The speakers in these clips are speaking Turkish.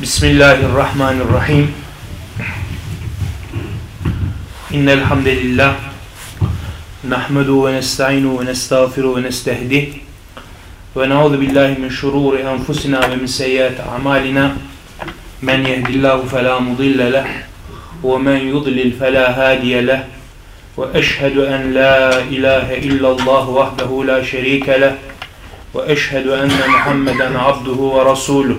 بسم الله الرحمن الرحيم. إن الحمد لله نحمد ونستعين ونستغفر ونستهديه ونعوذ بالله من شرور أنفسنا ومن سيئات أعمالنا. من يهد الله فلا مضل له ومن يضلل فلا هادي له. وأشهد أن لا إله إلا الله وحده لا شريك له. وأشهد أن محمدا عبده ورسوله.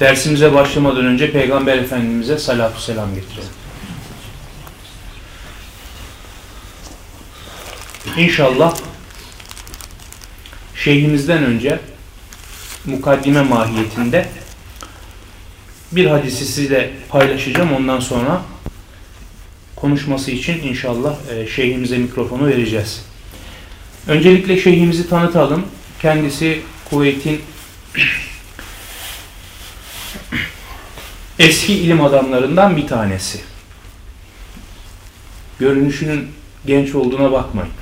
Dersimize başlamadan önce Peygamber Efendimiz'e salatu selam getirelim. İnşallah şeyhimizden önce mukaddime mahiyetinde bir hadisi sizle paylaşacağım. Ondan sonra konuşması için inşallah şeyhimize mikrofonu vereceğiz. Öncelikle şeyhimizi tanıtalım. Kendisi Kuveyt'in eski ilim adamlarından bir tanesi. Görünüşünün genç olduğuna bakmayın.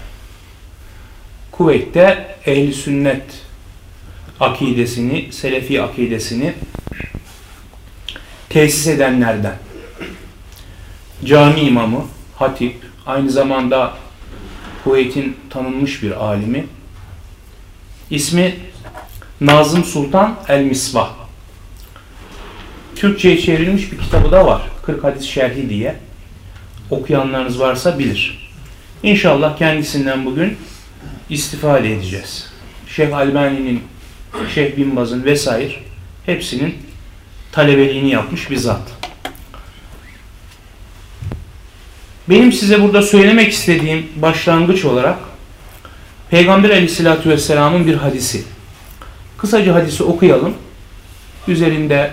Kuveyt'te ehli sünnet akidesini, selefi akidesini tesis edenlerden. Cami imamı, hatip, aynı zamanda Kuveyt'in tanınmış bir alimi. İsmi Nazım Sultan El-Misbah. Türkçe'ye çevrilmiş bir kitabı da var. 40 hadis şerhi diye. Okuyanlarınız varsa bilir. İnşallah kendisinden bugün istifade edeceğiz. Şeyh Albani'nin, Şeyh Bin Baz'ın vesaire hepsinin talebeliğini yapmış bir zat. Benim size burada söylemek istediğim başlangıç olarak Peygamber Aleyhisselatü Vesselam'ın bir hadisi. Kısaca hadisi okuyalım. Üzerinde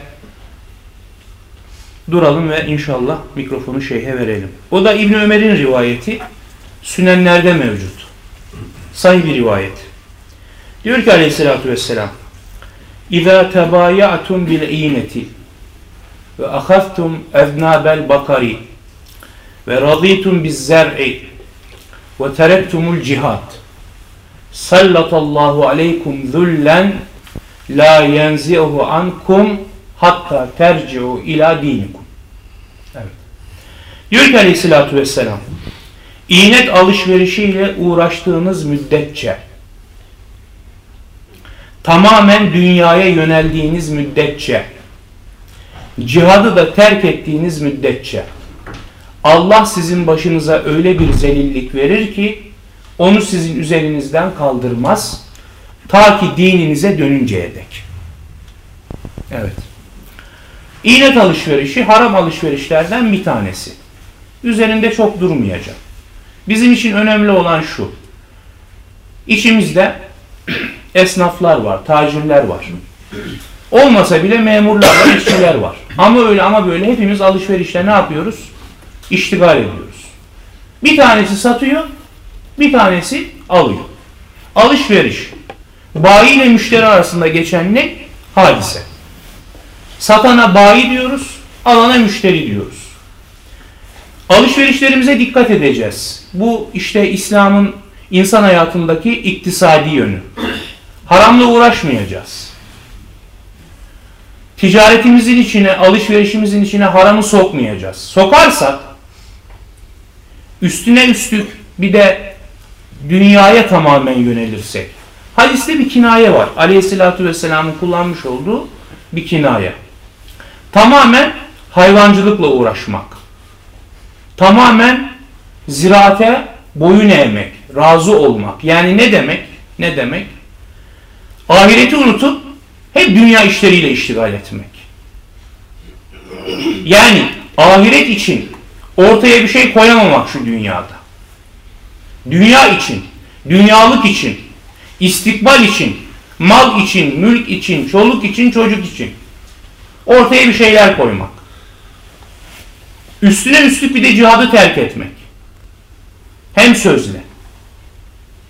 duralım ve inşallah mikrofonu şeyhe verelim. O da İbn Ömer'in rivayeti Sünenlerde mevcut. Sahih bir rivayet. Diyor ki aleyhissalatü vesselam İzâ tebâya'tum bil iğneti ve ahaftum eznâbel bakari ve radîtum biz zer'i ve terektumul cihad sallatallahu aleykum zullen la yenzi'uhu ankum hatta terci'u ila dinikum. Evet. Diyor ki aleyhissalatü vesselam iğnet alışverişiyle uğraştığınız müddetçe tamamen dünyaya yöneldiğiniz müddetçe cihadı da terk ettiğiniz müddetçe Allah sizin başınıza öyle bir zelillik verir ki onu sizin üzerinizden kaldırmaz ta ki dininize dönünceye dek. Evet. İğnet alışverişi haram alışverişlerden bir tanesi. Üzerinde çok durmayacağım. Bizim için önemli olan şu. İçimizde esnaflar var, tacirler var. Olmasa bile memurlar var, işçiler var. Ama öyle ama böyle hepimiz alışverişte ne yapıyoruz? İştigal ediyoruz. Bir tanesi satıyor, bir tanesi alıyor. Alışveriş. Bayi ile müşteri arasında geçen ne? Hadise. Satana bayi diyoruz, alana müşteri diyoruz. Alışverişlerimize dikkat edeceğiz. Bu işte İslam'ın insan hayatındaki iktisadi yönü. Haramla uğraşmayacağız. Ticaretimizin içine, alışverişimizin içine haramı sokmayacağız. Sokarsak üstüne üstlük bir de dünyaya tamamen yönelirsek. Hadiste bir kinaye var. Aleyhissalatü vesselamın kullanmış olduğu bir kinaye. Tamamen hayvancılıkla uğraşmak. Tamamen ziraate boyun eğmek, razı olmak. Yani ne demek? Ne demek? Ahireti unutup hep dünya işleriyle iştigal etmek. Yani ahiret için ortaya bir şey koyamamak şu dünyada. Dünya için, dünyalık için, istikbal için, mal için, mülk için, çoluk için, çocuk için ortaya bir şeyler koymak. Üstüne üstlük bir de cihadı terk etmek. Hem sözle,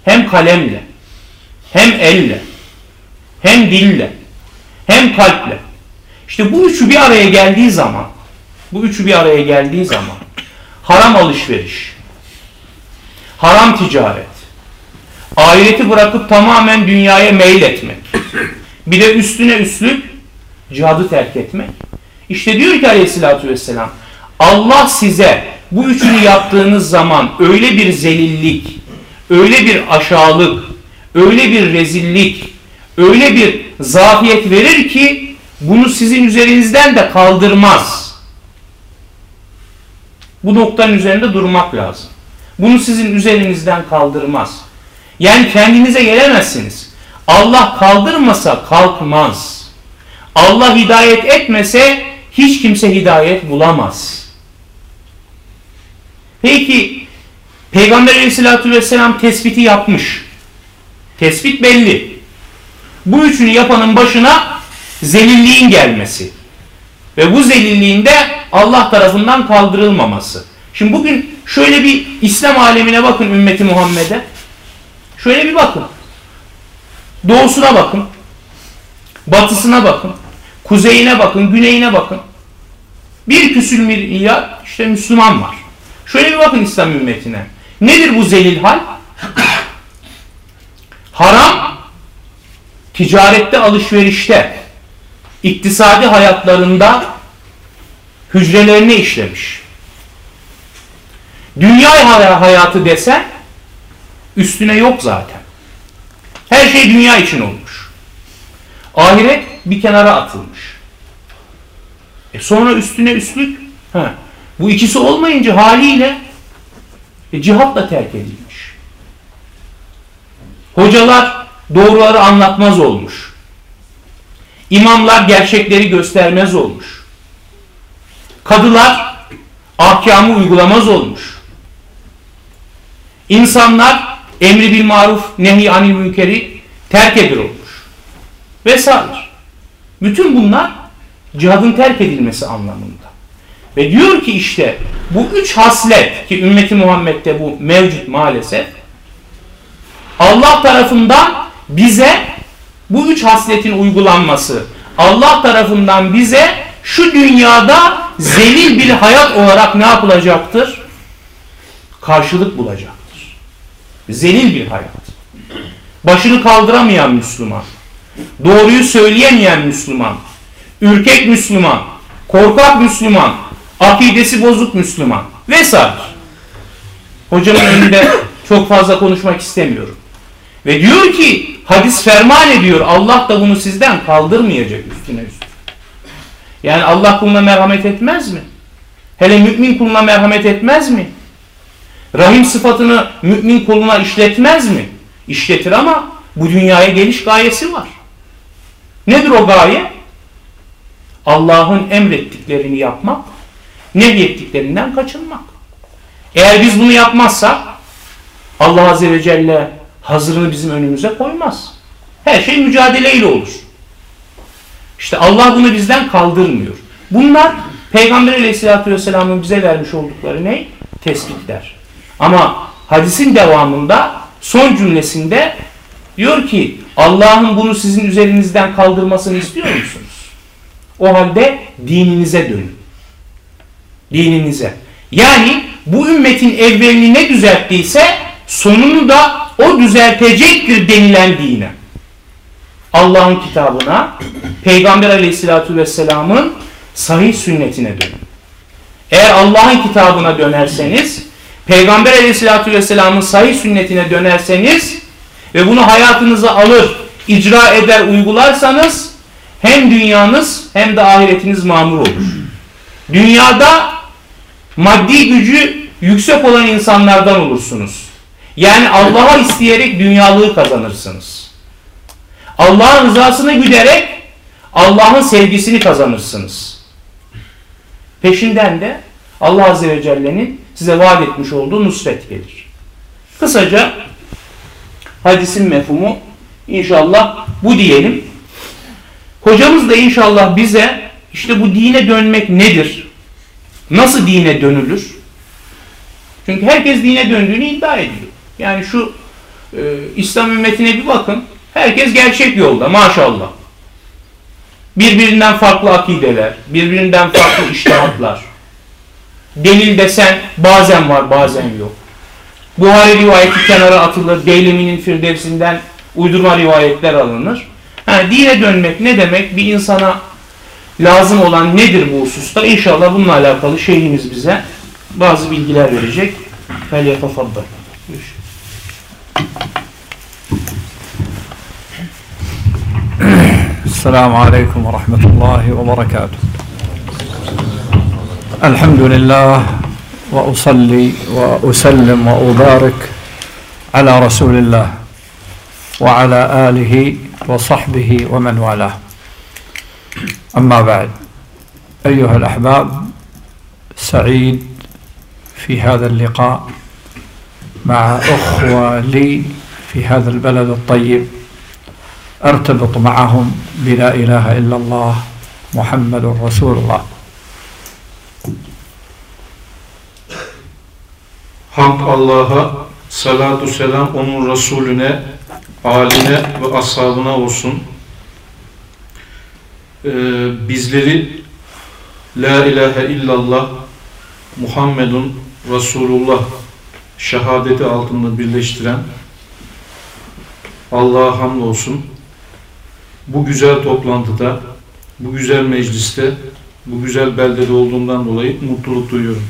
hem kalemle, hem elle, hem dille, hem kalple. İşte bu üçü bir araya geldiği zaman, bu üçü bir araya geldiği zaman haram alışveriş, haram ticaret, ahireti bırakıp tamamen dünyaya meyletmek, bir de üstüne üstlük cihadı terk etmek. İşte diyor ki aleyhissalatü vesselam, Allah size bu üçünü yaptığınız zaman öyle bir zelillik, öyle bir aşağılık, öyle bir rezillik, öyle bir zafiyet verir ki bunu sizin üzerinizden de kaldırmaz. Bu noktanın üzerinde durmak lazım. Bunu sizin üzerinizden kaldırmaz. Yani kendinize gelemezsiniz. Allah kaldırmasa kalkmaz. Allah hidayet etmese hiç kimse hidayet bulamaz. Peki Peygamber aleyhissalatü vesselam tespiti yapmış. Tespit belli. Bu üçünü yapanın başına zelilliğin gelmesi. Ve bu zelilliğin de Allah tarafından kaldırılmaması. Şimdi bugün şöyle bir İslam alemine bakın ümmeti Muhammed'e. Şöyle bir bakın. Doğusuna bakın. Batısına bakın. Kuzeyine bakın. Güneyine bakın. Bir küsür milyar işte Müslüman var. Şöyle bir bakın İslam ümmetine. Nedir bu zelil hal? Haram ticarette, alışverişte, iktisadi hayatlarında hücrelerine işlemiş. Dünya hayatı desen üstüne yok zaten. Her şey dünya için olmuş. Ahiret bir kenara atılmış. E sonra üstüne üstlük he, bu ikisi olmayınca haliyle e, cihatla terk edilmiş. Hocalar doğruları anlatmaz olmuş. İmamlar gerçekleri göstermez olmuş. Kadılar ahkamı uygulamaz olmuş. İnsanlar emri bil maruf nehi anil münkeri terk edir olmuş. Vesaire. Bütün bunlar cihadın terk edilmesi anlamında. Ve diyor ki işte bu üç haslet ki ümmeti Muhammed'de bu mevcut maalesef Allah tarafından bize bu üç hasletin uygulanması Allah tarafından bize şu dünyada zelil bir hayat olarak ne yapılacaktır? Karşılık bulacaktır. Zelil bir hayat. Başını kaldıramayan Müslüman. Doğruyu söyleyemeyen Müslüman. Ürkek Müslüman. Korkak Müslüman. Akidesi bozuk Müslüman. Vesaire. Hocamın önünde çok fazla konuşmak istemiyorum. Ve diyor ki hadis ferman ediyor Allah da bunu sizden kaldırmayacak üstüne üstüne. Yani Allah kuluna merhamet etmez mi? Hele mümin kuluna merhamet etmez mi? Rahim sıfatını mümin kuluna işletmez mi? İşletir ama bu dünyaya geliş gayesi var. Nedir o gaye? Allah'ın emrettiklerini yapmak, nehyettiklerinden kaçınmak. Eğer biz bunu yapmazsak Allah Azze ve Celle hazırını bizim önümüze koymaz. Her şey mücadeleyle olur. İşte Allah bunu bizden kaldırmıyor. Bunlar Peygamber Aleyhisselatü Vesselam'ın bize vermiş oldukları ne? Tespitler. Ama hadisin devamında son cümlesinde diyor ki Allah'ın bunu sizin üzerinizden kaldırmasını istiyor musunuz? O halde dininize dönün. Dininize. Yani bu ümmetin evvelini ne düzelttiyse sonunu da o düzeltecektir denilen dine. Allah'ın kitabına, Peygamber aleyhissalatü vesselamın sahih sünnetine dönün. Eğer Allah'ın kitabına dönerseniz, Peygamber aleyhissalatü vesselamın sahih sünnetine dönerseniz ve bunu hayatınıza alır, icra eder, uygularsanız hem dünyanız hem de ahiretiniz mamur olur. Dünyada maddi gücü yüksek olan insanlardan olursunuz. Yani Allah'a isteyerek dünyalığı kazanırsınız. Allah'ın rızasını güderek Allah'ın sevgisini kazanırsınız. Peşinden de Allah Azze ve Celle'nin size vaat etmiş olduğu nusret gelir. Kısaca hadisin mefhumu inşallah bu diyelim. Hocamız da inşallah bize işte bu dine dönmek nedir? Nasıl dine dönülür? Çünkü herkes dine döndüğünü iddia ediyor. Yani şu e, İslam ümmetine bir bakın. Herkes gerçek yolda maşallah. Birbirinden farklı akideler, birbirinden farklı iştihatlar. Delil desen bazen var bazen yok. Buhari rivayeti kenara atılır, Deylemi'nin Firdevsinden uydurma rivayetler alınır. Yani dine dönmek ne demek? Bir insana lazım olan nedir bu hususta? İnşallah bununla alakalı şeyhimiz bize bazı bilgiler verecek. Fel yatafaddal. Selamun Aleyküm ve Rahmetullahi ve Berekatuhu. Elhamdülillah ve usalli ve usellim ve ubarik ala Resulillah ve ala alihi وصحبه ومن والاه. أما بعد أيها الأحباب سعيد في هذا اللقاء مع أخوة لي في هذا البلد الطيب. أرتبط معهم بلا إله إلا الله محمد رسول الله. Hamd Allah'a, salatu selam onun Resulüne, aline ve ashabına olsun. Ee, bizleri La ilahe illallah Muhammedun Resulullah şehadeti altında birleştiren Allah'a hamdolsun. Bu güzel toplantıda, bu güzel mecliste, bu güzel beldede olduğundan dolayı mutluluk duyuyorum.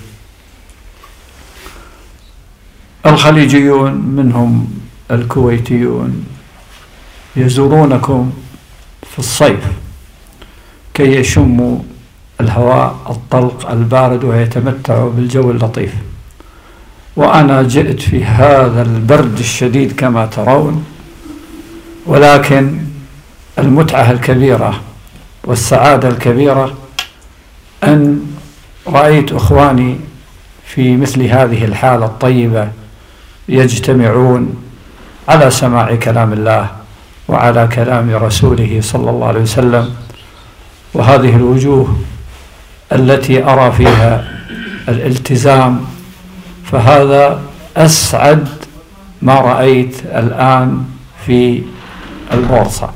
الخليجيون منهم الكويتيون يزورونكم في الصيف كي يشموا الهواء الطلق البارد ويتمتعوا بالجو اللطيف. وأنا جئت في هذا البرد الشديد كما ترون ولكن المتعة الكبيرة والسعادة الكبيرة أن رأيت إخواني في مثل هذه الحالة الطيبة يجتمعون على سماع كلام الله وعلى كلام رسوله صلى الله عليه وسلم. وهذه الوجوه التي أرى فيها الالتزام فهذا أسعد ما رأيت الآن في البورصة.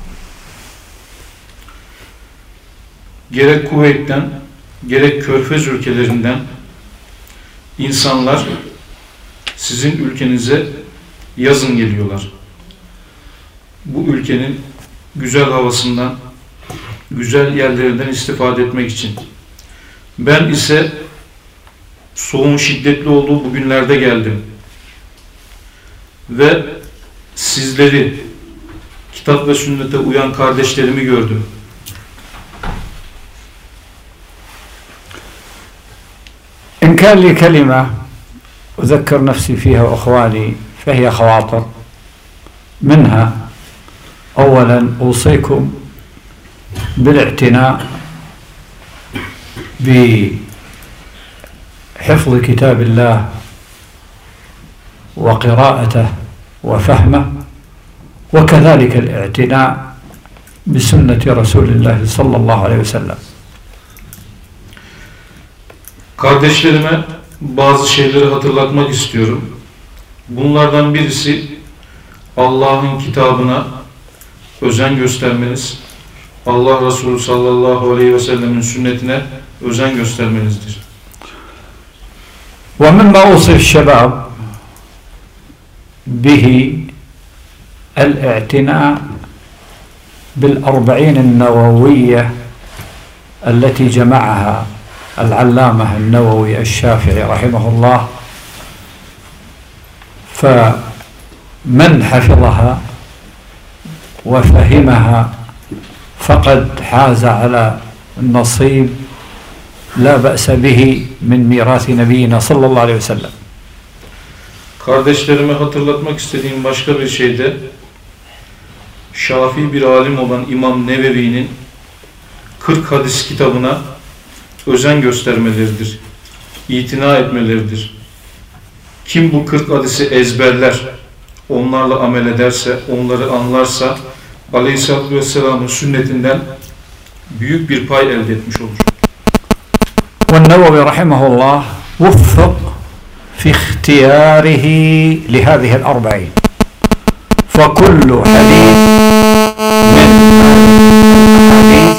Gerek Kuveyt'ten gerek Körfez ülkelerinden insanlar sizin ülkenize yazın geliyorlar. Bu ülkenin güzel havasından, güzel yerlerinden istifade etmek için. Ben ise soğuğun şiddetli olduğu bugünlerde geldim. Ve sizleri kitap ve sünnete uyan kardeşlerimi gördüm. إن كان لي كلمة أذكر نفسي فيها وأخواني فهي خواطر منها أولا أوصيكم بالاعتناء بحفظ كتاب الله وقراءته وفهمه وكذلك الاعتناء بسنة رسول الله صلى الله عليه وسلم Kardeşlerime bazı şeyleri hatırlatmak istiyorum. Bunlardan birisi Allah'ın kitabına özen göstermeniz, Allah Resulü sallallahu aleyhi ve sellemin sünnetine özen göstermenizdir. ومما أوصي الشباب به الاعتناء بالأربعين النووية التي جمعها العلامة النووي الشافعي رحمه الله فمن حفظها وفهمها فقد حاز على النصيب لا بأس به من ميراث نبينا صلى الله عليه وسلم Kardeşlerime hatırlatmak istediğim başka bir şey de Şafi bir alim olan İmam Nevevi'nin 40 hadis kitabına özen göstermeleridir. İtina etmeleridir. Kim bu 40 hadisi ezberler, onlarla amel ederse, onları anlarsa Aleyhisselatü Vesselam'ın sünnetinden büyük bir pay elde etmiş olur. والنووي رحمه الله وفق في اختياره لهذه الأربعين فكل حديث من الحديث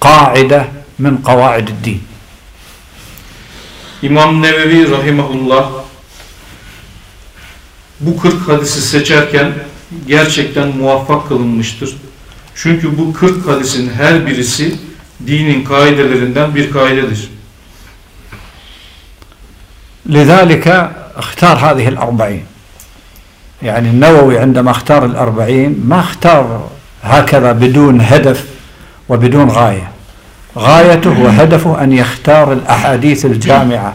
قاعدة من قواعد الدين İmam Nevevi Rahimahullah bu 40 hadisi seçerken gerçekten muvaffak kılınmıştır. Çünkü bu 40 hadisin her birisi dinin kaidelerinden bir kaidedir. لذلك اختار هذه الأربعين يعني النووي عندما اختار الأربعين ما اختار هكذا بدون هدف وبدون غاية غايته وهدفه أن يختار الأحاديث الجامعة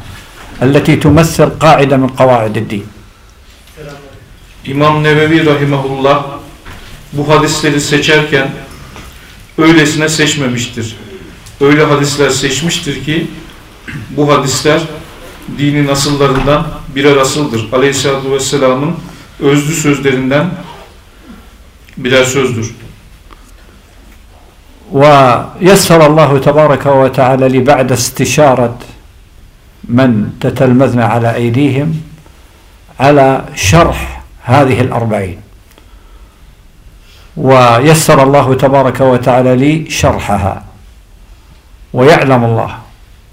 التي تمثل قاعدة من قواعد الدين İmam Nevevi Rahimahullah bu hadisleri seçerken öylesine seçmemiştir. Öyle hadisler seçmiştir ki bu hadisler dinin asıllarından birer asıldır. Aleyhisselatü Vesselam'ın özlü sözlerinden birer sözdür. ويسر الله تبارك وتعالى لي بعد استشارة من تتلمذنا على أيديهم على شرح هذه الأربعين ويسر الله تبارك وتعالى لي شرحها ويعلم الله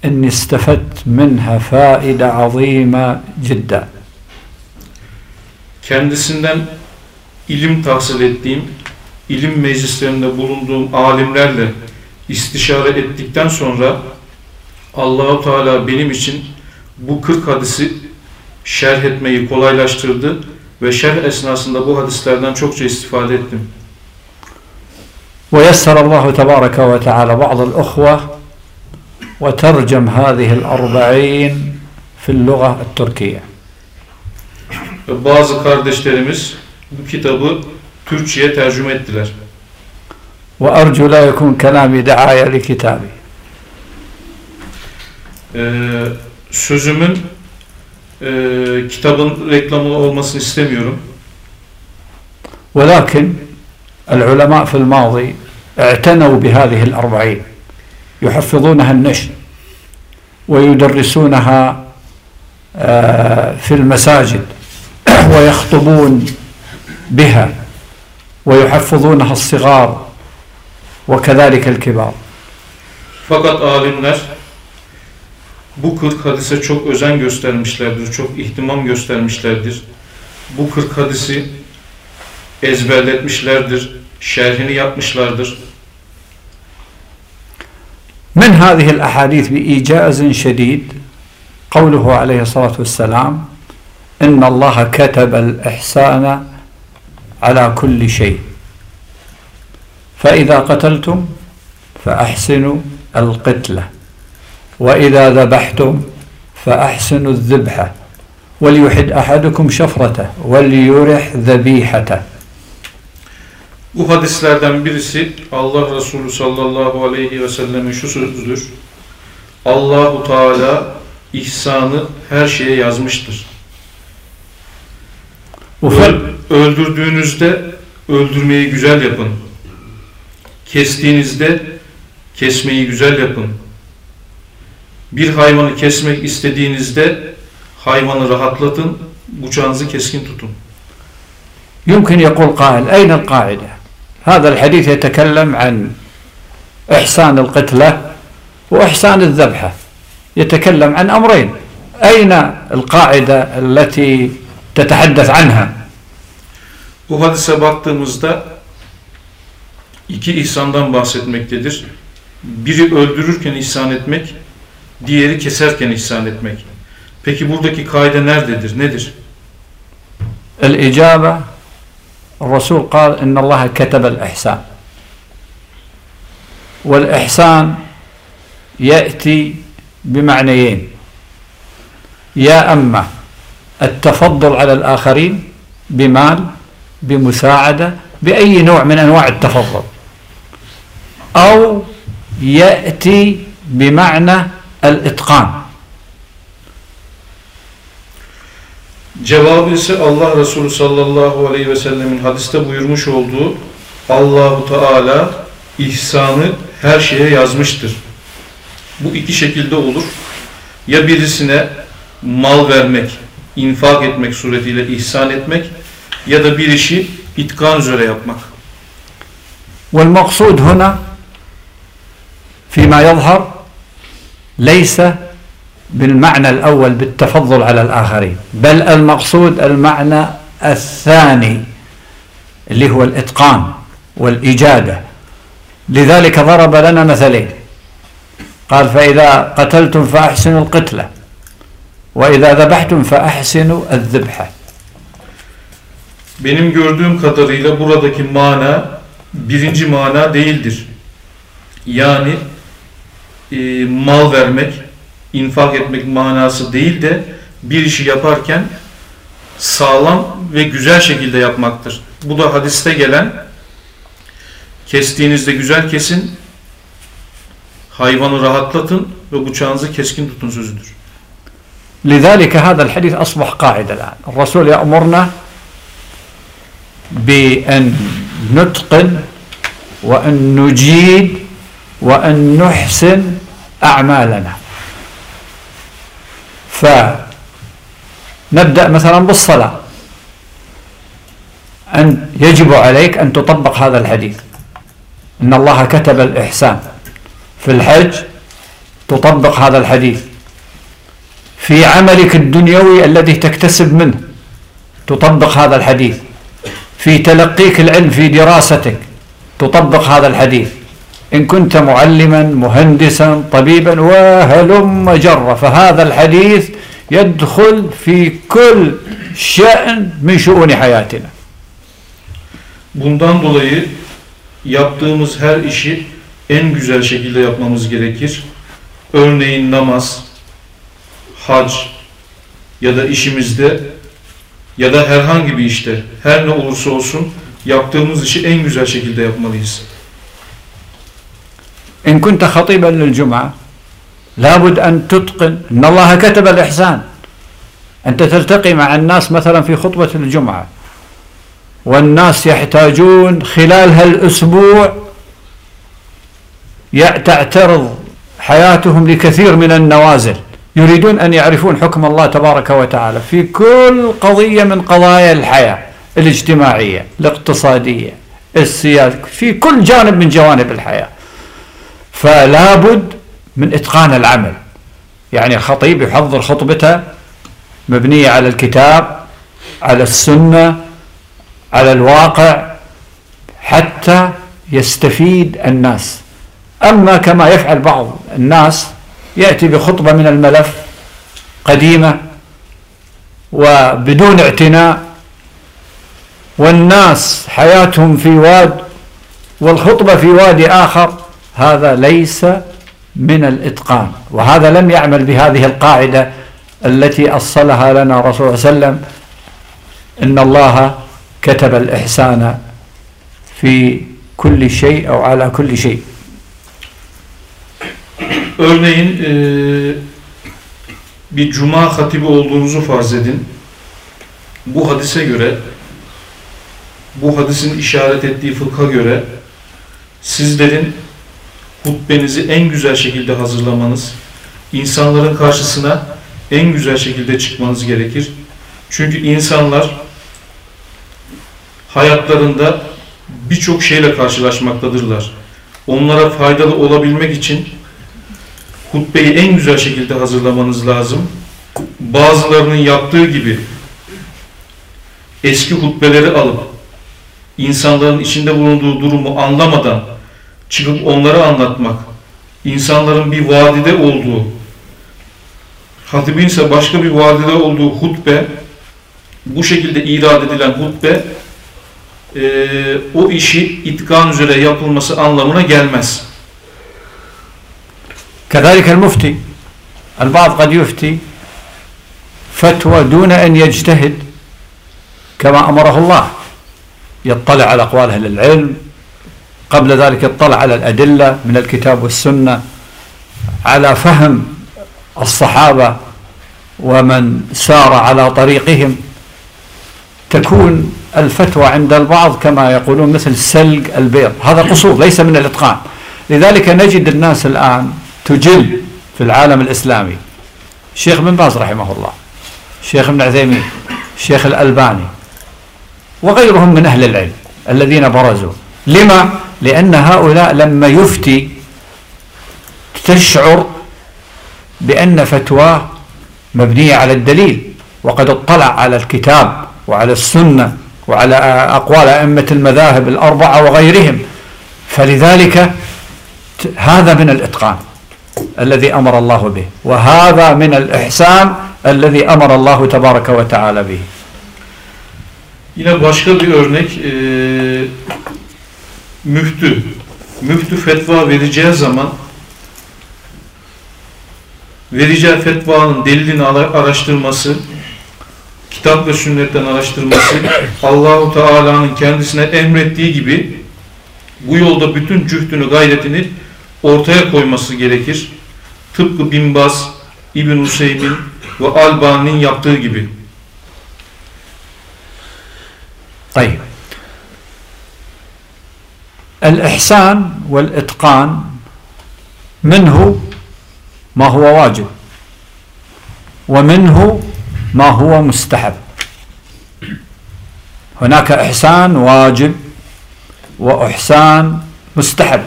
أني استفدت منها فائدة عظيمة جدا Kendisinden ilim tahsil ettiğim, ilim meclislerinde bulunduğum alimlerle istişare ettikten sonra Allahu Teala benim için bu 40 hadisi şerh etmeyi kolaylaştırdı ve şerh esnasında bu hadislerden çokça istifade ettim. ويسر الله تبارك وتعالى بعض الأخوة وترجم هذه الأربعين في اللغة التركية Ve bazı kardeşlerimiz bu kitabı Türkçe'ye tercüme ettiler. وأرجو لا يكون كلامي دعاية لكتابي Ee, sözümün e, kitabın reklamı olmasını istemiyorum. ولكن العلماء في الماضي اعتنوا بهذه الأربعين يحفظونها النشر ويدرسونها آه، في المساجد ويخطبون بها ويحفظونها الصغار وكذلك الكبار Fakat alimler bu 40 hadise çok özen göstermişlerdir, çok ihtimam göstermişlerdir. Bu 40 hadisi ezberletmişlerdir, şerhini yapmışlardır. من هذه الأحاديث بإيجاز شديد قوله عليه الصلاة والسلام إن الله كتب الإحسان على كل شيء فإذا قتلتم فأحسنوا القتلة وإذا ذبحتم فأحسنوا الذبحة وليحد أحدكم شفرته وليرح ذبيحته Bu hadislerden birisi Allah Resulü sallallahu aleyhi ve sellemin şu sözüdür. Allahu Teala ihsanı her şeye yazmıştır. وفرق Öl- öldürdüğünüzde öldürmeyi güzel yapın. Kestiğinizde kesmeyi güzel yapın. Bir hayvanı kesmek istediğinizde hayvanı rahatlatın, bıçağınızı keskin tutun. يمكن يقول قائل أين القاعدة هذا الحديث يتكلم عن إحسان القتلة وإحسان الذبحة يتكلم عن أمرين أين القاعدة التي تتحدث عنها Bu hadise baktığımızda iki ihsandan bahsetmektedir. Biri öldürürken ihsan etmek, diğeri keserken ihsan etmek. Peki buradaki kaide nerededir, nedir? الإجابة الرسول قال إن الله كتب الإحسان والإحسان يأتي بمعنيين يا أما التفضل على الآخرين بمال بمساعدة بأي نوع من أنواع التفضل أو يأتي بمعنى الإتقان Cevabı ise Allah Resulü sallallahu aleyhi ve sellemin hadiste buyurmuş olduğu Allahu Teala ihsanı her şeye yazmıştır. Bu iki şekilde olur. Ya birisine mal vermek, infak etmek suretiyle ihsan etmek ya da bir işi itkan üzere yapmak. والمقصود هنا فيما يظهر ليس بالمعنى الأول بالتفضل على الآخرين بل المقصود المعنى الثاني اللي هو الإتقان والإجادة. لذلك ضرب لنا مثلين. قال فإذا قتلتم فأحسنوا القتلة وإذا ذبحتم فأحسنوا الذبحة. Benim gördüğüm kadarıyla buradaki mana birinci mana değildir. Yani e, mal vermek, infak etmek manası değil de bir işi yaparken sağlam ve güzel şekilde yapmaktır. Bu da hadiste gelen kestiğinizde güzel kesin, hayvanı rahatlatın ve bıçağınızı keskin tutun sözüdür. لذلك هذا الحديث أصبح قاعدة الآن الرسول يأمرنا بأن نتقن وأن نجيد وأن نحسن أعمالنا. فنبدأ مثلا بالصلاة. أن يجب عليك أن تطبق هذا الحديث. إن الله كتب الإحسان. في الحج تطبق هذا الحديث. في عملك الدنيوي الذي تكتسب منه تطبق هذا الحديث. في تلقيك العلم في دراستك تطبق هذا الحديث. إن كنت معلما مهندسا طبيبا وهلم جرة فهذا الحديث يدخل في كل شأن من شؤون حياتنا Bundan dolayı yaptığımız her işi en güzel şekilde yapmamız gerekir. Örneğin namaz, hac ya da işimizde ya da herhangi bir işte her ne olursa olsun yaptığımız işi en güzel şekilde yapmalıyız. إن كنت خطيبا للجمعة لابد أن تتقن أن الله كتب الإحسان. أنت تلتقي مع الناس مثلا في خطبة الجمعة والناس يحتاجون خلال هالأسبوع تعترض حياتهم لكثير من النوازل. يريدون أن يعرفون حكم الله تبارك وتعالى في كل قضية من قضايا الحياة الاجتماعية الاقتصادية السياسية في كل جانب من جوانب الحياة. فلا بد من إتقان العمل. يعني الخطيب يحضر خطبته مبنية على الكتاب على السنة على الواقع حتى يستفيد الناس. أما كما يفعل بعض الناس يأتي بخطبة من الملف قديمة وبدون اعتناء والناس حياتهم في واد والخطبة في وادي آخر. هذا ليس من الإتقان وهذا لم يعمل بهذه القاعدة التي أصلها لنا رسول صلى الله عليه وسلم إن الله كتب الإحسان في كل شيء أو على كل شيء Örneğin eee, bir cuma hatibi olduğunuzu farz edin. Bu hadise göre bu hadisin işaret ettiği fıkha göre sizlerin hutbenizi en güzel şekilde hazırlamanız, insanların karşısına en güzel şekilde çıkmanız gerekir. Çünkü insanlar hayatlarında birçok şeyle karşılaşmaktadırlar. Onlara faydalı olabilmek için hutbeyi en güzel şekilde hazırlamanız lazım. Bazılarının yaptığı gibi eski hutbeleri alıp insanların içinde bulunduğu durumu anlamadan çıkıp onlara anlatmak, insanların bir vadide olduğu, hatibin ise başka bir vadide olduğu hutbe, bu şekilde irad edilen hutbe, eee, o işi itkan üzere yapılması anlamına gelmez. كذلك المفتي البعض قد يفتي فتوى دون أن يجتهد كما أمره الله يطلع على أقوال أهل العلم قبل ذلك يطلع على الأدلة من الكتاب والسنة على فهم الصحابة ومن سار على طريقهم. تكون الفتوى عند البعض كما يقولون مثل سلق البيض. هذا قصور ليس من الإتقان. لذلك نجد الناس الآن تجل في العالم الإسلامي. الشيخ بن باز رحمه الله الشيخ ابن عثيمين الشيخ الألباني وغيرهم من أهل العلم الذين برزوا. لما؟ لأن هؤلاء لما يفتي تشعر بأن فتواه مبنية على الدليل وقد اطلع على الكتاب وعلى السنة وعلى أقوال أئمة المذاهب الأربعة وغيرهم. فلذلك هذا من الإتقان الذي أمر الله به وهذا من الإحسان الذي أمر الله تبارك وتعالى به. Yine başka bir örnek müftü, müftü fetva vereceği zaman vereceği fetvanın delilini araştırması, kitap ve sünnetten araştırması, Allahu Teala'nın kendisine emrettiği gibi bu yolda bütün cühdünü, gayretini ortaya koyması gerekir. Tıpkı Binbaz, İbn Hüseyin'in ve Albani'nin yaptığı gibi. Tayyip. الإحسان والإتقان منه ما هو واجب ومنه ما هو مستحب. هناك إحسان واجب وإحسان مستحب.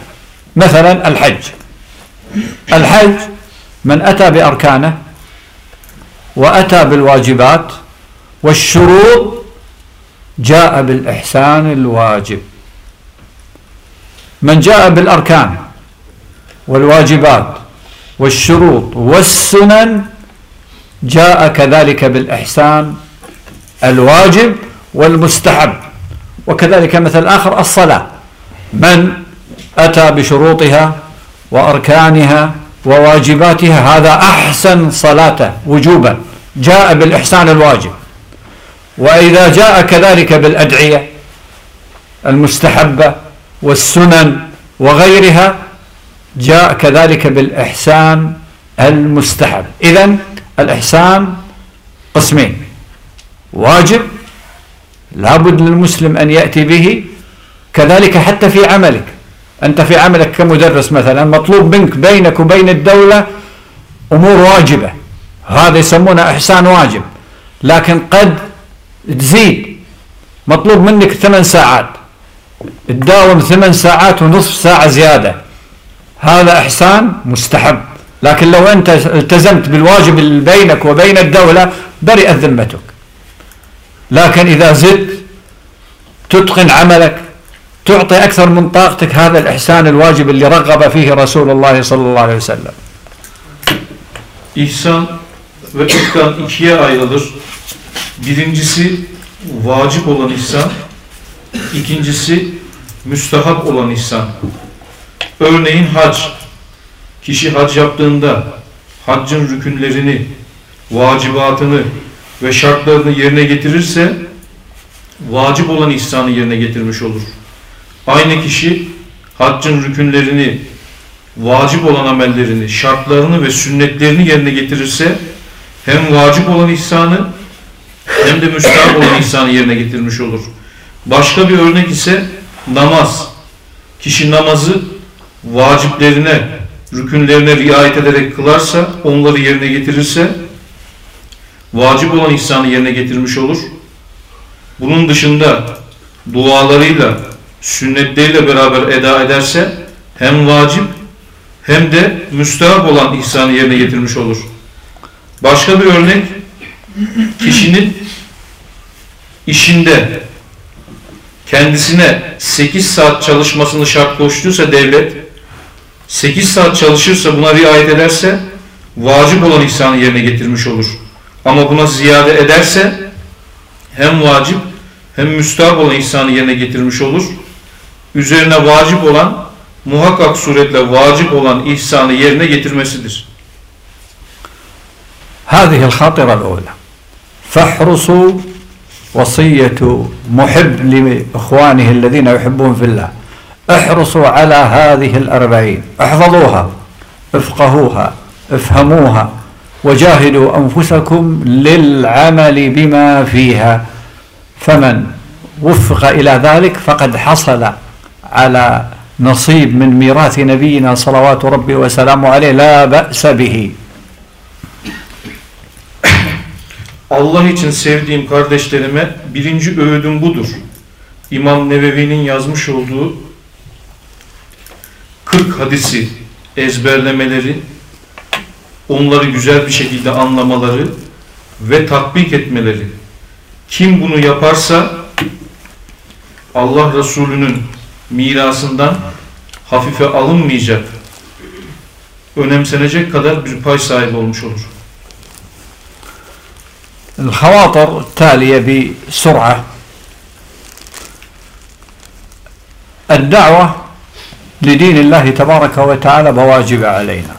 مثلا الحج. الحج من أتى بأركانه وأتى بالواجبات والشروط جاء بالإحسان الواجب. من جاء بالأركان والواجبات والشروط والسنن جاء كذلك بالإحسان الواجب والمستحب. وكذلك مثل آخر الصلاة من أتى بشروطها وأركانها وواجباتها هذا أحسن صلاته وجوبا جاء بالإحسان الواجب. وإذا جاء كذلك بالأدعية المستحبة والسنن وغيرها جاء كذلك بالإحسان المستحب. إذا الإحسان قسمين. واجب لابد للمسلم أن يأتي به كذلك حتى في عملك. أنت في عملك كمدرس مثلا مطلوب منك بينك وبين الدولة أمور واجبة. هذا يسمونه إحسان واجب لكن قد تزيد. مطلوب منك ثمان ساعات. تداوم ثمان ساعات ونصف ساعة زيادة. هذا إحسان مستحب. لكن لو أنت التزمت بالواجب بينك وبين الدولة برئت ذمتك. لكن إذا زدت تتقن عملك تعطي أكثر من طاقتك هذا الإحسان الواجب اللي رغب فيه رسول الله صلى الله عليه وسلم. İhsan ve itkan ikiye ayrılır. Birincisi vacip olan ihsan, ikincisi müstahap olan ihsan. Örneğin hac. Kişi hac yaptığında haccın rükünlerini, vacibatını ve şartlarını yerine getirirse vacip olan ihsanı yerine getirmiş olur. Aynı kişi haccın rükünlerini, vacip olan amellerini, şartlarını ve sünnetlerini yerine getirirse hem vacip olan ihsanı hem de müstahap olan ihsanı yerine getirmiş olur. Başka bir örnek ise namaz. Kişi namazı vaciplerine, rükünlerine riayet ederek kılarsa, onları yerine getirirse vacip olan ihsanı yerine getirmiş olur. Bunun dışında dualarıyla, sünnetleriyle beraber eda ederse hem vacip hem de müstahap olan ihsanı yerine getirmiş olur. Başka bir örnek kişinin işinde kendisine 8 saat çalışmasını şart koştuysa devlet 8 saat çalışırsa buna riayet ederse vacip olan ihsanı yerine getirmiş olur. Ama buna ziyade ederse hem vacip hem müstahap olan ihsanı yerine getirmiş olur. Üzerine vacip olan muhakkak suretle vacip olan ihsanı yerine getirmesidir. هذه الخاطرة الأولى فاحرصوا وصية محب لإخوانه الذين يحبون في الله. احرصوا على هذه الأربعين. احفظوها افقهوها افهموها وجاهدوا أنفسكم للعمل بما فيها. فمن وفق إلى ذلك فقد حصل على نصيب من ميراث نبينا صلوات ربي وسلامه عليه لا بأس به. Allah için sevdiğim kardeşlerime birinci öğüdüm budur. İmam Nevevi'nin yazmış olduğu 40 hadisi ezberlemeleri, onları güzel bir şekilde anlamaları ve tatbik etmeleri. Kim bunu yaparsa Allah Resulü'nün mirasından hafife alınmayacak, önemsenecek kadar bir pay sahibi olmuş olur. الخواطر التالية بسرعة. الدعوة لدين الله تبارك وتعالى بواجب علينا.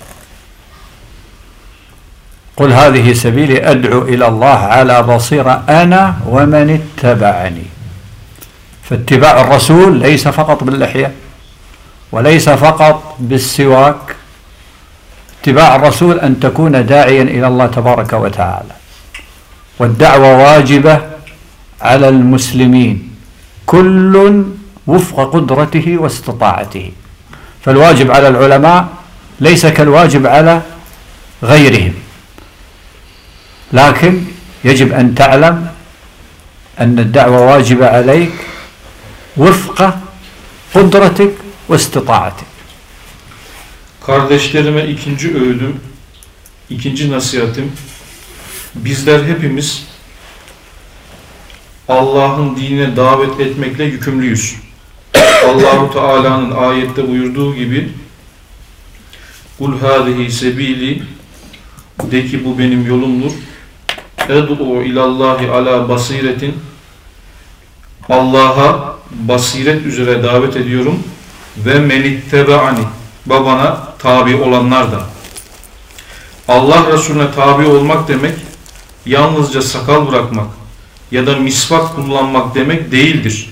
قل هذه سبيلي أدعو إلى الله على بصيرة أنا ومن اتبعني. فاتباع الرسول ليس فقط باللحية وليس فقط بالسواك. اتباع الرسول أن تكون داعيا إلى الله تبارك وتعالى. والدعوة واجبة على المسلمين. كل وفق قدرته واستطاعته. فالواجب على العلماء ليس كالواجب على غيرهم. لكن يجب أن تعلم أن الدعوة واجبة عليك وفق قدرتك واستطاعتك. Kardeşlerime ikinci öğüdüm, ikinci nasihatim, bizler hepimiz Allah'ın dinine davet etmekle yükümlüyüz. Allahu Teala'nın ayette buyurduğu gibi Kul hâzihi sebili de ki bu benim yolumdur. Ed'u ilallahi ala basiretin Allah'a basiret üzere davet ediyorum ve menittebe'ani babana tabi olanlar da. Allah Resulüne tabi olmak demek yalnızca sakal bırakmak ya da misvak kullanmak demek değildir.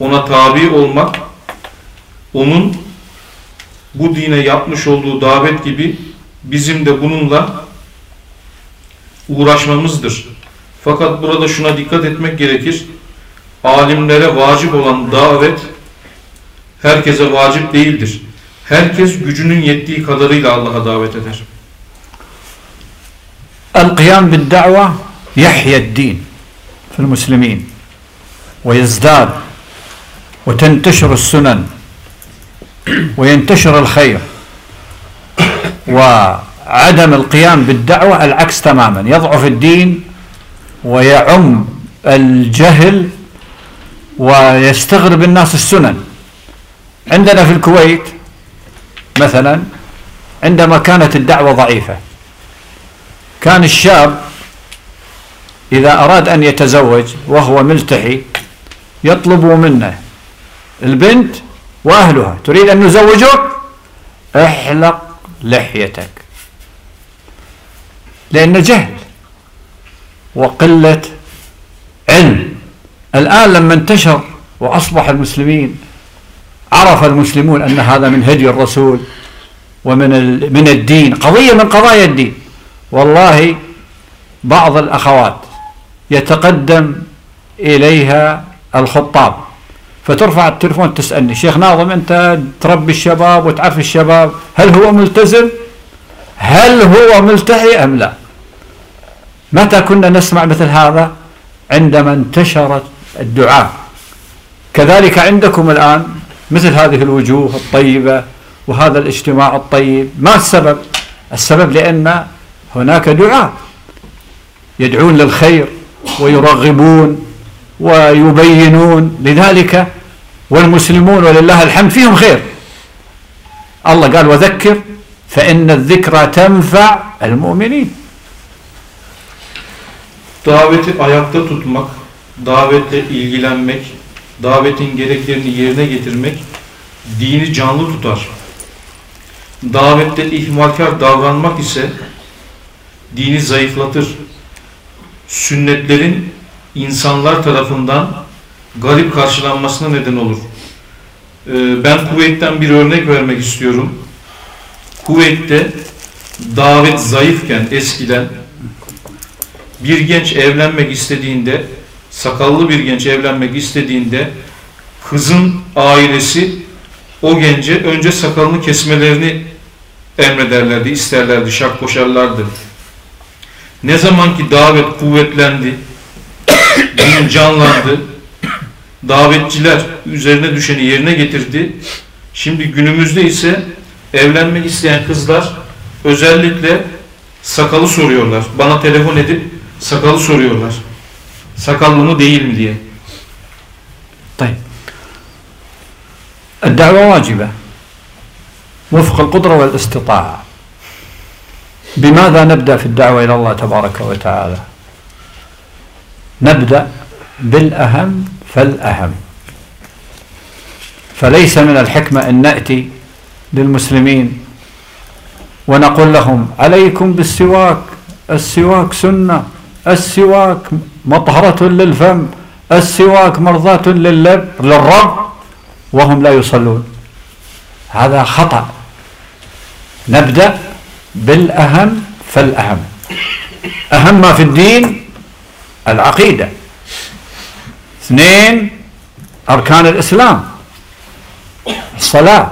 Ona tabi olmak onun bu dine yapmış olduğu davet gibi bizim de bununla uğraşmamızdır. Fakat burada şuna dikkat etmek gerekir. Alimlere vacip olan davet herkese vacip değildir. Herkes gücünün yettiği kadarıyla Allah'a davet eder. القيام بالدعوة يحيى الدين في المسلمين ويزداد وتنتشر السنن وينتشر الخير وعدم القيام بالدعوة العكس تماما يضعف الدين ويعم الجهل ويستغرب الناس السنن. عندنا في الكويت مثلا عندما كانت الدعوة ضعيفة كان الشاب إذا أراد أن يتزوج وهو ملتحي يطلب منه البنت وأهلها. تريد أن نزوجك؟ احلق لحيتك. لأن جهل وقلة علم. الآن لما انتشر وأصبح المسلمين عرف المسلمون أن هذا من هدي الرسول ومن من الدين قضية من قضايا الدين. والله بعض الأخوات يتقدم إليها الخطاب فترفع التلفون تسألني شيخ ناظم أنت تربي الشباب وتعرف الشباب هل هو ملتزم؟ هل هو ملتحي أم لا؟ متى كنا نسمع مثل هذا؟ عندما انتشرت الدعاء. كذلك عندكم الآن مثل هذه الوجوه الطيبة وهذا الاجتماع الطيب. ما السبب؟ السبب لأن هناك دعاء يدعون للخير ويرغبون ويبينون لذلك والمسلمون ولله الحمد فيهم خير الله قال وذكر فإن الذكرى تنفع المؤمنين Daveti ayakta tutmak, davetle ilgilenmek, davetin gereklerini yerine getirmek dini canlı tutar. Davette ihmalkar davranmak ise dini zayıflatır. Sünnetlerin insanlar tarafından garip karşılanmasına neden olur. Ee, ben Kuveyt'ten bir örnek vermek istiyorum. Kuveyt'te davet zayıfken eskiden bir genç evlenmek istediğinde sakallı bir genç evlenmek istediğinde kızın ailesi o gence önce sakalını kesmelerini emrederlerdi, isterlerdi, şak koşarlardı. Ne zaman ki davet kuvvetlendi, din canlandı, davetçiler üzerine düşeni yerine getirdi. Şimdi günümüzde ise evlenmek isteyen kızlar özellikle sakalı soruyorlar. Bana telefon edip sakalı soruyorlar. Sakallı mı değil mi diye. طيب الدعوة واجبة وفق القدرة والاستطاعة بماذا نبدأ في الدعوة إلى الله تبارك وتعالى؟ نبدأ بالأهم فالأهم. فليس من الحكمة أن نأتي للمسلمين ونقول لهم عليكم بالسواك السواك سنة السواك مطهرة للفم السواك مرضاة للب للرب وهم لا يصلون. هذا خطأ. نبدأ بالأهم فالأهم. أهم ما في الدين العقيدة. اثنين أركان الإسلام. الصلاة.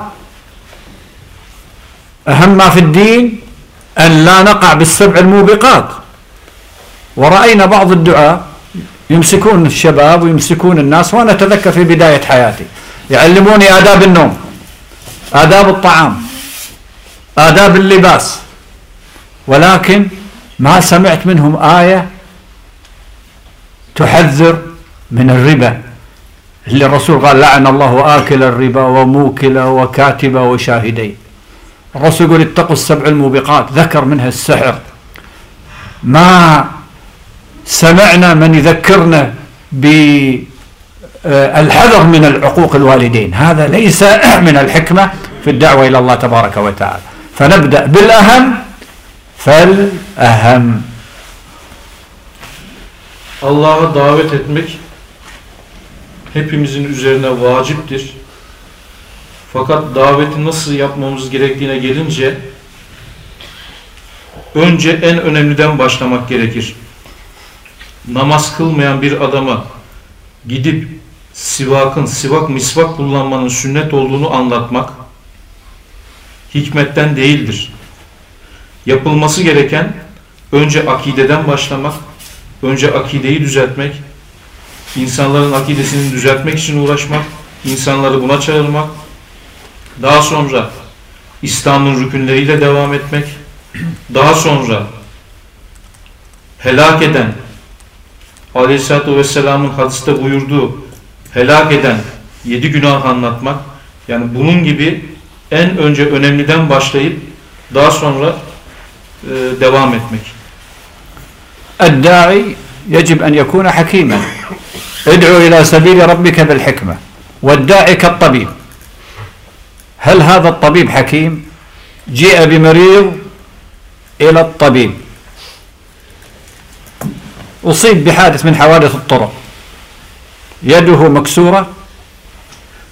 أهم ما في الدين أن لا نقع بالسبع الموبقات. ورأينا بعض الدعاء يمسكون الشباب ويمسكون الناس وأنا أتذكر في بداية حياتي. يعلموني آداب النوم آداب الطعام آداب اللباس. ولكن ما سمعت منهم آية تحذر من الربا. اللي الرسول قال لعن الله آكل الربا وموكله وكاتبه وشاهديه الرسول يقول اتقوا السبع الموبقات ذكر منها السحر. ما سمعنا من يذكرنا بالحذر من العقوق الوالدين. هذا ليس من الحكمة في الدعوة إلى الله تبارك وتعالى. فنبدأ بالأهم. fel ehem Allah'a davet etmek hepimizin üzerine vaciptir. Fakat daveti nasıl yapmamız gerektiğine gelince önce en önemliden başlamak gerekir. Namaz kılmayan bir adama gidip sivakın, sivak misvak kullanmanın sünnet olduğunu anlatmak hikmetten değildir. Yapılması gereken önce akideden başlamak, önce akideyi düzeltmek, insanların akidesini düzeltmek için uğraşmak, insanları buna çağırmak, daha sonra İslam'ın rükünleriyle devam etmek, daha sonra helak eden, Aleyhisselatü Vesselam'ın hadiste buyurduğu helak eden yedi günah anlatmak, yani bunun gibi en önce önemliden başlayıp daha sonra devam etmek. الداعي يجب أن يكون حكيما. ادعو إلى سبيل ربك بالحكمة والداعي كالطبيب. هل هذا الطبيب حكيم؟ جيء بمريض إلى الطبيب. أصيب بحادث من حوادث الطرق. يده مكسورة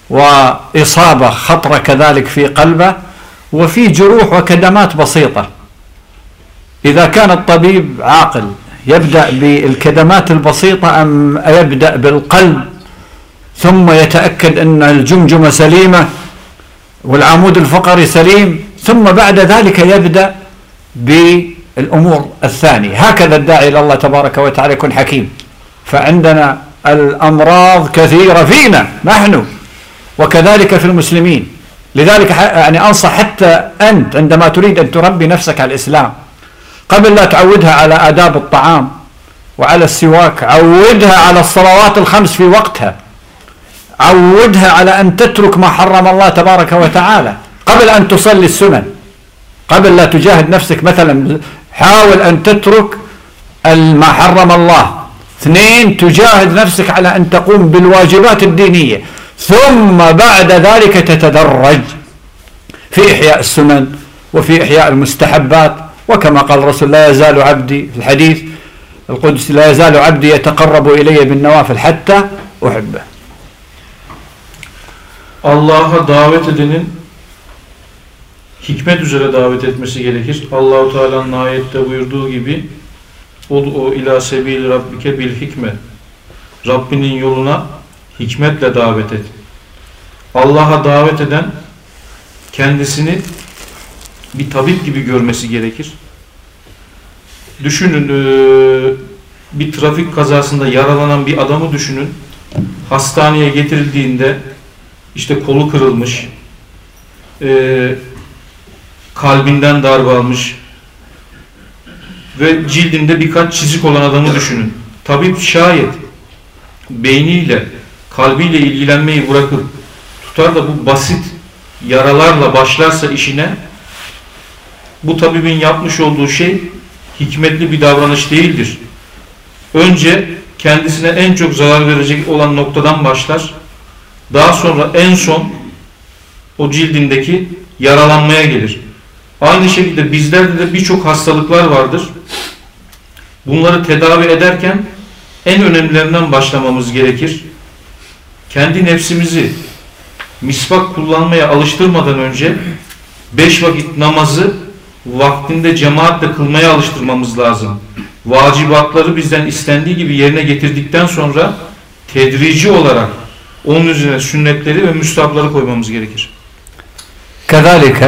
وإصابة خطرة كذلك في قلبه وفي جروح وكدمات بسيطة. إذا كان الطبيب عاقل يبدأ بالكدمات البسيطة أم يبدأ بالقلب؟ ثم يتأكد أن الجمجمة سليمة والعمود الفقري سليم ثم بعد ذلك يبدأ بالأمور الثانية. هكذا الداعي إلى الله تبارك وتعالى يكون حكيم. فعندنا الأمراض كثيرة فينا نحن وكذلك في المسلمين. لذلك يعني أنصح حتى أنت عندما تريد أن تربي نفسك على الإسلام قبل لا تعودها على آداب الطعام وعلى السواك عودها على الصلوات الخمس في وقتها. عودها على أن تترك ما حرم الله تبارك وتعالى قبل أن تصلي السنن. قبل لا تجاهد نفسك مثلا حاول أن تترك ما حرم الله. اثنين تجاهد نفسك على أن تقوم بالواجبات الدينية. ثم بعد ذلك تتدرج في إحياء السنن وفي إحياء المستحبات. وكما قال الرسول لا يزال عبدي في الحديث القدس لا يزال عبدي يتقرب إلي بالنوافل حتى أحبه Allah'a davet edenin hikmet üzere davet etmesi gerekir. Allahu Teala'nın ayette buyurduğu gibi o ila sebil rabbike bil hikme. Rabbinin yoluna hikmetle davet et. Allah'a davet eden kendisini bir tabip gibi görmesi gerekir. Düşünün e, bir trafik kazasında yaralanan bir adamı düşünün. Hastaneye getirildiğinde işte kolu kırılmış, e, kalbinden darbe almış ve cildinde birkaç çizik olan adamı düşünün. Tabip şayet beyniyle, kalbiyle ilgilenmeyi bırakıp tutar da bu basit yaralarla başlarsa işine bu tabibin yapmış olduğu şey hikmetli bir davranış değildir. Önce kendisine en çok zarar verecek olan noktadan başlar. Daha sonra en son o cildindeki yaralanmaya gelir. Aynı şekilde bizlerde de birçok hastalıklar vardır. Bunları tedavi ederken en önemlilerinden başlamamız gerekir. Kendi nefsimizi misvak kullanmaya alıştırmadan önce beş vakit namazı vaktinde cemaatle kılmaya alıştırmamız lazım. Vacibatları bizden istendiği gibi yerine getirdikten sonra tedrici olarak onun üzerine sünnetleri ve müstahapları koymamız gerekir. كذلك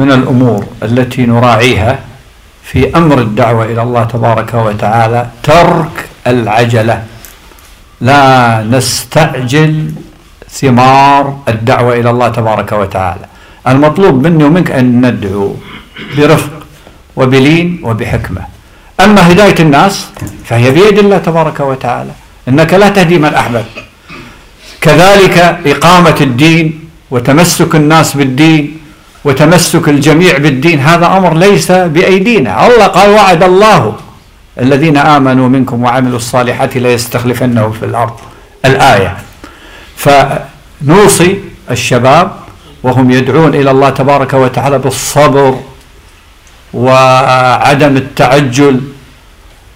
من الأمور التي نراعيها في أمر الدعوة إلى الله تبارك وتعالى ترك العجلة لا نستعجل ثمار الدعوة إلى الله تبارك وتعالى المطلوب مني ومنك أن ندعو برفق وبلين وبحكمة. أما هداية الناس فهي بيد الله تبارك وتعالى. إنك لا تهدي من أحببت. كذلك إقامة الدين وتمسك الناس بالدين وتمسك الجميع بالدين هذا أمر ليس بأيدينا. الله قال وعد الله الذين آمنوا منكم وعملوا الصالحات ليستخلفنهم في الأرض. الآية. فنوصي الشباب وهم يدعون إلى الله تبارك وتعالى بالصبر وعدم التعجل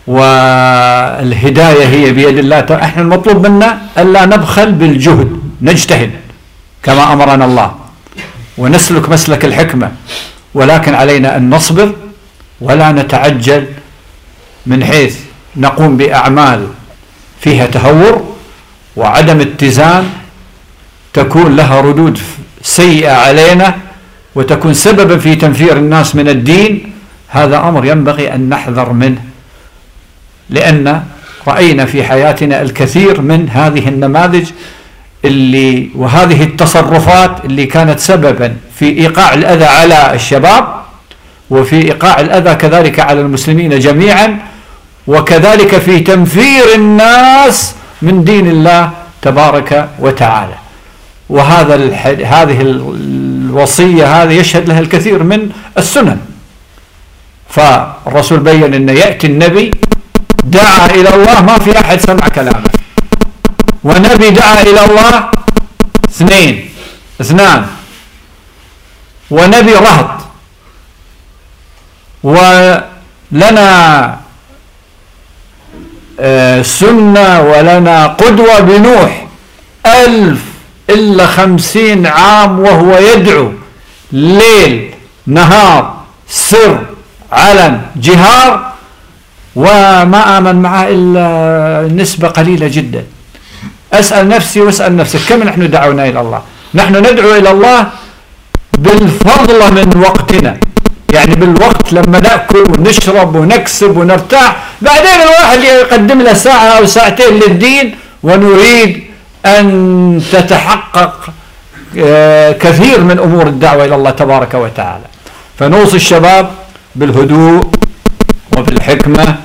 والهداية هي بيد الله. إحنا المطلوب منا ألا نبخل بالجهد نجتهد كما أمرنا الله. ونسلك مسلك الحكمة ولكن علينا أن نصبر ولا نتعجل من حيث نقوم بأعمال فيها تهور وعدم اتزان تكون لها ردود سيئة علينا وتكون سببا في تنفير الناس من الدين هذا أمر ينبغي أن نحذر منه لأن رأينا في حياتنا الكثير من هذه النماذج اللي وهذه التصرفات اللي كانت سببا في إيقاع الأذى على الشباب وفي إيقاع الأذى كذلك على المسلمين جميعا وكذلك في تنفير الناس من دين الله تبارك وتعالى وهذا. هذه الوصية هذه يشهد لها الكثير من السنن. فالرسول بين أن يأتي النبي دعا إلى الله ما في أحد سمع كلامه. ونبي دعا إلى الله اثنين اثنان. ونبي رهط. ولنا آه سنة ولنا قدوة بنوح. ألف إلا خمسين عام وهو يدعو. ليل نهار سر علن جهار وما آمن معه إلا نسبة قليلة جدا. أسأل نفسي وأسأل نفسك كم نحن دعونا إلى الله؟ نحن ندعو إلى الله بالفضل من وقتنا. يعني بالوقت لما نأكل ونشرب ونكسب ونرتاح. بعدين الواحد يقدم له ساعة أو ساعتين للدين ونريد أن تتحقق كثير من أمور الدعوة إلى الله تبارك وتعالى فنوصي الشباب بالهدوء وبالحكمة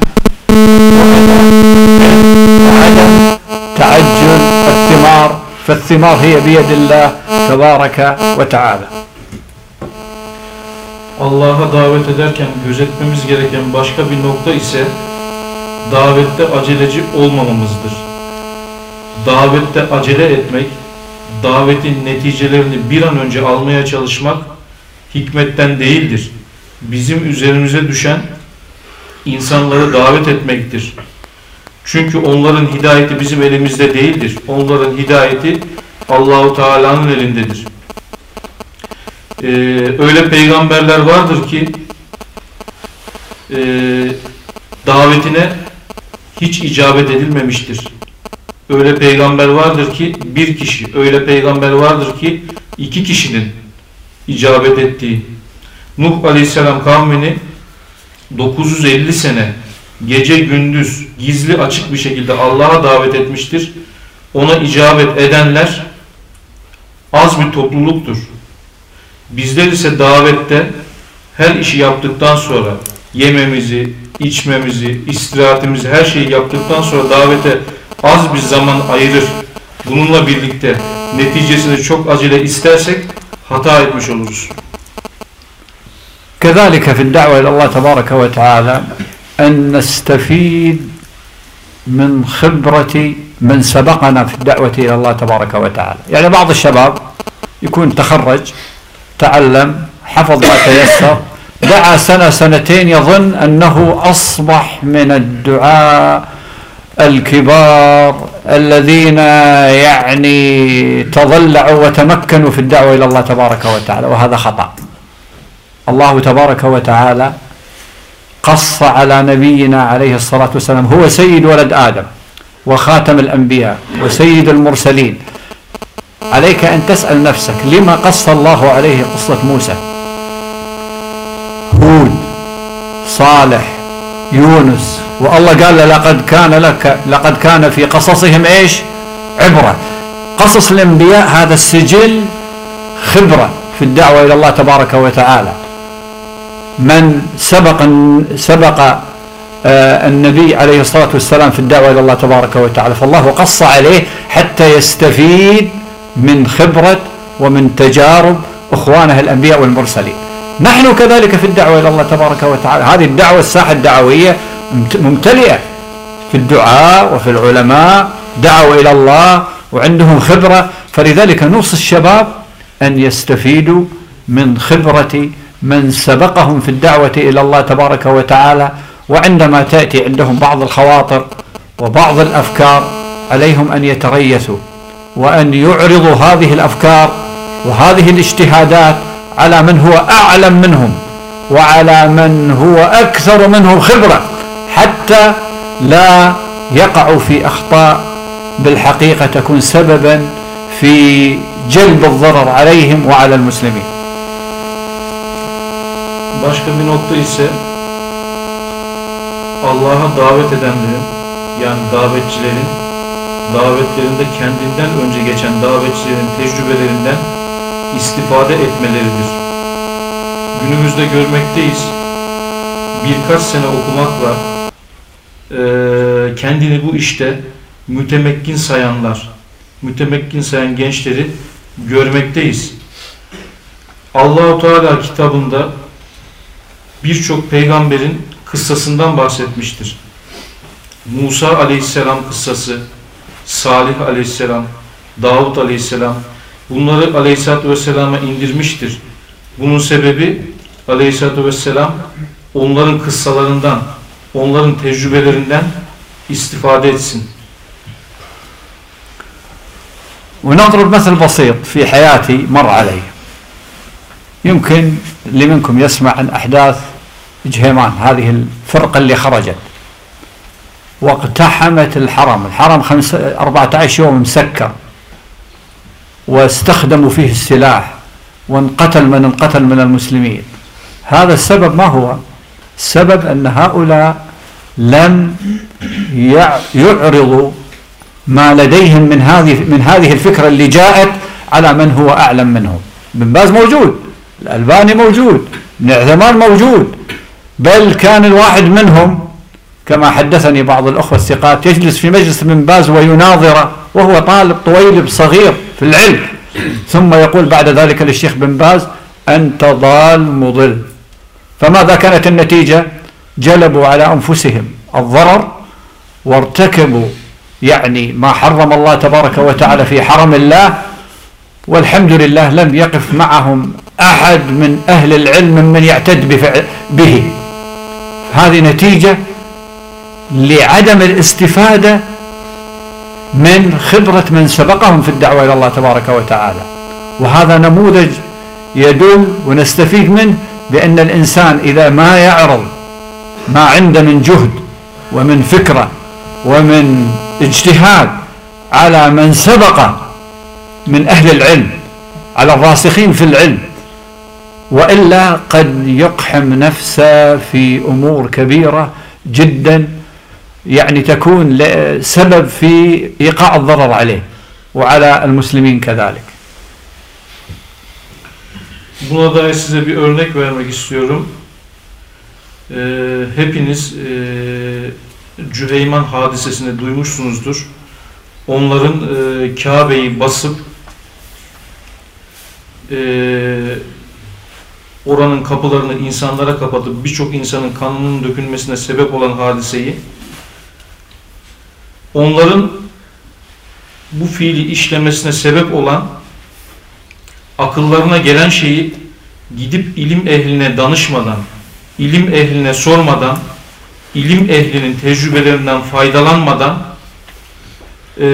وعدم تعجل الثمار فالثمار هي بيد الله تبارك وتعالى Allah'a davet ederken gözetmemiz gereken başka bir nokta ise davette aceleci olmamamızdır. Davette acele etmek, davetin neticelerini bir an önce almaya çalışmak hikmetten değildir. bizim üzerimize düşen insanları davet etmektir. Çünkü onların hidayeti bizim elimizde değildir. Onların hidayeti Allahu Teala'nın elindedir. Ee, öyle peygamberler vardır ki e, davetine hiç icabet edilmemiştir. Öyle peygamber vardır ki bir kişi, öyle peygamber vardır ki iki kişinin icabet ettiği. Nuh Aleyhisselam kavmini 950 sene gece gündüz gizli açık bir şekilde Allah'a davet etmiştir. Ona icabet edenler az bir topluluktur. Bizler ise davette her işi yaptıktan sonra yememizi, içmemizi, istirahatimizi her şeyi yaptıktan sonra davete az bir zaman ayırır. Bununla birlikte neticesini çok acele istersek hata etmiş oluruz. كذلك في الدعوة إلى الله تبارك وتعالى أن نستفيد من خبرة من سبقنا في الدعوة إلى الله تبارك وتعالى يعني بعض الشباب يكون تخرج تعلم حفظ ما تيسر دعا سنة سنتين يظن أنه أصبح من الدعاء الكبار الذين يعني تضلعوا وتمكنوا في الدعوة إلى الله تبارك وتعالى وهذا خطأ. الله تبارك وتعالى قص على نبينا عليه الصلاة والسلام هو سيد ولد آدم وخاتم الأنبياء وسيد المرسلين. عليك أن تسأل نفسك لما قص الله عليه قصة موسى؟ هود صالح يونس والله قال له لقد كان لك لقد كان في قصصهم إيش؟ عبرة. قصص الأنبياء هذا السجل خبرة في الدعوة إلى الله تبارك وتعالى. من سبق سبق آه النبي عليه الصلاة والسلام في الدعوة إلى الله تبارك وتعالى فالله قص عليه حتى يستفيد من خبرة ومن تجارب أخوانه الأنبياء والمرسلين. نحن كذلك في الدعوة إلى الله تبارك وتعالى. هذه الدعوة الساحة الدعوية ممتلئة في الدعاء وفي العلماء دعوا إلى الله وعندهم خبرة. فلذلك نوصي الشباب أن يستفيدوا من خبرة من سبقهم في الدعوة إلى الله تبارك وتعالى. وعندما تأتي عندهم بعض الخواطر وبعض الأفكار عليهم أن يتريثوا وأن يعرضوا هذه الأفكار وهذه الاجتهادات على من هو أعلم منهم وعلى من هو أكثر منهم خبرة. حتى لا يقعوا في أخطاء بالحقيقة تكون سببا في جلب الضرر عليهم وعلى المسلمين Başka bir nokta ise Allah'a davet edenlerin yani davetçilerin davetlerinde kendinden önce geçen davetçilerin tecrübelerinden istifade etmeleridir. Günümüzde görmekteyiz. Birkaç sene okumakla e, kendini bu işte mütemekkin sayanlar, mütemekkin sayan gençleri görmekteyiz. Allahu Teala kitabında birçok peygamberin kıssasından bahsetmiştir. Musa aleyhisselam kıssası, Salih aleyhisselam, Davut aleyhisselam bunları aleyhissalatü vesselama indirmiştir. Bunun sebebi aleyhissalatü vesselam onların kıssalarından, onların tecrübelerinden istifade etsin. ونضرب مثل بسيط في حياتي مر علي. يمكن اللي منكم يسمع عن أحداث جهيمان هذه الفرقة اللي خرجت. واقتحمت الحرم الحرم خمس 14 يوم مسكر. واستخدموا فيه السلاح وانقتل من انقتل من المسلمين. هذا السبب ما هو؟ السبب أن هؤلاء لم يعرضوا ما لديهم من هذه من هذه الفكرة اللي جاءت على من هو أعلم منهم. بن باز موجود الألباني موجود ابن عثمان موجود بل كان الواحد منهم. كما حدثني بعض الأخوة الثقات يجلس في مجلس ابن باز ويناظر وهو طالب طويلب صغير في العلم. ثم يقول بعد ذلك للشيخ بن باز أنت ضال مضل. فماذا كانت النتيجة؟ جلبوا على أنفسهم الضرر وارتكبوا يعني ما حرم الله تبارك وتعالى في حرم الله والحمد لله لم يقف معهم أحد من أهل العلم من يعتد به. هذه نتيجة لعدم الاستفادة من خبرة من سبقهم في الدعوة إلى الله تبارك وتعالى. وهذا نموذج يدل ونستفيد منه بأن الإنسان إذا ما يعرض ما عنده من جهد ومن فكرة ومن اجتهاد على من سبق من أهل العلم على الراسخين في العلم وإلا قد يقحم نفسه في أمور كبيرة جدا يعني تكون سبب في إيقاع الضرر عليه وعلى المسلمين كذلك. Buna dair size bir örnek vermek istiyorum. Ee, hepiniz e, Cüheyman hadisesini duymuşsunuzdur. Onların e, Kabe'yi basıp e, oranın kapılarını insanlara kapatıp birçok insanın kanının dökülmesine sebep olan hadiseyi onların bu fiili işlemesine sebep olan akıllarına gelen şeyi gidip ilim ehline danışmadan, ilim ehline sormadan, ilim ehlinin tecrübelerinden faydalanmadan e,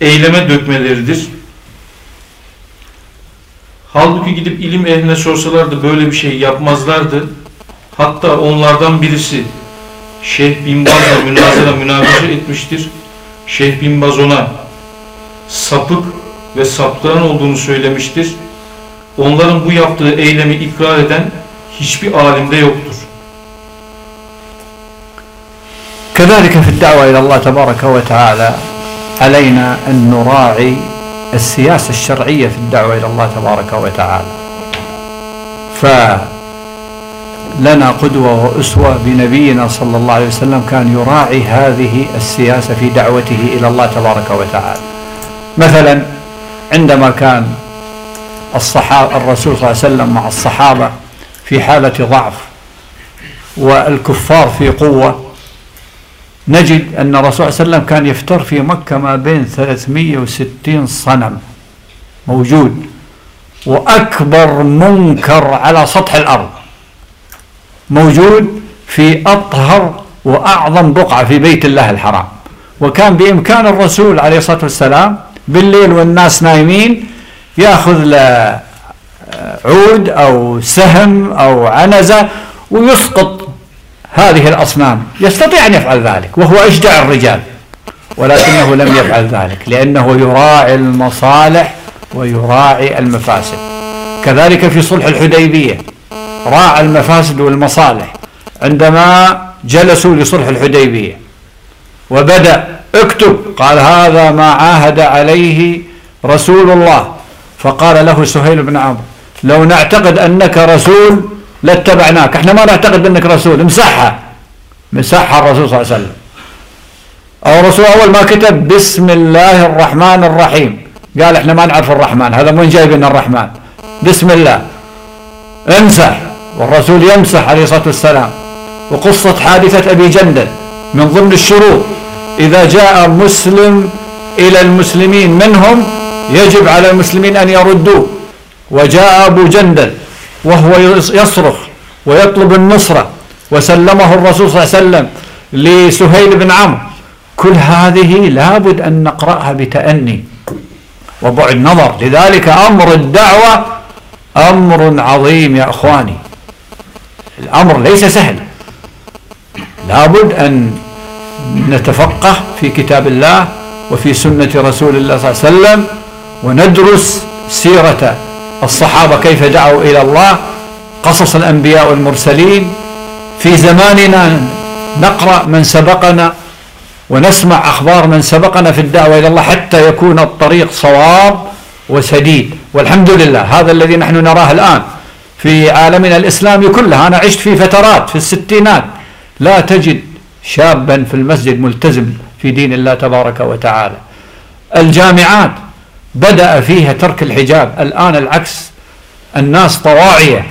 eyleme dökmeleridir. Halbuki gidip ilim ehline sorsalardı böyle bir şey yapmazlardı. Hatta onlardan birisi Şeyh Bin Baz'la münazara münakaşa etmiştir. Şeyh Bin ona sapık ve saptığın olduğunu söylemiştir. Onların bu yaptığı eylemi ikrar eden hiçbir alimde yoktur. كذلك في الدعوة إلى الله تبارك وتعالى علينا أن نراعي السياسة الشرعية في الدعوة إلى الله تبارك وتعالى فلنا قدوة وأسوة بنبينا صلى الله عليه وسلم كان يراعي هذه السياسة في دعوته إلى الله تبارك وتعالى مثلا عندما كان الصحابة الرسول صلى الله عليه وسلم مع الصحابة في حالة ضعف والكفار في قوة نجد أن الرسول صلى الله عليه وسلم كان يفتر في مكة ما بين 360 صنم موجود وأكبر منكر على سطح الأرض موجود في أطهر وأعظم بقعة في بيت الله الحرام. وكان بإمكان الرسول عليه الصلاة والسلام بالليل والناس نايمين ياخذ له عود أو سهم أو عنزة ويسقط هذه الأصنام. يستطيع أن يفعل ذلك وهو اشجع الرجال ولكنه لم يفعل ذلك لأنه يراعي المصالح ويراعي المفاسد. كذلك في صلح الحديبية راعى المفاسد والمصالح عندما جلسوا لصلح الحديبية وبدأ اكتب. قال هذا ما عاهد عليه رسول الله. فقال له سهيل بن عمرو لو نعتقد أنك رسول لاتبعناك. إحنا ما نعتقد أنك رسول امسحها. مسحها الرسول صلى الله عليه وسلم. أو الرسول أول ما كتب بسم الله الرحمن الرحيم. قال إحنا ما نعرف الرحمن هذا من جايبين الرحمن. بسم الله. امسح. والرسول يمسح عليه الصلاة والسلام. وقصة حادثة أبي جندل من ضمن الشروط. إذا جاء مسلم إلى المسلمين منهم يجب على المسلمين أن يردوه. وجاء أبو جندل وهو يصرخ ويطلب النصرة وسلمه الرسول صلى الله عليه وسلم لسهيل بن عمرو. كل هذه لابد أن نقرأها بتأني وبعد نظر لذلك أمر الدعوة أمر عظيم يا أخواني. الأمر ليس سهل. لابد أن نتفقه في كتاب الله وفي سنة رسول الله صلى الله عليه وسلم وندرس سيرة الصحابة كيف دعوا إلى الله قصص الأنبياء والمرسلين. في زماننا نقرأ من سبقنا ونسمع أخبار من سبقنا في الدعوة إلى الله حتى يكون الطريق صواب وسديد. والحمد لله هذا الذي نحن نراه الآن في عالمنا الإسلامي كله. أنا عشت في فترات في الستينات. لا تجد شابا في المسجد ملتزم في دين الله تبارك وتعالى. الجامعات بدأ فيها ترك الحجاب. الآن العكس الناس طواعية.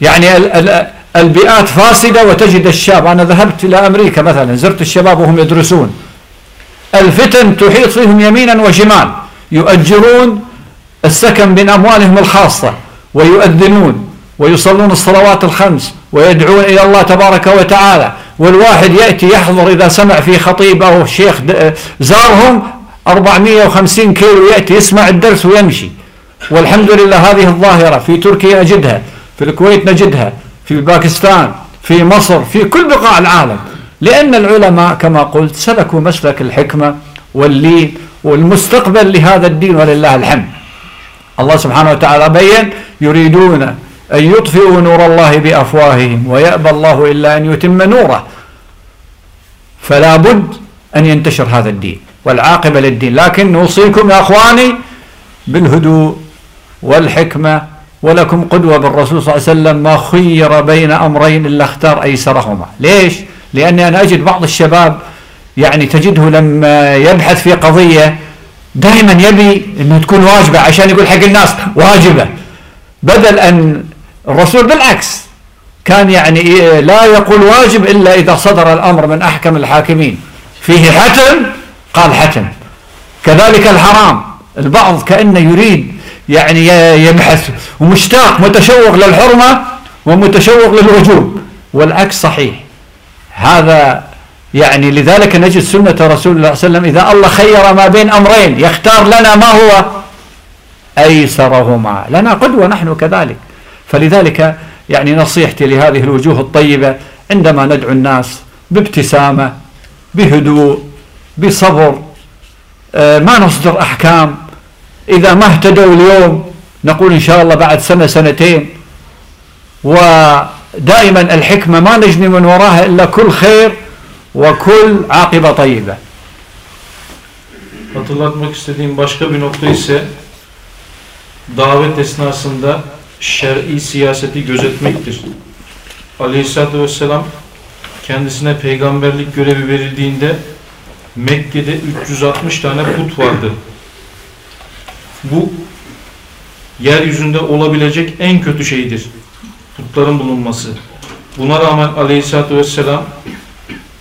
يعني البيئات فاسدة وتجد الشاب. أنا ذهبت إلى أمريكا مثلا زرت الشباب وهم يدرسون. الفتن تحيط فيهم يمينا وشمال يؤجرون السكن من أموالهم الخاصة ويؤذنون ويصلون الصلوات الخمس ويدعون إلى الله تبارك وتعالى. والواحد يأتي يحضر إذا سمع في خطيب أو شيخ زارهم 450 كيلو يأتي يسمع الدرس ويمشي. والحمد لله هذه الظاهرة. في تركيا نجدها في الكويت نجدها في باكستان في مصر في كل بقاع العالم. لأن العلماء كما قلت سلكوا مسلك الحكمة واللين والمستقبل لهذا الدين ولله الحمد. الله سبحانه وتعالى بين يريدون أن يطفئوا نور الله بأفواههم ويأبى الله إلا أن يتم نوره. فلا بد أن ينتشر هذا الدين والعاقبة للدين. لكن نوصيكم يا أخواني بالهدوء والحكمة ولكم قدوة بالرسول صلى الله عليه وسلم ما خير بين أمرين إلا اختار أيسرهما. ليش؟ لأني أنا أجد بعض الشباب يعني تجده لما يبحث في قضية دائما يبي أنه تكون واجبة عشان يقول حق الناس واجبة. بدل أن الرسول بالعكس كان يعني لا يقول واجب إلا إذا صدر الأمر من أحكم الحاكمين. فيه حتم؟ قال حتم. كذلك الحرام. البعض كأنه يريد يعني يبحث ومشتاق متشوق للحرمة ومتشوق للوجوب. والعكس صحيح. هذا يعني لذلك نجد سنة رسول الله صلى الله عليه وسلم إذا الله خير ما بين أمرين يختار لنا ما هو؟ أيسرهما. لنا قدوة نحن كذلك. فلذلك يعني نصيحتي لهذه الوجوه الطيبة عندما ندعو الناس بابتسامة بهدوء بصبر آه، ما نصدر أحكام. إذا ما اهتدوا اليوم نقول إن شاء الله بعد سنة سنتين. ودائما الحكمة ما نجني من وراها إلا كل خير وكل عاقبة طيبة. Hatırlatmak istediğim başka bir nokta ise davet esnasında şer'i siyaseti gözetmektir. Aleyhisselatü Vesselam kendisine peygamberlik görevi verildiğinde Mekke'de 360 tane put vardı. Bu yeryüzünde olabilecek en kötü şeydir. Putların bulunması. Buna rağmen Aleyhisselatü Vesselam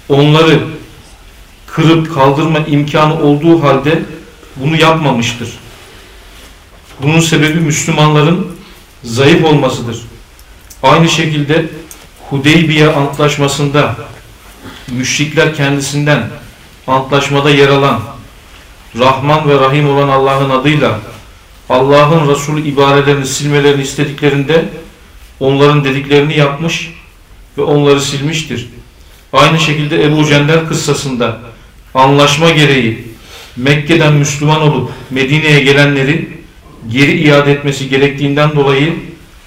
onları kırıp kaldırma imkanı olduğu halde bunu yapmamıştır. Bunun sebebi Müslümanların zayıf olmasıdır. Aynı şekilde Hudeybiye Antlaşması'nda müşrikler kendisinden antlaşmada yer alan Rahman ve Rahim olan Allah'ın adıyla Allah'ın Resulü ibarelerini silmelerini istediklerinde onların dediklerini yapmış ve onları silmiştir. Aynı şekilde Ebu Cender kıssasında anlaşma gereği Mekke'den Müslüman olup Medine'ye gelenleri geri iade etmesi gerektiğinden dolayı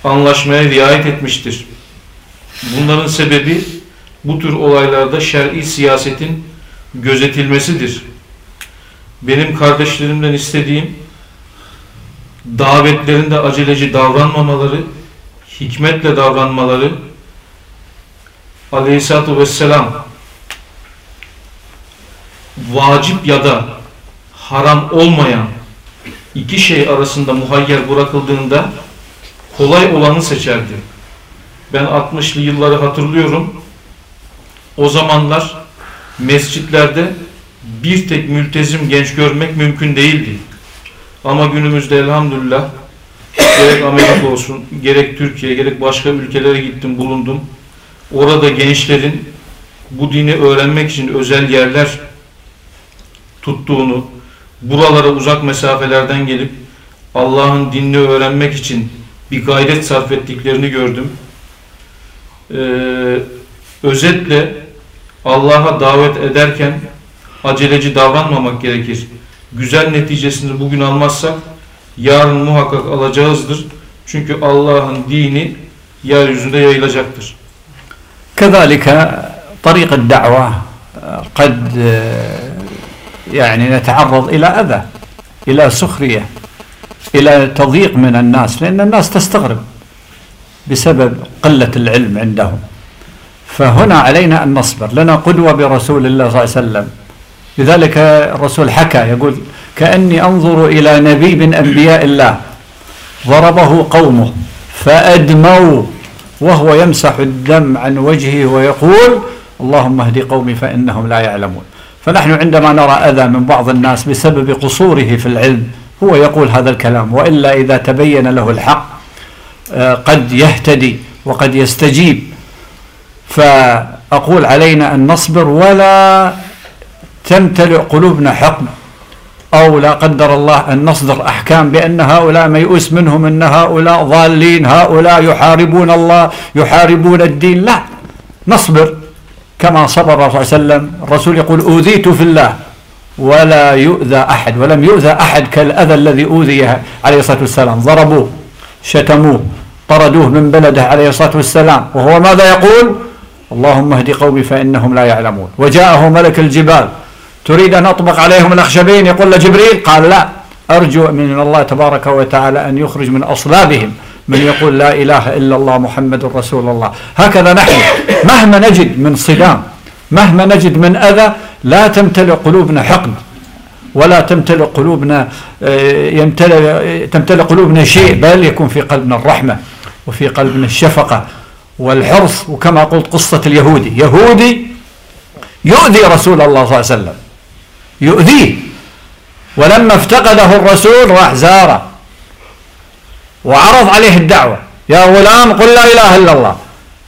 anlaşmaya riayet etmiştir. Bunların sebebi bu tür olaylarda şer'i siyasetin gözetilmesidir. Benim kardeşlerimden istediğim davetlerinde aceleci davranmamaları, hikmetle davranmaları, aleyhissalatü vesselam vacip ya da haram olmayan iki şey arasında muhayyer bırakıldığında kolay olanı seçerdi. Ben 60'lı yılları hatırlıyorum. O zamanlar mescitlerde bir tek mültezim genç görmek mümkün değildi. Ama günümüzde elhamdülillah gerek Amerika olsun, gerek Türkiye, gerek başka ülkelere gittim, bulundum. Orada gençlerin bu dini öğrenmek için özel yerler tuttuğunu, buralara uzak mesafelerden gelip Allah'ın dinini öğrenmek için bir gayret sarf ettiklerini gördüm. Ee, özetle Allah'a davet ederken aceleci davranmamak gerekir. Güzel neticesini bugün almazsak yarın muhakkak alacağızdır. Çünkü Allah'ın dini yeryüzünde yayılacaktır. كذلك طريق الدعوة قد يعني نتعرض إلى أذى إلى سخرية إلى تضييق من الناس لأن الناس تستغرب بسبب قلة العلم عندهم. فهنا علينا أن نصبر. لنا قدوة برسول الله صلى الله عليه وسلم. لذلك الرسول حكى يقول كأني أنظر إلى نبي من أنبياء الله ضربه قومه فأدموا وهو يمسح الدم عن وجهه ويقول اللهم اهد قومي فإنهم لا يعلمون. فنحن عندما نرى أذى من بعض الناس بسبب قصوره في العلم هو يقول هذا الكلام وإلا إذا تبين له الحق آه، قد يهتدي وقد يستجيب. فأقول علينا أن نصبر ولا تمتلئ قلوبنا حقد أو لا قدر الله أن نصدر أحكام بأن هؤلاء ميؤوس منهم أن هؤلاء ضالين هؤلاء يحاربون الله يحاربون الدين. لا نصبر. كما صبر الرسول صلى الله عليه وسلم الرسول يقول أوذيت في الله. ولا يؤذى أحد ولم يؤذى أحد كالأذى الذي أوذي عليه الصلاة والسلام. ضربوه شتموه طردوه من بلده عليه الصلاة والسلام. وهو ماذا يقول؟ اللهم اهد قومي فإنهم لا يعلمون. وجاءه ملك الجبال. تريد أن أطبق عليهم الأخشبين؟ يقول لجبريل قال لا أرجو من الله تبارك وتعالى أن يخرج من أصلابهم. من يقول لا إله إلا الله محمد رسول الله. هكذا نحن. مهما نجد من صدام مهما نجد من أذى لا تمتلئ قلوبنا حقد ولا تمتلئ قلوبنا آه، يمتلئ تمتلئ قلوبنا شيء بل يكون في قلبنا الرحمة وفي قلبنا الشفقة والحرص. وكما قلت قصة اليهودي يهودي يؤذي رسول الله صلى الله عليه وسلم. يؤذيه. ولما افتقده الرسول راح زاره. وعرض عليه الدعوة. يا غلام قل لا إله إلا الله.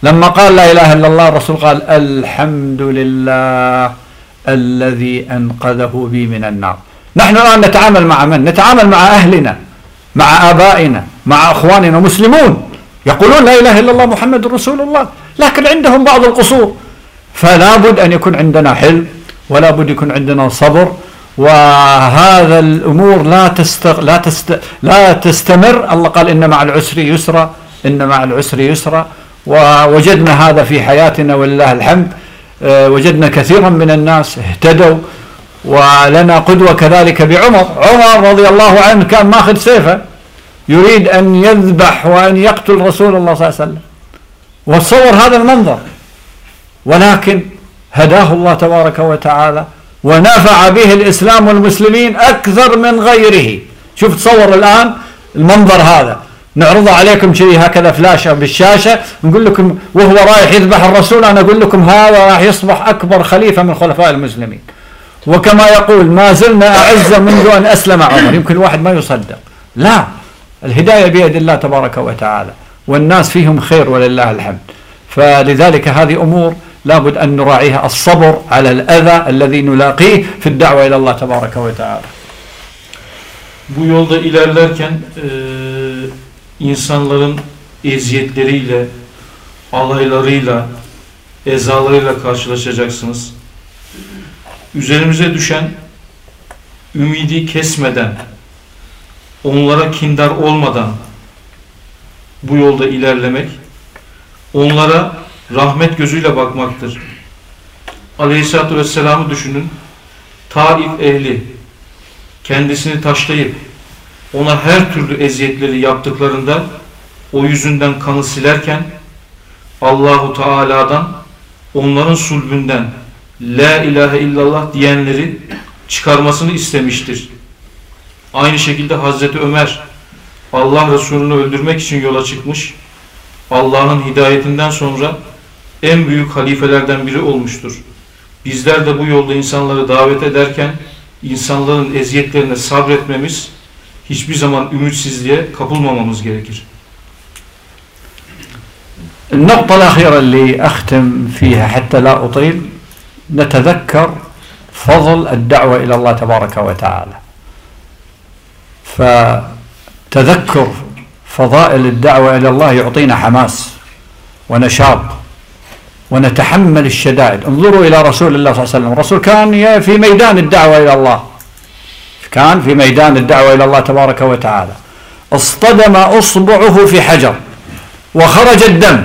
لما قال لا إله إلا الله الرسول قال الحمد لله الذي أنقذه بي من النار. نحن الآن نتعامل مع من؟ نتعامل مع أهلنا مع آبائنا مع أخواننا مسلمون. يقولون لا إله إلا الله محمد رسول الله لكن عندهم بعض القصور. فلا بد أن يكون عندنا حلم ولا بد يكون عندنا صبر وهذا الأمور لا تستغ... لا, تست... لا تستمر. الله قال إن مع العسر يسرا إن مع العسر يسرا. ووجدنا هذا في حياتنا ولله الحمد. آه، وجدنا كثيرا من الناس اهتدوا. ولنا قدوة كذلك بعمر. عمر رضي الله عنه كان ماخذ سيفه يريد أن يذبح وأن يقتل رسول الله صلى الله عليه وسلم. وتصور هذا المنظر. ولكن هداه الله تبارك وتعالى ونفع به الإسلام والمسلمين أكثر من غيره. شوف تصور الآن المنظر هذا. نعرضه عليكم شيء هكذا فلاشة بالشاشة نقول لكم وهو رايح يذبح الرسول أنا أقول لكم هذا راح يصبح أكبر خليفة من خلفاء المسلمين. وكما يقول ما زلنا أعز منذ أن أسلم عمر. يمكن واحد ما يصدق. لا الهداية بيد الله تبارك وتعالى والناس فيهم خير ولله الحمد. فلذلك هذه أمور لابد أن نراعيها الصبر على الأذى الذي نلاقيه في الدعوة إلى الله تبارك وتعالى Bu yolda ilerlerken e, insanların eziyetleriyle, alaylarıyla, ezalarıyla karşılaşacaksınız. Üzerimize düşen ümidi kesmeden, onlara kindar olmadan bu yolda ilerlemek, onlara rahmet gözüyle bakmaktır. Aleyhisselatü Vesselam'ı düşünün. Taif ehli kendisini taşlayıp ona her türlü eziyetleri yaptıklarında o yüzünden kanı silerken Allahu Teala'dan onların sulbünden La ilahe illallah diyenleri çıkarmasını istemiştir. Aynı şekilde Hazreti Ömer Allah Resulü'nü öldürmek için yola çıkmış. Allah'ın hidayetinden sonra en büyük halifelerden biri olmuştur. Bizler de bu yolda insanları davet ederken insanların eziyetlerine sabretmemiz, hiçbir zaman ümitsizliğe kapılmamamız gerekir. النقطة الأخيرة اللي أختم فيها حتى لا أطيل نتذكر فضل الدعوة إلى الله تبارك وتعالى فتذكر فضائل الدعوة إلى الله يعطينا حماس ونشاط ونتحمل الشدائد. انظروا إلى رسول الله صلى الله عليه وسلم. الرسول كان في ميدان الدعوة إلى الله. كان في ميدان الدعوة إلى الله تبارك وتعالى. اصطدم أصبعه في حجر وخرج الدم.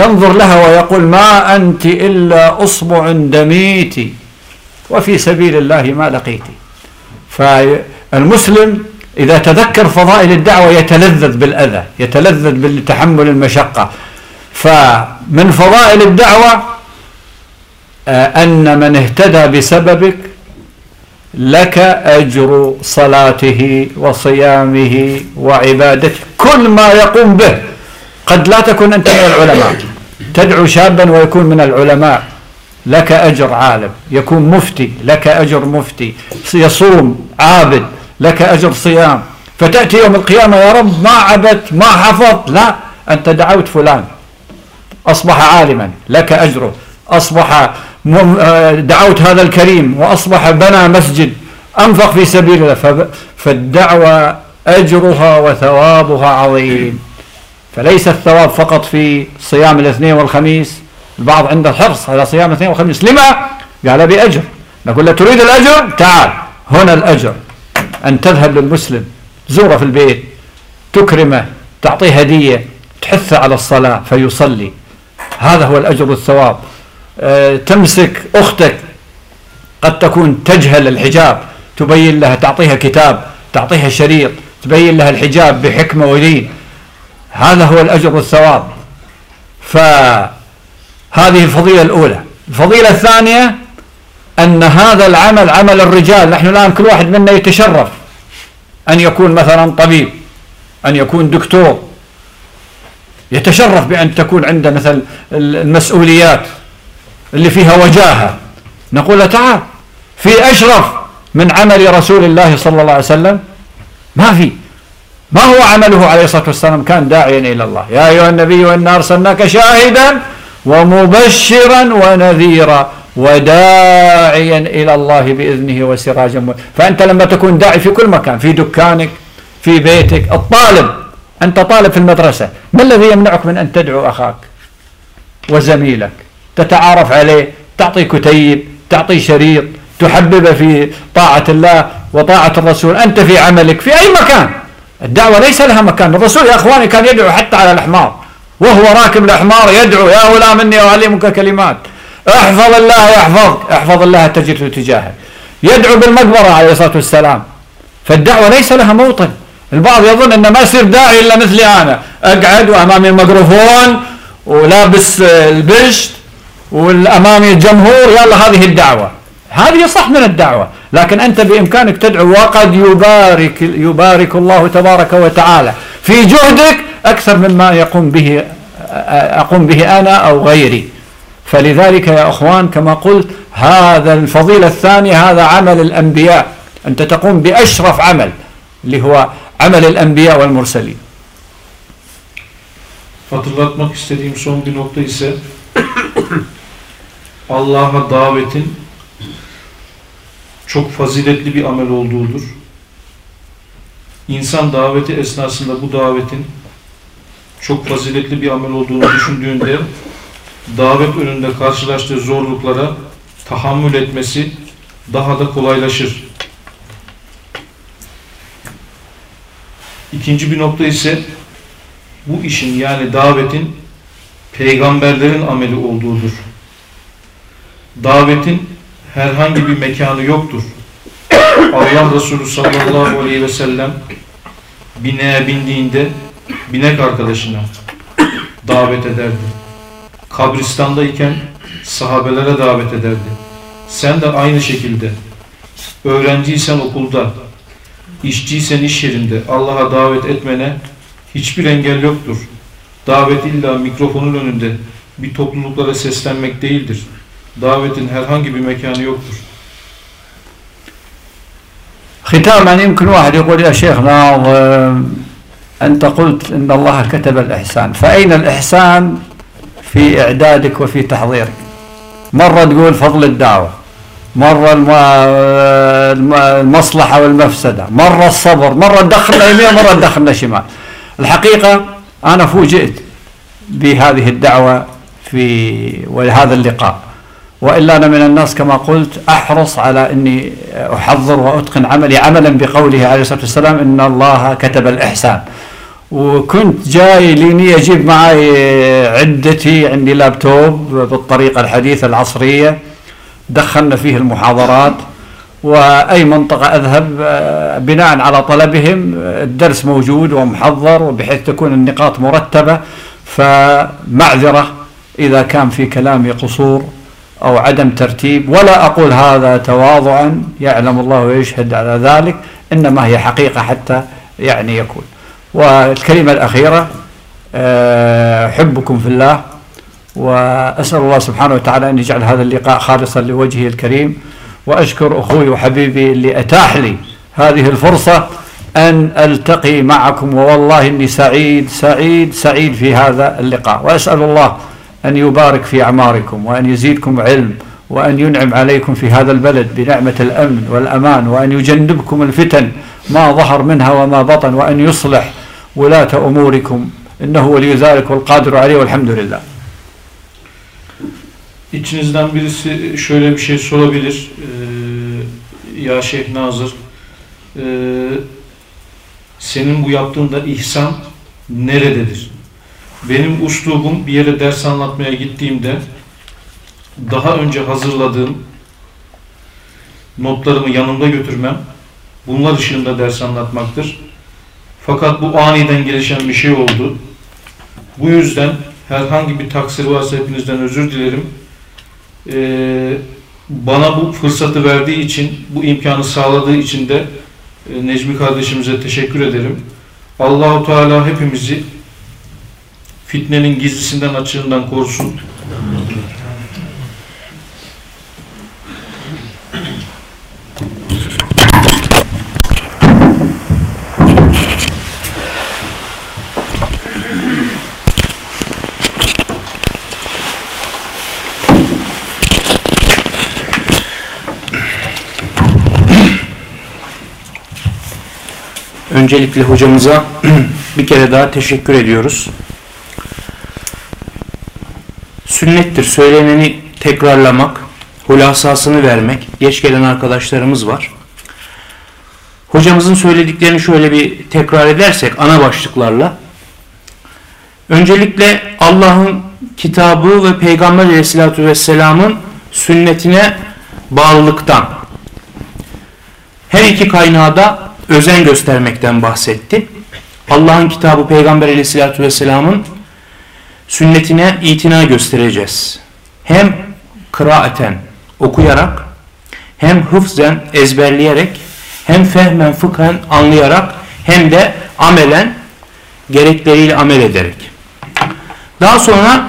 ينظر لها ويقول ما أنت إلا أصبع دميت وفي سبيل الله ما لقيت فالمسلم إذا تذكر فضائل الدعوة يتلذذ بالأذى يتلذذ بالتحمل المشقة. فمن فضائل الدعوة آه، أن من اهتدى بسببك لك أجر صلاته وصيامه وعبادته. كل ما يقوم به قد لا تكون أنت من العلماء. تدعو شابا ويكون من العلماء. لك أجر عالم. يكون مفتي. لك أجر مفتي. يصوم عابد. لك أجر صيام. فتأتي يوم القيامة يا رب ما عبدت ما حفظت. لا أنت دعوت فلان. أصبح عالما. لك أجره أصبح دعوت هذا الكريم. وأصبح بنى مسجد. أنفق في سبيل الله. فالدعوة أجرها وثوابها عظيم. فليس الثواب فقط في صيام الاثنين والخميس. البعض عنده حرص على صيام الاثنين والخميس. لما؟ قال بأجر. نقول له تريد الأجر؟ تعال. هنا الأجر. أن تذهب للمسلم. زوره في البيت. تكرمه. تعطيه هدية. تحثه على الصلاة. فيصلي. هذا هو الأجر والثواب. أه تمسك أختك قد تكون تجهل الحجاب تبين لها تعطيها كتاب تعطيها شريط تبين لها الحجاب بحكمة ودين. هذا هو الأجر والثواب. فهذه الفضيلة الأولى. الفضيلة الثانية أن هذا العمل عمل الرجال. نحن الآن كل واحد منا يتشرف. أن يكون مثلا طبيب أن يكون دكتور يتشرف بأن تكون عنده مثل المسؤوليات اللي فيها وجاهة. نقول له تعال في أشرف من عمل رسول الله صلى الله عليه وسلم؟ ما في. ما هو عمله عليه الصلاة والسلام؟ كان داعيا إلى الله. يا أيها النبي وإنا أرسلناك شاهدا ومبشرا ونذيرا وداعيا إلى الله بإذنه وسراجا. فأنت لما تكون داعي في كل مكان في دكانك في بيتك الطالب أنت طالب في المدرسة. ما الذي يمنعك من أن تدعو أخاك وزميلك؟ تتعارف عليه تعطي كتيب تعطي شريط تحببه في طاعة الله وطاعة الرسول. أنت في عملك في أي مكان. الدعوة ليس لها مكان. الرسول يا أخواني كان يدعو حتى على الأحمار. وهو راكب الأحمار يدعو يا غلام إني أعلمك كلمات. احفظ الله يحفظك. احفظ الله تجد تجاهك يدعو بالمقبرة عليه الصلاة والسلام. فالدعوة ليس لها موطن. البعض يظن أن ما يصير داعي إلا مثلي أنا. أقعد وأمامي الميكروفون ولابس البشت والأمامي الجمهور يلا هذه الدعوة. هذه صح من الدعوة. لكن أنت بإمكانك تدعو وقد يبارك يبارك الله تبارك وتعالى في جهدك أكثر مما يقوم به أقوم به أنا أو غيري. فلذلك يا أخوان كما قلت هذا الفضيلة الثانية هذا عمل الأنبياء. أنت تقوم بأشرف عمل اللي هو amel el enbiya vel murselin. Hatırlatmak istediğim son bir nokta ise Allah'a davetin çok faziletli bir amel olduğudur. İnsan daveti esnasında bu davetin çok faziletli bir amel olduğunu düşündüğünde davet önünde karşılaştığı zorluklara tahammül etmesi daha da kolaylaşır. İkinci bir nokta ise bu işin yani davetin peygamberlerin ameli olduğudur. Davetin herhangi bir mekanı yoktur. Allah Resulü sallallahu aleyhi ve sellem bineğe bindiğinde binek arkadaşına davet ederdi. Kabristandayken sahabelere davet ederdi. Sen de aynı şekilde öğrenciysen okulda, işçiysen iş yerinde Allah'a davet etmene hiçbir engel yoktur. Davet illa mikrofonun önünde bir topluluklara seslenmek değildir. Davetin herhangi bir mekanı yoktur. ختاما يمكن واحد يقول يا شيخنا أنت قلت أن الله كتب الإحسان فأين الإحسان في إعدادك وفي تحضيرك مرة تقول فضل الدعوة مرة المصلحة والمفسدة مرة الصبر مرة تدخلنا يمين مرة تدخلنا شمال الحقيقة أنا فوجئت بهذه الدعوة في وهذا اللقاء. وإلا أنا من الناس كما قلت أحرص على أني أحضر وأتقن عملي عملا بقوله عليه الصلاة والسلام إن الله كتب الإحسان. وكنت جاي ليني أجيب معي عدتي عندي لابتوب بالطريقة الحديثة العصرية. دخلنا فيه المحاضرات وأي منطقة أذهب بناء على طلبهم الدرس موجود ومحضر وبحيث تكون النقاط مرتبة. فمعذرة إذا كان في كلامي قصور أو عدم ترتيب. ولا أقول هذا تواضعا يعلم الله ويشهد على ذلك إنما هي حقيقة حتى يعني يكون. والكلمة الأخيرة حبكم في الله. وأسأل الله سبحانه وتعالى أن يجعل هذا اللقاء خالصا لوجهه الكريم. وأشكر أخوي وحبيبي اللي أتاح لي هذه الفرصة أن ألتقي معكم. ووالله إني سعيد سعيد سعيد في هذا اللقاء. وأسأل الله أن يبارك في أعماركم وأن يزيدكم علم وأن ينعم عليكم في هذا البلد بنعمة الأمن والأمان وأن يجنبكم الفتن ما ظهر منها وما بطن وأن يصلح ولاة أموركم. إنه ولي ذلك والقادر عليه والحمد لله. İçinizden birisi şöyle bir şey sorabilir. Ee, ya Şeyh Nazır, ee, senin bu yaptığın da ihsan nerededir? Benim uslubum bir yere ders anlatmaya gittiğimde daha önce hazırladığım notlarımı yanımda götürmem, bunlar ışığında ders anlatmaktır. Fakat bu aniden gelişen bir şey oldu. Bu yüzden herhangi bir taksir varsa hepinizden özür dilerim. Ee, bana bu fırsatı verdiği için, bu imkanı sağladığı için de e, Necmi kardeşimize teşekkür ederim. Allahu Teala hepimizi fitnenin gizlisinden açığından korusun. Öncelikle hocamıza bir kere daha teşekkür ediyoruz. Sünnettir söyleneni tekrarlamak, hulasasını vermek. Geç gelen arkadaşlarımız var. Hocamızın söylediklerini şöyle bir tekrar edersek ana başlıklarla. Öncelikle Allah'ın kitabı ve Peygamber aleyhissalatü vesselamın sünnetine bağlılıktan. Her iki kaynağı da özen göstermekten bahsetti. Allah'ın kitabı Peygamber aleyhissalatü vesselamın sünnetine itina göstereceğiz. Hem kıraeten okuyarak hem hıfzen ezberleyerek hem fehmen fıkhen anlayarak hem de amelen gerekleriyle amel ederek. Daha sonra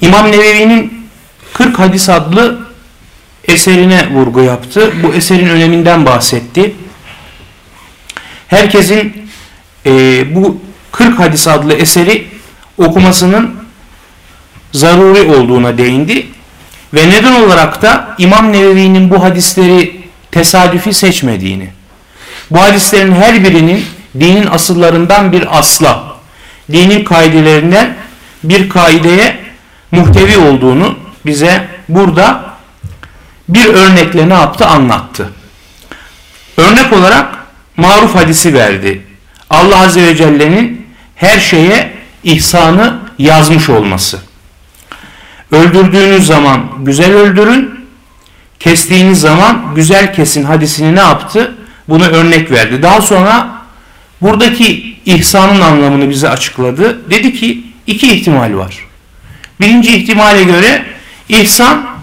İmam Nevevi'nin 40 hadis adlı eserine vurgu yaptı. Bu eserin öneminden bahsetti. Herkesin e, bu 40 hadis adlı eseri okumasının zaruri olduğuna değindi. Ve neden olarak da İmam Nevevi'nin bu hadisleri tesadüfi seçmediğini, bu hadislerin her birinin dinin asıllarından bir asla, dinin kaidelerinden bir kaideye muhtevi olduğunu bize burada bir örnekle ne yaptı anlattı. Örnek olarak maruf hadisi verdi. Allah Azze ve Celle'nin her şeye ihsanı yazmış olması. Öldürdüğünüz zaman güzel öldürün, kestiğiniz zaman güzel kesin hadisini ne yaptı? Bunu örnek verdi. Daha sonra buradaki ihsanın anlamını bize açıkladı. Dedi ki iki ihtimal var. Birinci ihtimale göre ihsan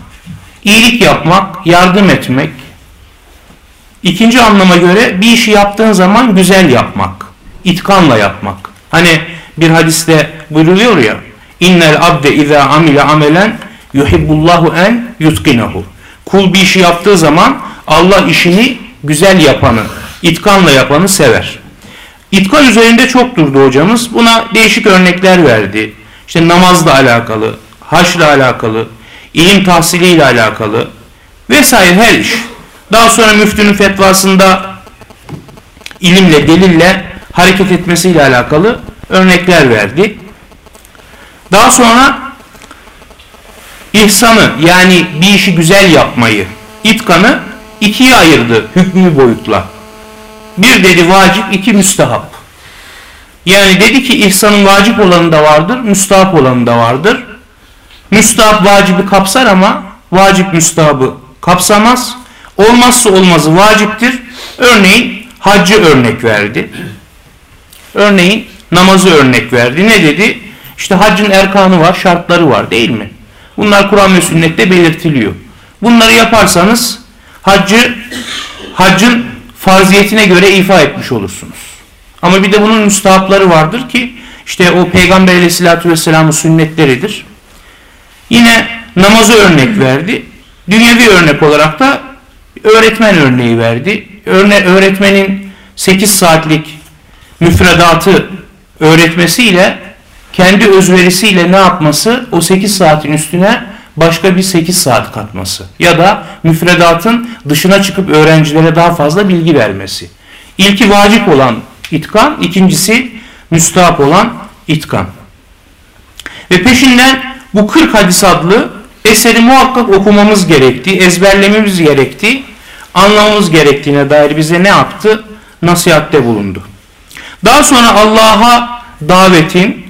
iyilik yapmak, yardım etmek. İkinci anlama göre bir işi yaptığın zaman güzel yapmak, itkanla yapmak. Hani bir hadiste buyruluyor ya innel abde izâ amile amelen yuhibbullahu en yutkinahu. Kul bir işi yaptığı zaman Allah işini güzel yapanı, itkanla yapanı sever. İtkan üzerinde çok durdu hocamız. Buna değişik örnekler verdi. İşte namazla alakalı, haçla alakalı, ilim tahsiliyle alakalı vesaire her iş. Daha sonra müftünün fetvasında ilimle, delille hareket etmesiyle alakalı örnekler verdi. Daha sonra ihsanı yani bir işi güzel yapmayı, itkanı ikiye ayırdı hükmü boyutla. Bir dedi vacip, iki müstahap. Yani dedi ki ihsanın vacip olanı da vardır, müstahap olanı da vardır. Müstahap vacibi kapsar ama vacip müstahabı kapsamaz. Olmazsa olmazı vaciptir. Örneğin haccı örnek verdi. Örneğin namazı örnek verdi. Ne dedi? İşte haccın erkanı var, şartları var değil mi? Bunlar Kur'an ve sünnette belirtiliyor. Bunları yaparsanız haccı haccın farziyetine göre ifa etmiş olursunuz. Ama bir de bunun müstahapları vardır ki işte o Peygamber aleyhissalatü vesselamın sünnetleridir. Yine namazı örnek verdi. Dünyevi örnek olarak da öğretmen örneği verdi. örne öğretmenin 8 saatlik müfredatı öğretmesiyle kendi özverisiyle ne yapması? O 8 saatin üstüne başka bir 8 saat katması. Ya da müfredatın dışına çıkıp öğrencilere daha fazla bilgi vermesi. İlki vacip olan itkan, ikincisi müstahap olan itkan. Ve peşinden bu 40 hadis adlı eseri muhakkak okumamız gerektiği, ezberlememiz gerektiği, anlamamız gerektiğine dair bize ne yaptı? Nasihatte bulundu. Daha sonra Allah'a davetin,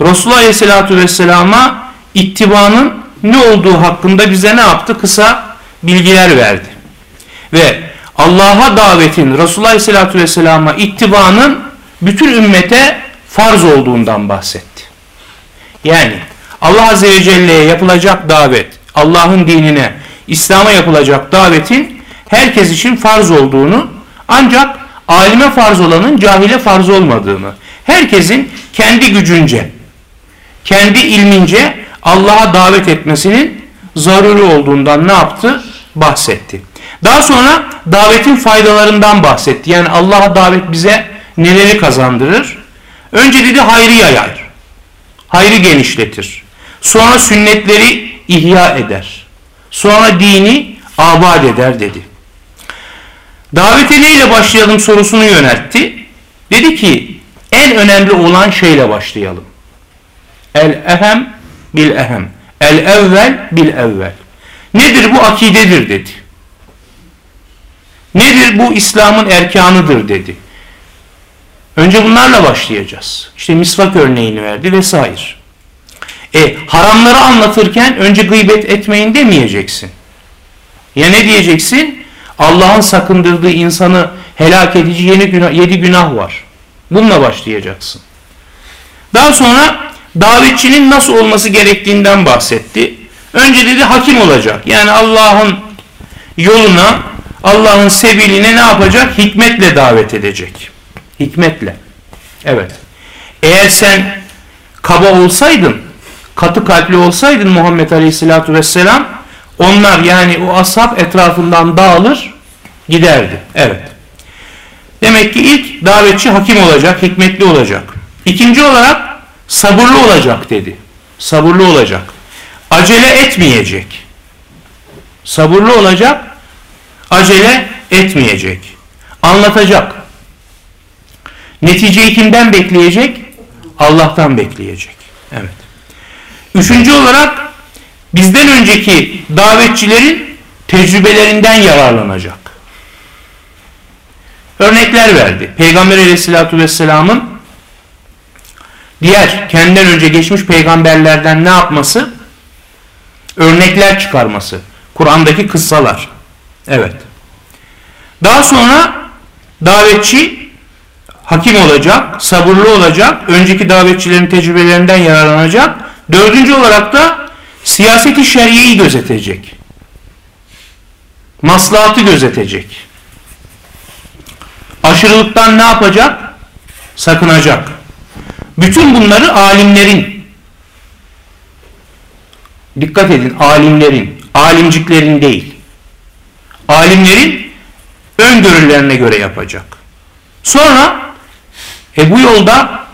Resulullah Aleyhisselatü Vesselam'a ittibanın ne olduğu hakkında bize ne yaptı? Kısa bilgiler verdi. Ve Allah'a davetin, Resulullah Aleyhisselatü Vesselam'a ittibanın bütün ümmete farz olduğundan bahsetti. Yani Allah Azze ve Celle'ye yapılacak davet, Allah'ın dinine, İslam'a yapılacak davetin herkes için farz olduğunu ancak alime farz olanın cahile farz olmadığını, herkesin kendi gücünce, kendi ilmince Allah'a davet etmesinin zaruri olduğundan ne yaptı? Bahsetti. Daha sonra davetin faydalarından bahsetti. Yani Allah'a davet bize neleri kazandırır? Önce dedi hayrı yayar. Hayrı genişletir. Sonra sünnetleri ihya eder. Sonra dini abad eder dedi. Davete neyle başlayalım sorusunu yöneltti. Dedi ki en önemli olan şeyle başlayalım. El ehem bil ehem. El evvel bil evvel. Nedir bu akidedir dedi. Nedir bu İslam'ın erkanıdır dedi. Önce bunlarla başlayacağız. İşte misvak örneğini verdi vesaire. E haramları anlatırken önce gıybet etmeyin demeyeceksin. Ya ne diyeceksin? Allah'ın sakındırdığı insanı helak edici yeni günah, yedi günah var. Bununla başlayacaksın. Daha sonra davetçinin nasıl olması gerektiğinden bahsetti. Önce dedi hakim olacak. Yani Allah'ın yoluna, Allah'ın sebiline ne yapacak? Hikmetle davet edecek. Hikmetle. Evet. Eğer sen kaba olsaydın, katı kalpli olsaydın Muhammed Aleyhisselatü Vesselam, onlar yani o ashab etrafından dağılır, giderdi. Evet. Demek ki ilk davetçi hakim olacak, hikmetli olacak. İkinci olarak sabırlı olacak dedi. Sabırlı olacak. Acele etmeyecek. Sabırlı olacak, acele etmeyecek. Anlatacak. Neticeyi kimden bekleyecek? Allah'tan bekleyecek. Evet. Üçüncü olarak bizden önceki davetçilerin tecrübelerinden yararlanacak. Örnekler verdi. Peygamber aleyhissalatü vesselamın diğer kendinden önce geçmiş peygamberlerden ne yapması? Örnekler çıkarması. Kur'an'daki kıssalar. Evet. Daha sonra davetçi hakim olacak, sabırlı olacak, önceki davetçilerin tecrübelerinden yararlanacak. Dördüncü olarak da siyaseti şer'iyeyi gözetecek. Maslahatı gözetecek. Aşırılıktan ne yapacak? Sakınacak. Bütün bunları alimlerin dikkat edin alimlerin, alimciklerin değil. Alimlerin öngörülerine göre yapacak. Sonra e bu yolda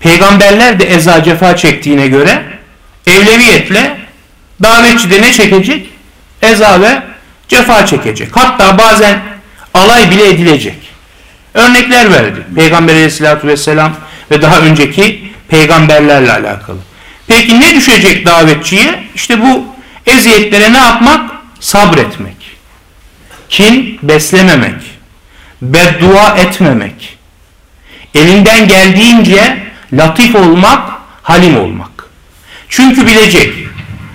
peygamberler de eza cefa çektiğine göre evleviyetle davetçi de ne çekecek? Eza ve cefa çekecek. Hatta bazen alay bile edilecek. Örnekler verdi. Peygamber aleyhissalatü vesselam ve daha önceki peygamberlerle alakalı. Peki ne düşecek davetçiye? İşte bu eziyetlere ne yapmak? Sabretmek. Kin beslememek. Beddua etmemek. Elinden geldiğince latif olmak, halim olmak. Çünkü bilecek.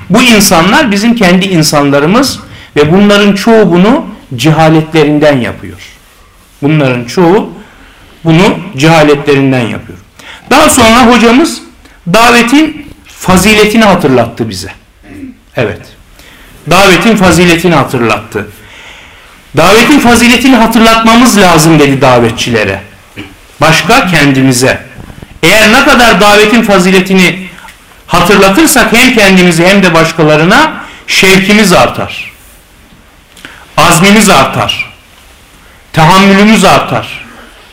Bu insanlar bizim kendi insanlarımız ve bunların çoğu bunu cehaletlerinden yapıyor. Bunların çoğu bunu cehaletlerinden yapıyor. Daha sonra hocamız davetin faziletini hatırlattı bize. Evet. Davetin faziletini hatırlattı. Davetin faziletini hatırlatmamız lazım dedi davetçilere. Başka kendimize. Eğer ne kadar davetin faziletini hatırlatırsak hem kendimizi hem de başkalarına şevkimiz artar. Azmimiz artar. tahammülümüz artar,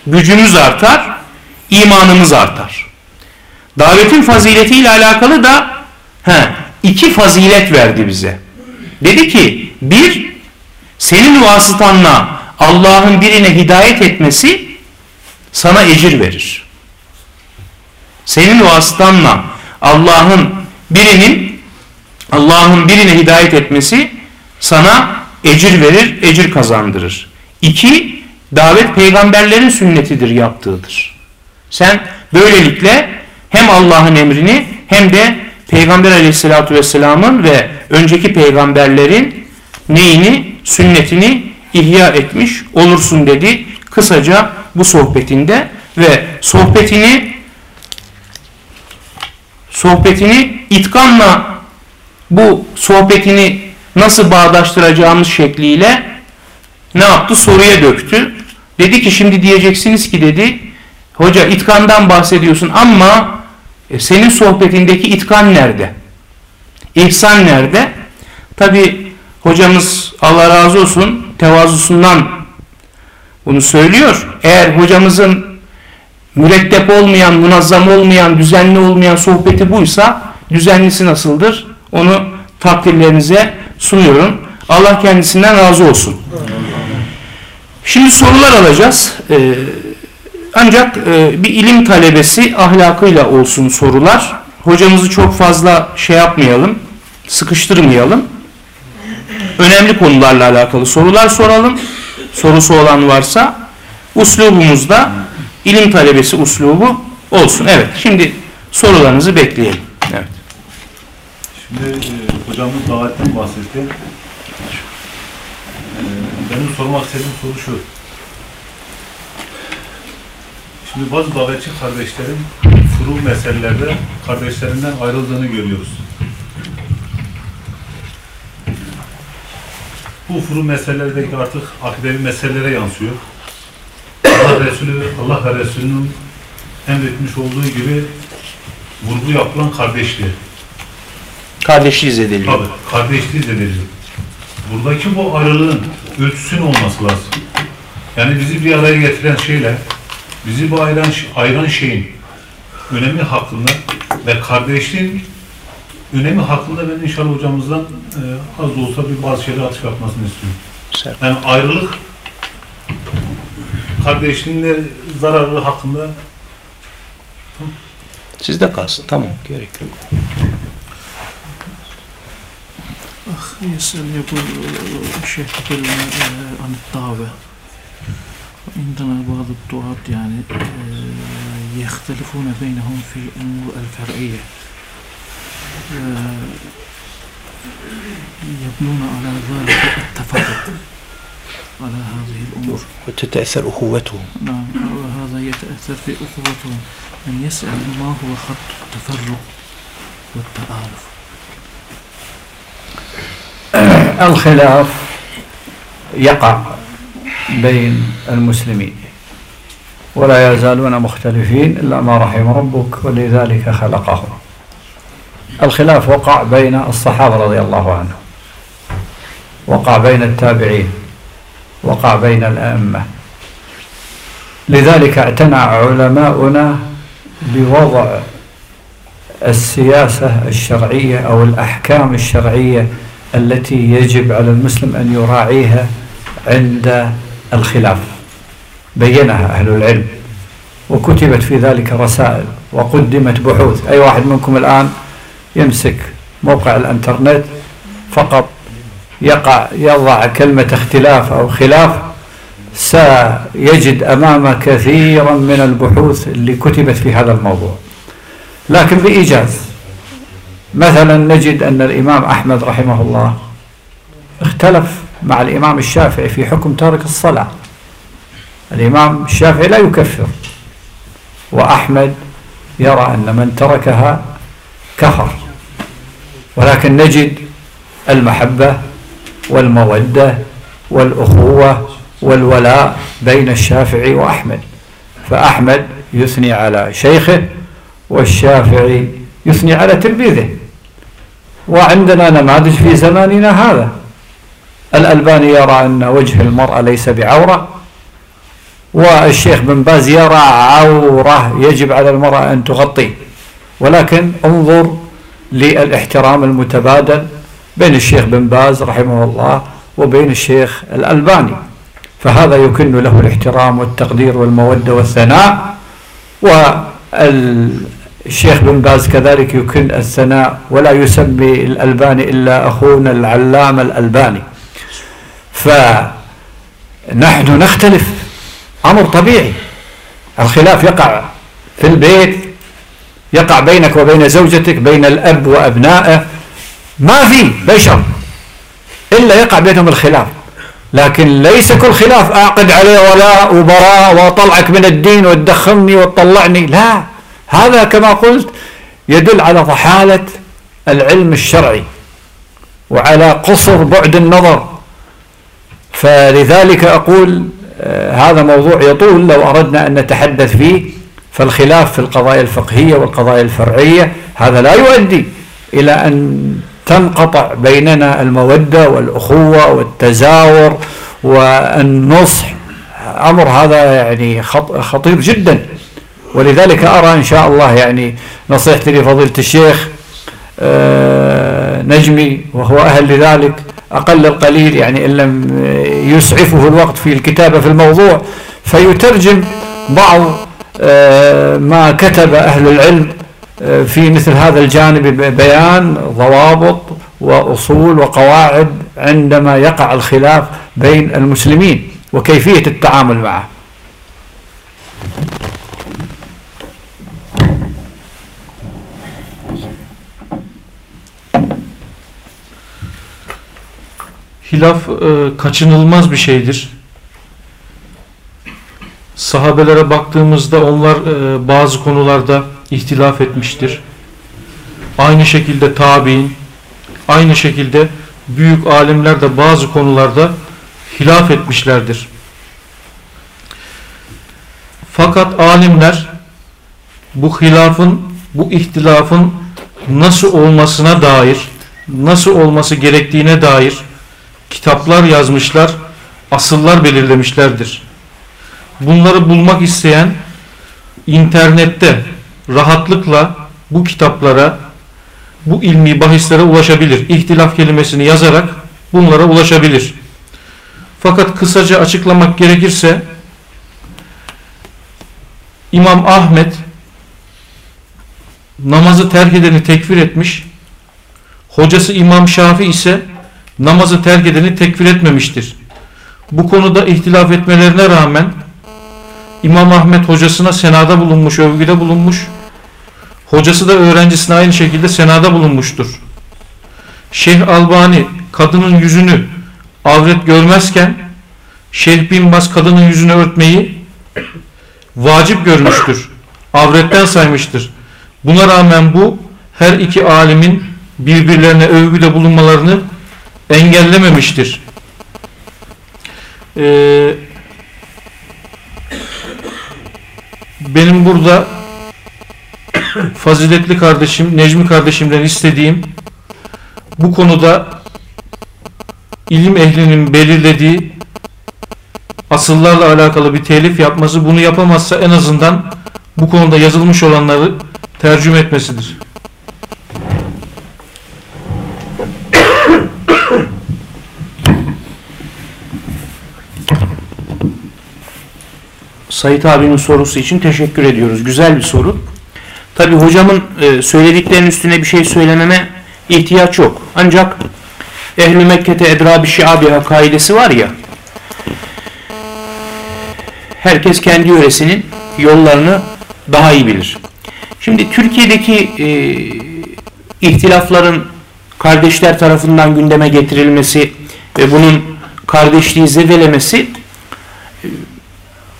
gücümüz artar, imanımız artar. Davetin faziletiyle alakalı da he, iki fazilet verdi bize. Dedi ki bir, senin vasıtanla Allah'ın birine hidayet etmesi sana ecir verir. Senin vasıtanla Allah'ın birinin Allah'ın birine hidayet etmesi sana ecir verir, ecir kazandırır. İki, davet peygamberlerin sünnetidir, yaptığıdır. Sen böylelikle hem Allah'ın emrini hem de Peygamber aleyhissalatü vesselamın ve önceki peygamberlerin neyini, sünnetini ihya etmiş olursun dedi kısaca bu sohbetinde ve sohbetini sohbetini itkanla bu sohbetini nasıl bağdaştıracağımız şekliyle ne yaptı? Soruya döktü. Dedi ki şimdi diyeceksiniz ki dedi hoca itkandan bahsediyorsun ama e, senin sohbetindeki itkan nerede? İhsan nerede? Tabi hocamız Allah razı olsun tevazusundan bunu söylüyor. Eğer hocamızın mürettep olmayan, munazzam olmayan, düzenli olmayan sohbeti buysa düzenlisi nasıldır? Onu takdirlerinize sunuyorum. Allah kendisinden razı olsun. Şimdi sorular alacağız. Ee, ancak e, bir ilim talebesi ahlakıyla olsun sorular. Hocamızı çok fazla şey yapmayalım, sıkıştırmayalım. Önemli konularla alakalı sorular soralım. Sorusu olan varsa uslubumuzda ilim talebesi uslubu olsun. Evet, şimdi sorularınızı bekleyelim. Evet. Şimdi e, hocamız davetten bahsetti. E, benim sormak istediğim soru şu. Şimdi bazı davetçi kardeşlerin furu meselelerde kardeşlerinden ayrıldığını görüyoruz. Bu furu meselelerdeki artık akidevi meselelere yansıyor. Allah Resulü, Allah ve Resulünün emretmiş olduğu gibi vurgu yapılan kardeşliği. Kardeşliği zedeliyor. Tabii, kardeşliği zedeliyor. Buradaki bu ayrılığın ölçüsün olması lazım. Yani bizi bir araya getiren şeyle, bizi bu ayıran, ayıran şeyin önemi hakkında ve kardeşliğin önemi hakkında ben inşallah hocamızdan e, az da olsa bir bazı şeyler atıf yapmasını istiyorum. Yani ayrılık kardeşliğin de zararı hakkında Sizde kalsın. Tamam. Gerek yok. أخ يسأل يقول الشيخ آه، عن الدعوة عندنا بعض الدعاة يعني يختلفون بينهم في الأمور الفرعية يبنون على ذلك التفرق على هذه الأمور. وتتأثر أخوتهم نعم وهذا يتأثر في أخوتهم من يسأل ما هو خط التفرق والتآلف. الخلاف يقع بين المسلمين ولا يزالون مختلفين إلا ما رحم ربك ولذلك خلقهم الخلاف وقع بين الصحابة رضي الله عنهم وقع بين التابعين. وقع بين الأئمة. لذلك اعتنى علماؤنا بوضع السياسة الشرعية أو الأحكام الشرعية التي يجب على المسلم أن يراعيها عند الخلاف. بينها أهل العلم. وكتبت في ذلك رسائل وقدمت بحوث. أي واحد منكم الآن يمسك موقع الإنترنت فقط يقع يضع كلمة اختلاف أو خلاف سيجد أمامه كثيرا من البحوث اللي كتبت في هذا الموضوع. لكن بإيجاز مثلا نجد أن الإمام أحمد رحمه الله اختلف مع الإمام الشافعي في حكم تارك الصلاة. الإمام الشافعي لا يكفر وأحمد يرى أن من تركها كفر. ولكن نجد المحبة والمودة والأخوة والولاء بين الشافعي وأحمد. فأحمد يثني على شيخه والشافعي يثني على تلميذه. وعندنا نماذج في زماننا هذا. الألباني يرى أن وجه المرأة ليس بعورة والشيخ بن باز يرى عورة يجب على المرأة أن تغطي. ولكن انظر للإحترام المتبادل بين الشيخ بن باز رحمه الله وبين الشيخ الألباني. فهذا يكن له الاحترام والتقدير والمودة والثناء والشيخ بن باز كذلك يكن الثناء ولا يسمي الألباني إلا أخونا العلام الألباني. فنحن نختلف أمر طبيعي. الخلاف يقع في البيت يقع بينك وبين زوجتك بين الأب وأبنائه. ما في بشر إلا يقع بينهم الخلاف. لكن ليس كل خلاف أعقد عليه ولاء وبراء وأطلعك من الدين وتدخلني وتطلعني. لا هذا كما قلت يدل على ضحالة العلم الشرعي وعلى قصر بعد النظر. فلذلك أقول آه، هذا موضوع يطول لو أردنا أن نتحدث فيه. فالخلاف في القضايا الفقهية والقضايا الفرعية هذا لا يؤدي إلى أن تنقطع بيننا المودة والأخوة والتزاور والنصح أمر هذا يعني خطير جدا. ولذلك أرى إن شاء الله يعني نصيحتي لفضيلة الشيخ آه، نجمي وهو أهل لذلك أقل القليل يعني إن لم يسعفه الوقت في الكتابة في الموضوع فيترجم بعض آه، ما كتب أهل العلم في مثل هذا الجانب بيان ضوابط وأصول وقواعد عندما يقع الخلاف بين المسلمين وكيفية التعامل معه Hilaf e, kaçınılmaz bir şeydir. Sahabelere baktığımızda onlar e, bazı konularda ihtilaf etmiştir. Aynı şekilde tabi'in, aynı şekilde büyük alimler de bazı konularda hilaf etmişlerdir. Fakat alimler bu hilafın, bu ihtilafın nasıl olmasına dair, nasıl olması gerektiğine dair kitaplar yazmışlar, asıllar belirlemişlerdir. Bunları bulmak isteyen internette rahatlıkla bu kitaplara, bu ilmi bahislere ulaşabilir. İhtilaf kelimesini yazarak bunlara ulaşabilir. Fakat kısaca açıklamak gerekirse İmam Ahmet namazı terk edeni tekfir etmiş. Hocası İmam Şafi ise namazı terk edeni tekfir etmemiştir. Bu konuda ihtilaf etmelerine rağmen İmam Ahmet hocasına senada bulunmuş, övgüde bulunmuş. Hocası da öğrencisine aynı şekilde senada bulunmuştur. Şeyh Albani kadının yüzünü avret görmezken Şeyh Bin Baz kadının yüzünü örtmeyi vacip görmüştür. Avretten saymıştır. Buna rağmen bu her iki alimin birbirlerine övgüde bulunmalarını engellememiştir. Ee, benim burada faziletli kardeşim Necmi kardeşimden istediğim bu konuda ilim ehlinin belirlediği asıllarla alakalı bir telif yapması bunu yapamazsa en azından bu konuda yazılmış olanları tercüme etmesidir. Sayit abinin sorusu için teşekkür ediyoruz. Güzel bir soru. Tabi hocamın e, söylediklerinin üstüne bir şey söylememe ihtiyaç yok. Ancak Ehl-i Mekke'te Edrabi Şiabiha kaidesi var ya herkes kendi yöresinin yollarını daha iyi bilir. Şimdi Türkiye'deki e, ihtilafların kardeşler tarafından gündeme getirilmesi ve bunun kardeşliği zedelemesi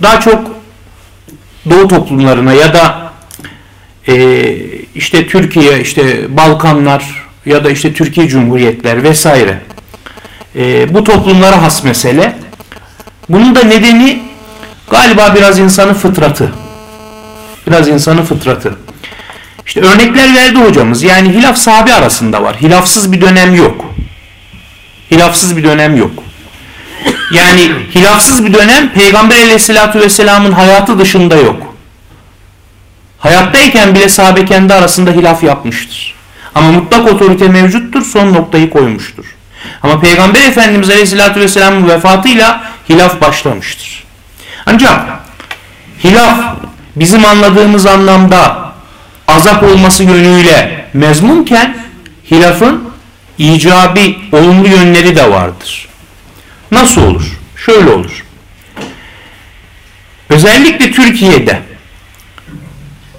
daha çok Doğu toplumlarına ya da e, işte Türkiye, işte Balkanlar ya da işte Türkiye Cumhuriyetler vesaire e, bu toplumlara has mesele. Bunun da nedeni galiba biraz insanın fıtratı. Biraz insanın fıtratı. İşte örnekler verdi hocamız. Yani hilaf sahabe arasında var. Hilafsız bir dönem yok. Hilafsız bir dönem yok. Yani hilafsız bir dönem Peygamber aleyhissalatü vesselamın hayatı dışında yok. Hayattayken bile sahabe kendi arasında hilaf yapmıştır. Ama mutlak otorite mevcuttur, son noktayı koymuştur. Ama Peygamber Efendimiz Aleyhisselatü Vesselam'ın vefatıyla hilaf başlamıştır. Ancak hilaf bizim anladığımız anlamda azap olması yönüyle mezmunken hilafın icabi olumlu yönleri de vardır. Nasıl olur? Şöyle olur. Özellikle Türkiye'de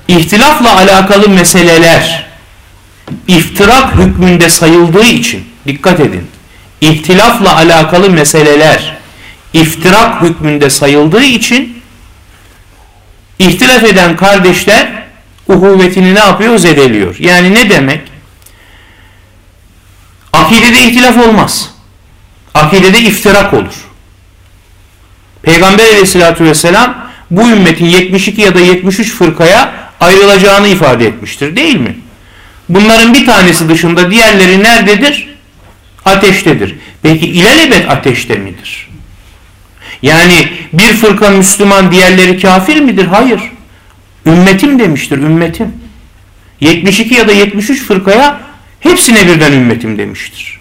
ihtilafla alakalı meseleler iftirak hükmünde sayıldığı için dikkat edin. İhtilafla alakalı meseleler iftirak hükmünde sayıldığı için ihtilaf eden kardeşler uhuvvetini ne yapıyor? Zedeliyor. Yani ne demek? Akidede ihtilaf olmaz. Akidede iftirak olur. Peygamber aleyhissalatü vesselam bu ümmetin 72 ya da 73 fırkaya ayrılacağını ifade etmiştir değil mi? Bunların bir tanesi dışında diğerleri nerededir? Ateştedir. Peki ilelebet ateşte midir? Yani bir fırka Müslüman diğerleri kafir midir? Hayır. Ümmetim demiştir ümmetim. 72 ya da 73 fırkaya hepsine birden ümmetim demiştir.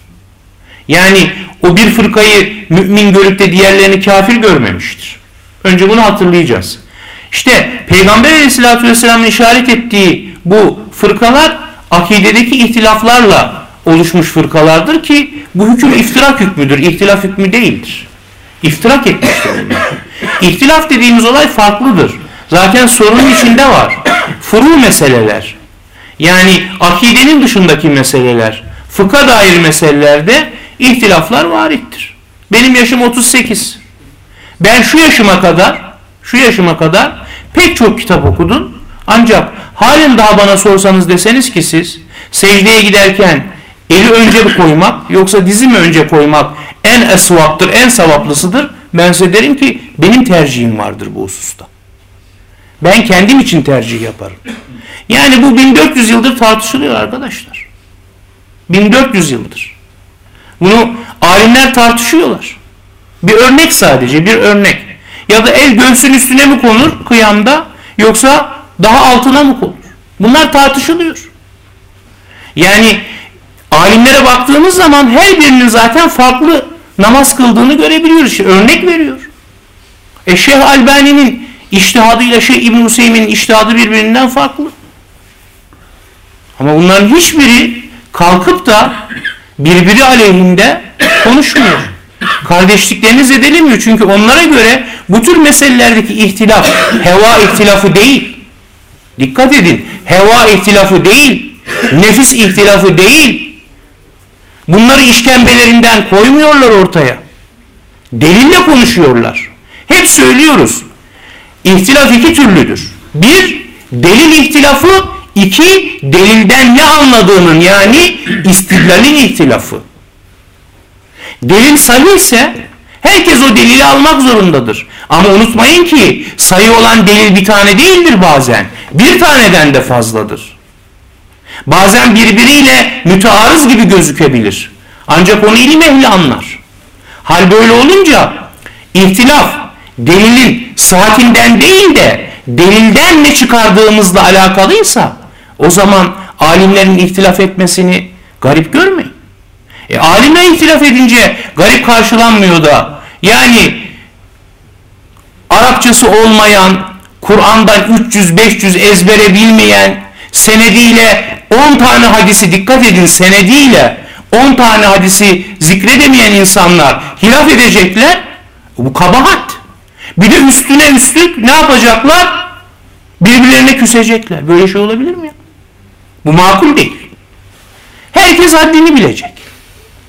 Yani o bir fırkayı mümin görüp de diğerlerini kafir görmemiştir. Önce bunu hatırlayacağız. İşte Peygamber aleyhissalatü vesselamın işaret ettiği bu fırkalar akidedeki ihtilaflarla oluşmuş fırkalardır ki bu hüküm iftirak hükmüdür. İhtilaf hükmü değildir. İftirak etmiştir. İhtilaf dediğimiz olay farklıdır. Zaten sorunun içinde var. Furu meseleler. Yani akidenin dışındaki meseleler, fıkha dair meselelerde ihtilaflar varittir. Benim yaşım 38. Ben şu yaşıma kadar, şu yaşıma kadar pek çok kitap okudum. Ancak halen daha bana sorsanız deseniz ki siz secdeye giderken eli önce mi koymak yoksa dizi mi önce koymak en esvaptır, en savaplısıdır. Ben size derim ki benim tercihim vardır bu hususta. Ben kendim için tercih yaparım. Yani bu 1400 yıldır tartışılıyor arkadaşlar. 1400 yıldır. Bunu alimler tartışıyorlar. Bir örnek sadece, bir örnek. Ya da el göğsün üstüne mi konur kıyamda yoksa daha altına mı konur? Bunlar tartışılıyor. Yani alimlere baktığımız zaman her birinin zaten farklı namaz kıldığını görebiliyoruz. İşte örnek veriyor. E Şeyh Albani'nin iştihadıyla Şeyh İbn Hüseyin'in iştihadı birbirinden farklı. Ama bunların hiçbiri kalkıp da birbiri aleyhinde konuşmuyor. Kardeşliklerini zedelemiyor. Çünkü onlara göre bu tür meselelerdeki ihtilaf heva ihtilafı değil. Dikkat edin. Heva ihtilafı değil. Nefis ihtilafı değil. Bunları işkembelerinden koymuyorlar ortaya. Delille konuşuyorlar. Hep söylüyoruz. İhtilaf iki türlüdür. Bir, delil ihtilafı. iki delilden ne anladığının yani istidlalin ihtilafı. Delil sahih ise herkes o delili almak zorundadır. Ama unutmayın ki sayı olan delil bir tane değildir bazen. Bir taneden de fazladır. Bazen birbiriyle mütearız gibi gözükebilir. Ancak onu ilim ehli anlar. Hal böyle olunca ihtilaf delilin saatinden değil de delilden ne çıkardığımızla alakalıysa o zaman alimlerin ihtilaf etmesini garip görmeyin. E, alimler ihtilaf edince garip karşılanmıyor da yani Arapçası olmayan, Kur'an'dan 300-500 ezbere bilmeyen, senediyle 10 tane hadisi dikkat edin senediyle 10 tane hadisi zikredemeyen insanlar hilaf edecekler. Bu kabahat. Bir de üstüne üstlük ne yapacaklar? Birbirlerine küsecekler. Böyle şey olabilir mi? Bu makul değil. Herkes haddini bilecek.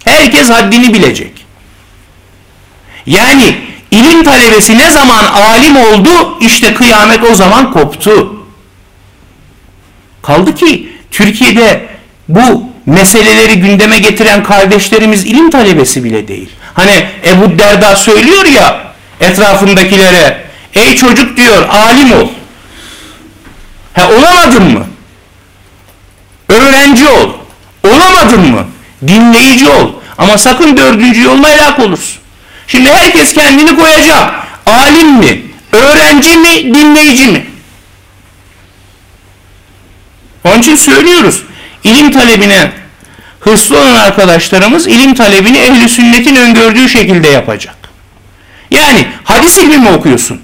Herkes haddini bilecek. Yani ilim talebesi ne zaman alim oldu işte kıyamet o zaman koptu. Kaldı ki Türkiye'de bu meseleleri gündeme getiren kardeşlerimiz ilim talebesi bile değil. Hani Ebu Derda söylüyor ya etrafındakilere ey çocuk diyor alim ol. Ha olamadın mı? Öğrenci ol. Olamadın mı? Dinleyici ol. Ama sakın dördüncü yoluna helak olursun. Şimdi herkes kendini koyacak. Alim mi? Öğrenci mi? Dinleyici mi? Onun için söylüyoruz. İlim talebine hırslı olan arkadaşlarımız ilim talebini ehli sünnetin öngördüğü şekilde yapacak. Yani hadis ilmi mi okuyorsun?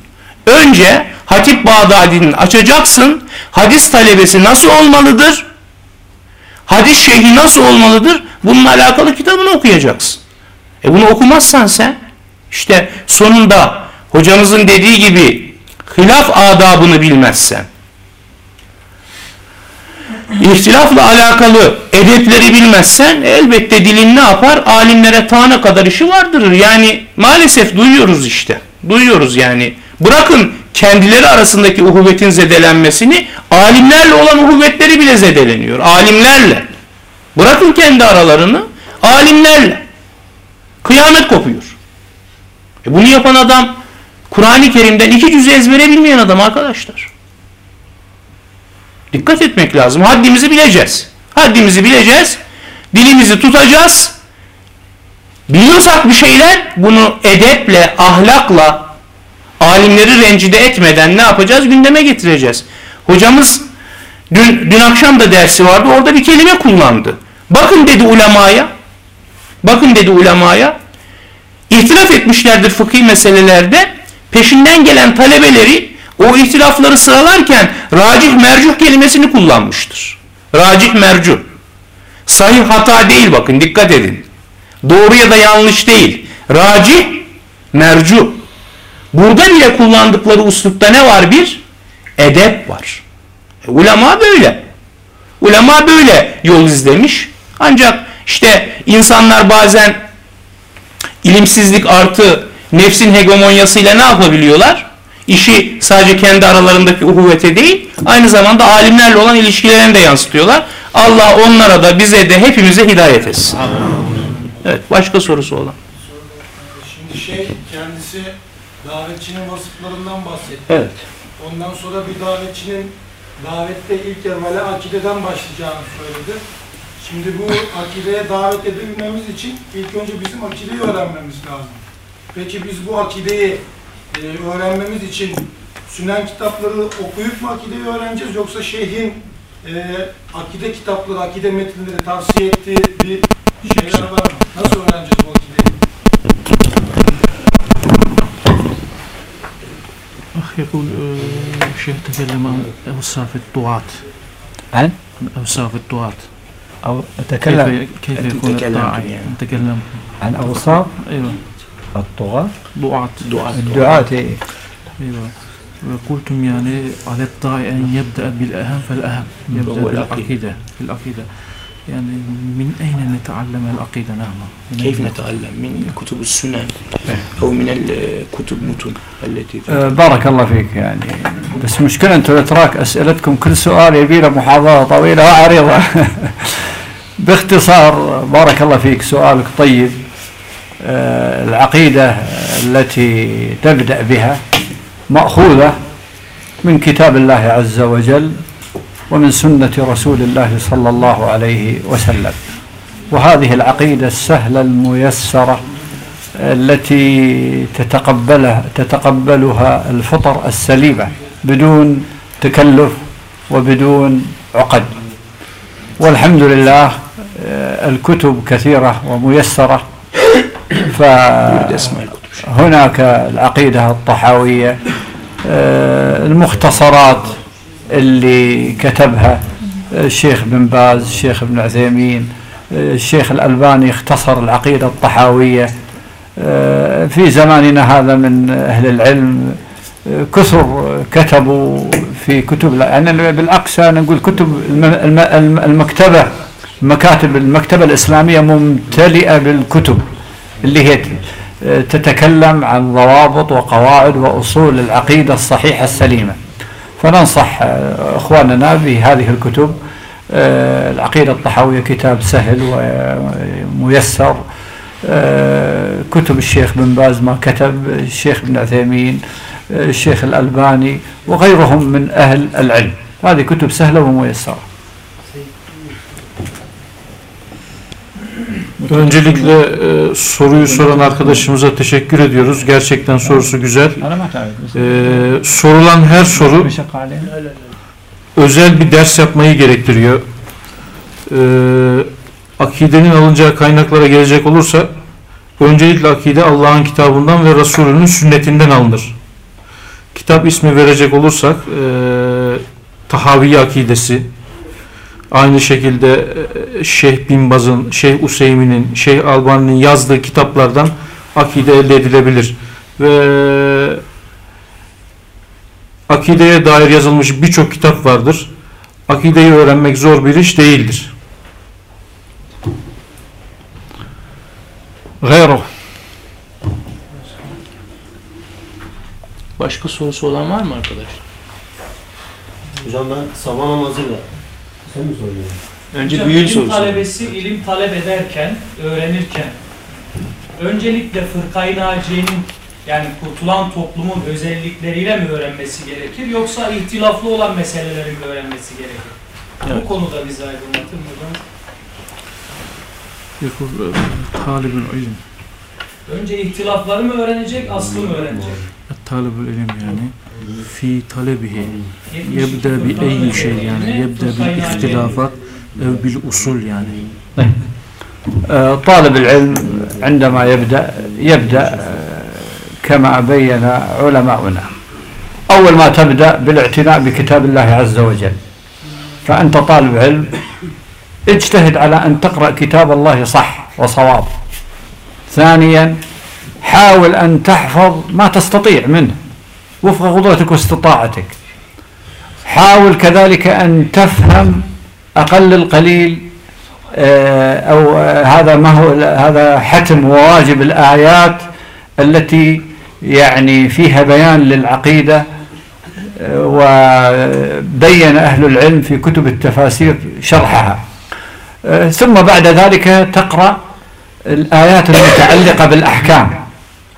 Önce Hatip Bağdadi'nin açacaksın. Hadis talebesi nasıl olmalıdır? Hadis şeyhi nasıl olmalıdır? Bununla alakalı kitabını okuyacaksın. E bunu okumazsan sen işte sonunda hocamızın dediği gibi hilaf adabını bilmezsen ihtilafla alakalı edepleri bilmezsen elbette dilin ne yapar? Alimlere tane kadar işi vardırır. Yani maalesef duyuyoruz işte. Duyuyoruz yani. Bırakın kendileri arasındaki uhuvvetin zedelenmesini alimlerle olan uhuvvetleri bile zedeleniyor. Alimlerle. Bırakın kendi aralarını alimlerle. Kıyamet kopuyor. E bunu yapan adam Kur'an-ı Kerim'den iki cüzü ezbere bilmeyen adam arkadaşlar. Dikkat etmek lazım. Haddimizi bileceğiz. Haddimizi bileceğiz. Dilimizi tutacağız. Biliyorsak bir şeyler bunu edeple, ahlakla, alimleri rencide etmeden ne yapacağız? Gündeme getireceğiz. Hocamız dün, dün akşam da dersi vardı. Orada bir kelime kullandı. Bakın dedi ulemaya. Bakın dedi ulemaya. İhtilaf etmişlerdir fıkhi meselelerde. Peşinden gelen talebeleri o ihtilafları sıralarken racih mercuh kelimesini kullanmıştır. Racih mercuh. Sahih hata değil bakın dikkat edin. Doğru ya da yanlış değil. Racih mercuh. Burada bile kullandıkları uslupta ne var bir? Edep var. E, ulema böyle. Ulema böyle yol izlemiş. Ancak işte insanlar bazen ilimsizlik artı nefsin hegemonyasıyla ne yapabiliyorlar? İşi sadece kendi aralarındaki uhuvvete değil, aynı zamanda alimlerle olan ilişkilerini de yansıtıyorlar. Allah onlara da bize de hepimize hidayet etsin. Evet, başka sorusu olan. Şimdi şey kendisi davetçinin vasıflarından bahsetti. Evet. Ondan sonra bir davetçinin davette ilk evvela akideden başlayacağını söyledi. Şimdi bu akideye davet edebilmemiz için ilk önce bizim akideyi öğrenmemiz lazım. Peki biz bu akideyi e, öğrenmemiz için sünen kitapları okuyup mu akideyi öğreneceğiz yoksa şeyhin e, akide kitapları, akide metinleri tavsiye ettiği bir şeyler var mı? Nasıl öğreneceğiz bu akideyi? أخ يقول آه، شيخ تكلم عن أوصاف الدعاة عن عن أوصاف الدعاة أو أتكلم كيف, كيف يكون الداعي؟ يعني. عن أوصاف أيوة. الطغاة. دعاة. الدعاة إيه. أيوة. وقلتم يعني على الداعي أن يبدأ بالأهم فالأهم يبدأ العقيدة. بالعقيدة بالعقيدة يعني من أين نتعلم العقيدة نعم؟ كيف نتعلم؟ من كتب السنن أو من الكتب متن التي آه، بارك الله فيك يعني. بس مشكلة أنتم الأتراك أسئلتكم. كل سؤال يبي له محاضرة طويلة وعريضة. باختصار بارك الله فيك سؤالك طيب آه، العقيدة التي تبدأ بها مأخوذة من كتاب الله عز وجل ومن سنة رسول الله صلى الله عليه وسلم. وهذه العقيدة السهلة الميسرة التي تتقبلها تتقبلها الفطر السليمة بدون تكلف وبدون عقد. والحمد لله الكتب كثيرة وميسرة. فهناك العقيدة الطحاوية آه، المختصرات اللي كتبها الشيخ بن باز الشيخ ابن عثيمين آه، الشيخ الألباني اختصر العقيدة الطحاوية. آه، في زماننا هذا من أهل العلم آه، كثر كتبوا في كتب يعني بالعكس أنا نقول كتب الم- الم- الم- المكتبة. مكاتب المكتبة الإسلامية ممتلئة بالكتب اللي هي آه، تتكلم عن ضوابط وقواعد وأصول العقيدة الصحيحة السليمة. فننصح آه، إخواننا بهذه الكتب آه، العقيدة الطحاوية كتاب سهل وميسر كتب الشيخ بن باز ما كتب الشيخ بن عثيمين الشيخ الألباني وغيرهم من أهل العلم. هذه كتب سهلة وميسرة. Öncelikle e, soruyu soran arkadaşımıza teşekkür ediyoruz. Gerçekten sorusu güzel. E, sorulan her soru özel bir ders yapmayı gerektiriyor. E, akidenin alınacağı kaynaklara gelecek olursa öncelikle akide Allah'ın kitabından ve Resulünün sünnetinden alınır. Kitap ismi verecek olursak e, Tahavi akidesi, Aynı şekilde e, Şeyh Binbaz'ın, Şeyh Useymi'nin, Şeyh Albani'nin yazdığı kitaplardan akide elde edilebilir. Ve akideye dair yazılmış birçok kitap vardır. Akideyi öğrenmek zor bir iş değildir. Gayro. Başka sorusu olan var mı arkadaş? Hocam ben sabah namazıyla sen mi soruyorsun? Önce Hocam, büyül ilim sorusu. talebesi ilim talep ederken, öğrenirken öncelikle fırkayı naciyenin yani kurtulan toplumun özellikleriyle mi öğrenmesi gerekir yoksa ihtilaflı olan meseleleri mi öğrenmesi gerekir? Evet. Bu konuda bizi aydınlatır mı hocam? Yakul e, talibül ilim. Önce ihtilafları mı öğrenecek, aslı mı öğrenecek? E, talibül ilim yani. في طلبه. يبدأ بأي شيء يعني؟ يبدأ بالاختلافات أو بالأصول يعني. آه، طالب العلم عندما يبدأ يبدأ آه، كما بين علماؤنا. أول ما تبدأ بالاعتناء بكتاب الله عز وجل. فأنت طالب علم اجتهد على أن تقرأ كتاب الله صح وصواب. ثانيا حاول أن تحفظ ما تستطيع منه. وفق قدرتك واستطاعتك حاول كذلك أن تفهم أقل القليل آه، أو آه، هذا ما هو هذا حتم وواجب الآيات التي يعني فيها بيان للعقيدة آه، وبين أهل العلم في كتب التفاسير شرحها. ثم بعد ذلك تقرأ الآيات المتعلقة بالأحكام.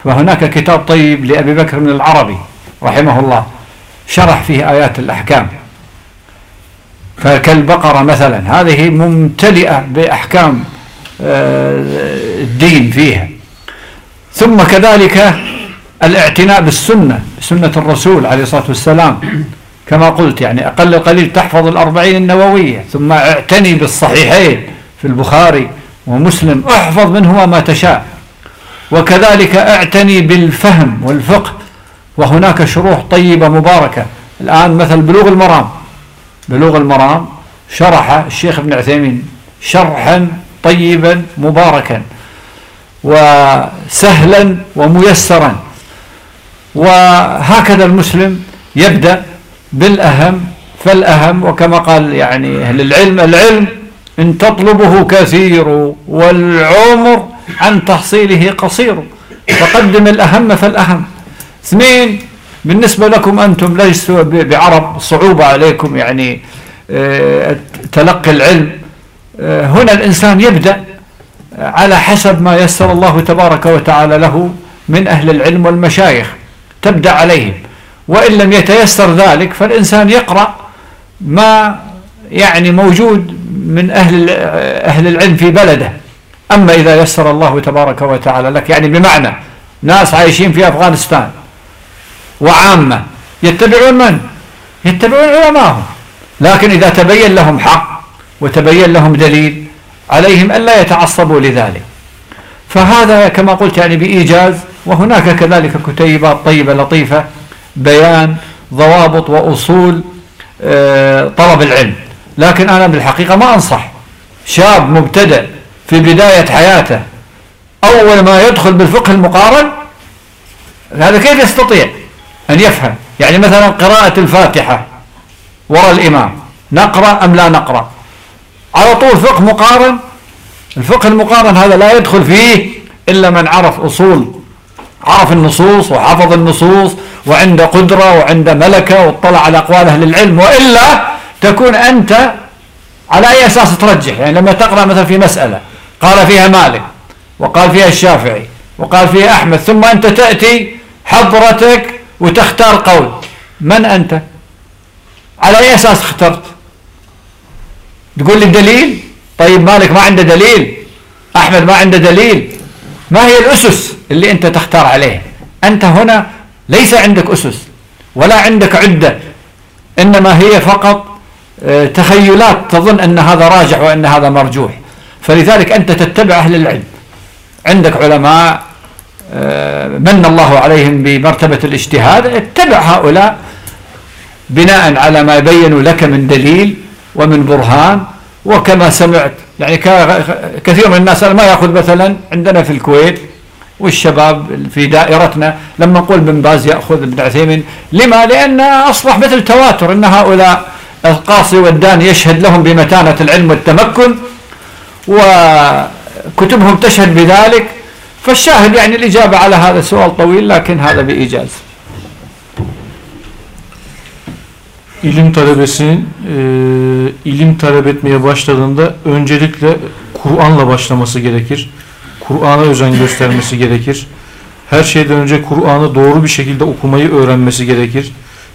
فهناك كتاب طيب لأبي بكر من العربي. رحمه الله شرح فيه آيات الأحكام. فكالبقرة مثلا هذه ممتلئة بأحكام آه، الدين فيها. ثم كذلك الاعتناء بالسنة سنة الرسول عليه الصلاة والسلام. كما قلت يعني أقل القليل تحفظ الأربعين النووية ثم اعتني بالصحيحين في البخاري ومسلم احفظ منهما ما تشاء. وكذلك اعتني بالفهم والفقه وهناك شروح طيبة مباركة. الآن مثل بلوغ المرام. بلوغ المرام شرح الشيخ ابن عثيمين شرحا طيبا مباركا وسهلا وميسرا. وهكذا المسلم يبدأ بالأهم فالأهم وكما قال يعني أهل العلم العلم إن تطلبه كثير والعمر عن تحصيله قصير. فقدم الأهم فالأهم. اثنين بالنسبة لكم أنتم ليسوا بعرب صعوبة عليكم يعني آه، تلقي العلم. آه، هنا الإنسان يبدأ على حسب ما يسر الله تبارك وتعالى له من أهل العلم والمشايخ تبدأ عليهم. وإن لم يتيسر ذلك فالإنسان يقرأ ما يعني موجود من أهل أهل العلم في بلده. أما إذا يسر الله تبارك وتعالى لك يعني بمعنى ناس عايشين في أفغانستان وعامة. يتبعون من؟ يتبعون علماءهم لكن إذا تبين لهم حق وتبين لهم دليل عليهم ألا يتعصبوا لذلك. فهذا كما قلت يعني بإيجاز وهناك كذلك كتيبات طيبة لطيفة بيان ضوابط وأصول آه، طلب العلم. لكن أنا بالحقيقة ما أنصح. شاب مبتدئ في بداية حياته أول ما يدخل بالفقه المقارن هذا كيف يستطيع؟ أن يفهم. يعني مثلا قراءة الفاتحة وراء الإمام نقرأ أم لا نقرأ؟ على طول فقه مقارن؟ الفقه المقارن هذا لا يدخل فيه إلا من عرف أصول عرف النصوص وحفظ النصوص وعنده قدرة وعنده ملكة واطلع على أقوال أهل العلم وإلا تكون أنت على أي أساس ترجح؟ يعني لما تقرأ مثلا في مسألة قال فيها مالك وقال فيها الشافعي وقال فيها أحمد ثم أنت تأتي حضرتك وتختار قول. من أنت؟ على أي أساس اخترت؟ تقول لي دليل طيب مالك ما عنده دليل؟ أحمد ما عنده دليل؟ ما هي الأسس اللي أنت تختار عليه؟ أنت هنا ليس عندك أسس ولا عندك عدة إنما هي فقط آه، تخيلات تظن أن هذا راجح وأن هذا مرجوح. فلذلك أنت تتبع أهل العلم. عندك علماء من الله عليهم بمرتبة الاجتهاد اتبع هؤلاء بناء على ما بينوا لك من دليل ومن برهان. وكما سمعت يعني كثير من الناس ما يأخذ مثلا عندنا في الكويت والشباب في دائرتنا لما نقول بن باز يأخذ ابن عثيمين. لما؟ لأن أصبح مثل تواتر أن هؤلاء القاصي والداني يشهد لهم بمتانة العلم والتمكن وكتبهم تشهد بذلك. فالشاهد يعني الإجابة على هذا السؤال طويل لكن هذا بإيجاز İlim talebesinin e, ilim talep etmeye başladığında öncelikle Kur'an'la başlaması gerekir. Kur'an'a özen göstermesi gerekir. Her şeyden önce Kur'an'ı doğru bir şekilde okumayı öğrenmesi gerekir.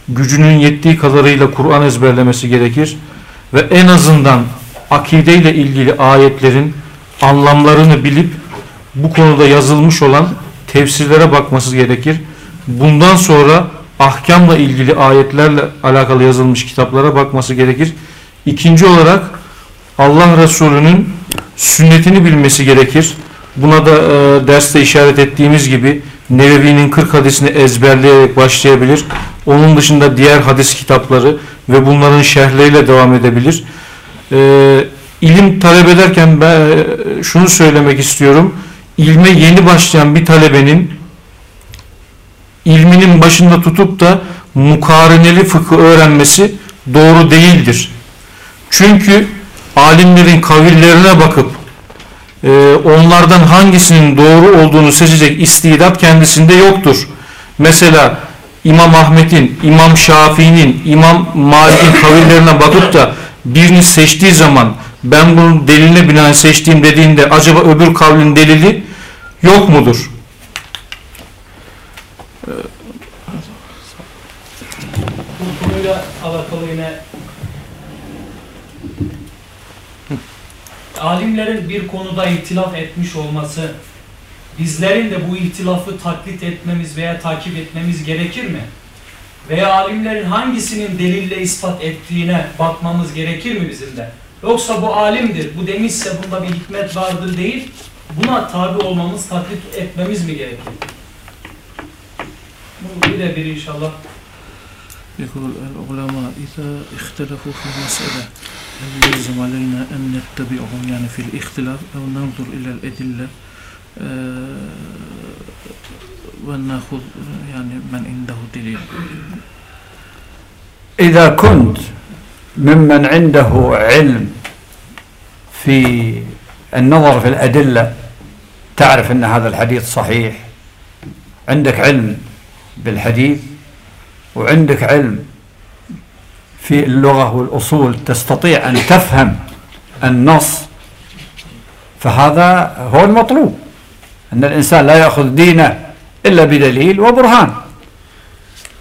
Gücünün yettiği kadarıyla Kur'an ezberlemesi gerekir. Ve en azından akideyle ilgili ayetlerin anlamlarını bilip bu konuda yazılmış olan tefsirlere bakması gerekir. Bundan sonra ahkamla ilgili ayetlerle alakalı yazılmış kitaplara bakması gerekir. İkinci olarak Allah Resulü'nün sünnetini bilmesi gerekir. Buna da e, derste işaret ettiğimiz gibi Nevevi'nin 40 hadisini ezberleyerek başlayabilir. Onun dışında diğer hadis kitapları ve bunların şerhleriyle devam edebilir. E, ilim talep ederken ben e, şunu söylemek istiyorum. İlme yeni başlayan bir talebenin ilminin başında tutup da mukareneli fıkı öğrenmesi doğru değildir. Çünkü alimlerin kavillerine bakıp e, onlardan hangisinin doğru olduğunu seçecek istidat kendisinde yoktur. Mesela İmam Ahmet'in, İmam Şafii'nin, İmam Malik'in kavillerine bakıp da birini seçtiği zaman ben bunun deliline binaen seçtiğim dediğinde acaba öbür kavlin delili yok mudur? Bu konuyla alakalı yine alimlerin bir konuda ihtilaf etmiş olması bizlerin de bu ihtilafı taklit etmemiz veya takip etmemiz gerekir mi? Veya alimlerin hangisinin delille ispat ettiğine bakmamız gerekir mi bizim de? Yoksa bu alimdir, bu demişse bunda bir hikmet vardır değil, buna tabi olmamız, taklit etmemiz mi gerekir? Bu bir de bir inşallah يقول العلماء إذا اختلفوا في مسألة هل يلزم علينا أن نتبعهم يعني في الاختلاف أو ننظر إلى الأدلة آه، ونأخذ يعني من عنده دليل إذا كنت ممن عنده علم في النظر في الأدلة تعرف أن هذا الحديث صحيح. عندك علم بالحديث وعندك علم في اللغة والأصول تستطيع أن تفهم النص فهذا هو المطلوب أن الإنسان لا يأخذ دينه إلا بدليل وبرهان.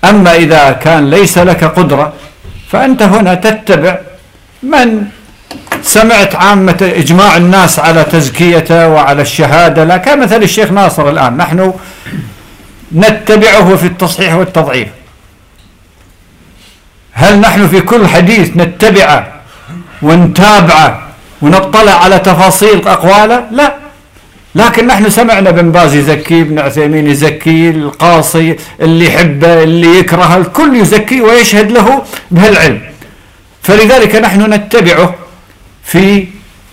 أما إذا كان ليس لك قدرة فأنت هنا تتبع من سمعت عامة إجماع الناس على تزكيته وعلى الشهادة لا كمثل الشيخ ناصر الآن. نحن نتبعه في التصحيح والتضعيف. هل نحن في كل حديث نتبعه ونتابعه ونطلع على تفاصيل أقواله؟ لا. لكن نحن سمعنا بن باز يزكي ابن عثيمين يزكي القاصي اللي يحبه اللي يكرهه الكل يزكي ويشهد له بهالعلم. فلذلك نحن نتبعه في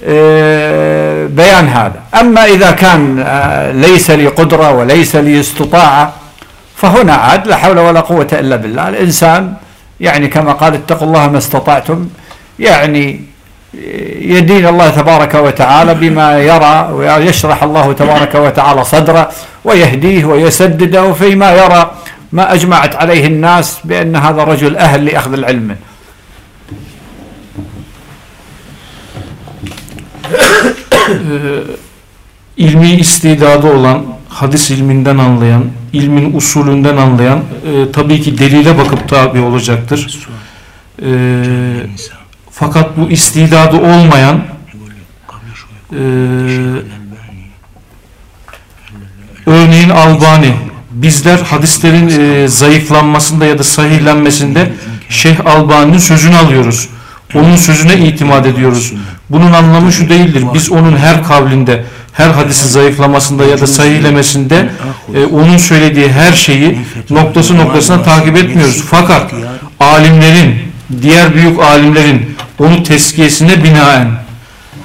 آه، بيان هذا. أما إذا كان آه، ليس لي قدرة وليس لي استطاعة فهنا عاد لا حول ولا قوة إلا بالله. الإنسان يعني كما قال اتقوا الله ما استطعتم يعني يدين الله تبارك وتعالى بما يرى ويشرح الله تبارك وتعالى صدره ويهديه ويسدده فيما يرى ما أجمعت عليه الناس بأن هذا رجل أهل لأخذ العلم. منه ilmi istidadı olan, hadis ilminden anlayan, ilmin usulünden anlayan e, tabii ki delile bakıp tabi olacaktır. E, fakat bu istidadı olmayan e, Nasiruddin Albani bizler hadislerin e, zayıflanmasında ya da sahihlenmesinde Şeyh Albani'nin sözünü alıyoruz. Onun sözüne itimat ediyoruz. Bunun anlamı şu değildir. Biz onun her kavlinde, her hadisi zayıflamasında ya da sahihlemesinde e, onun söylediği her şeyi noktası noktasına takip etmiyoruz. Fakat alimlerin, diğer büyük alimlerin onu teskiyesine binaen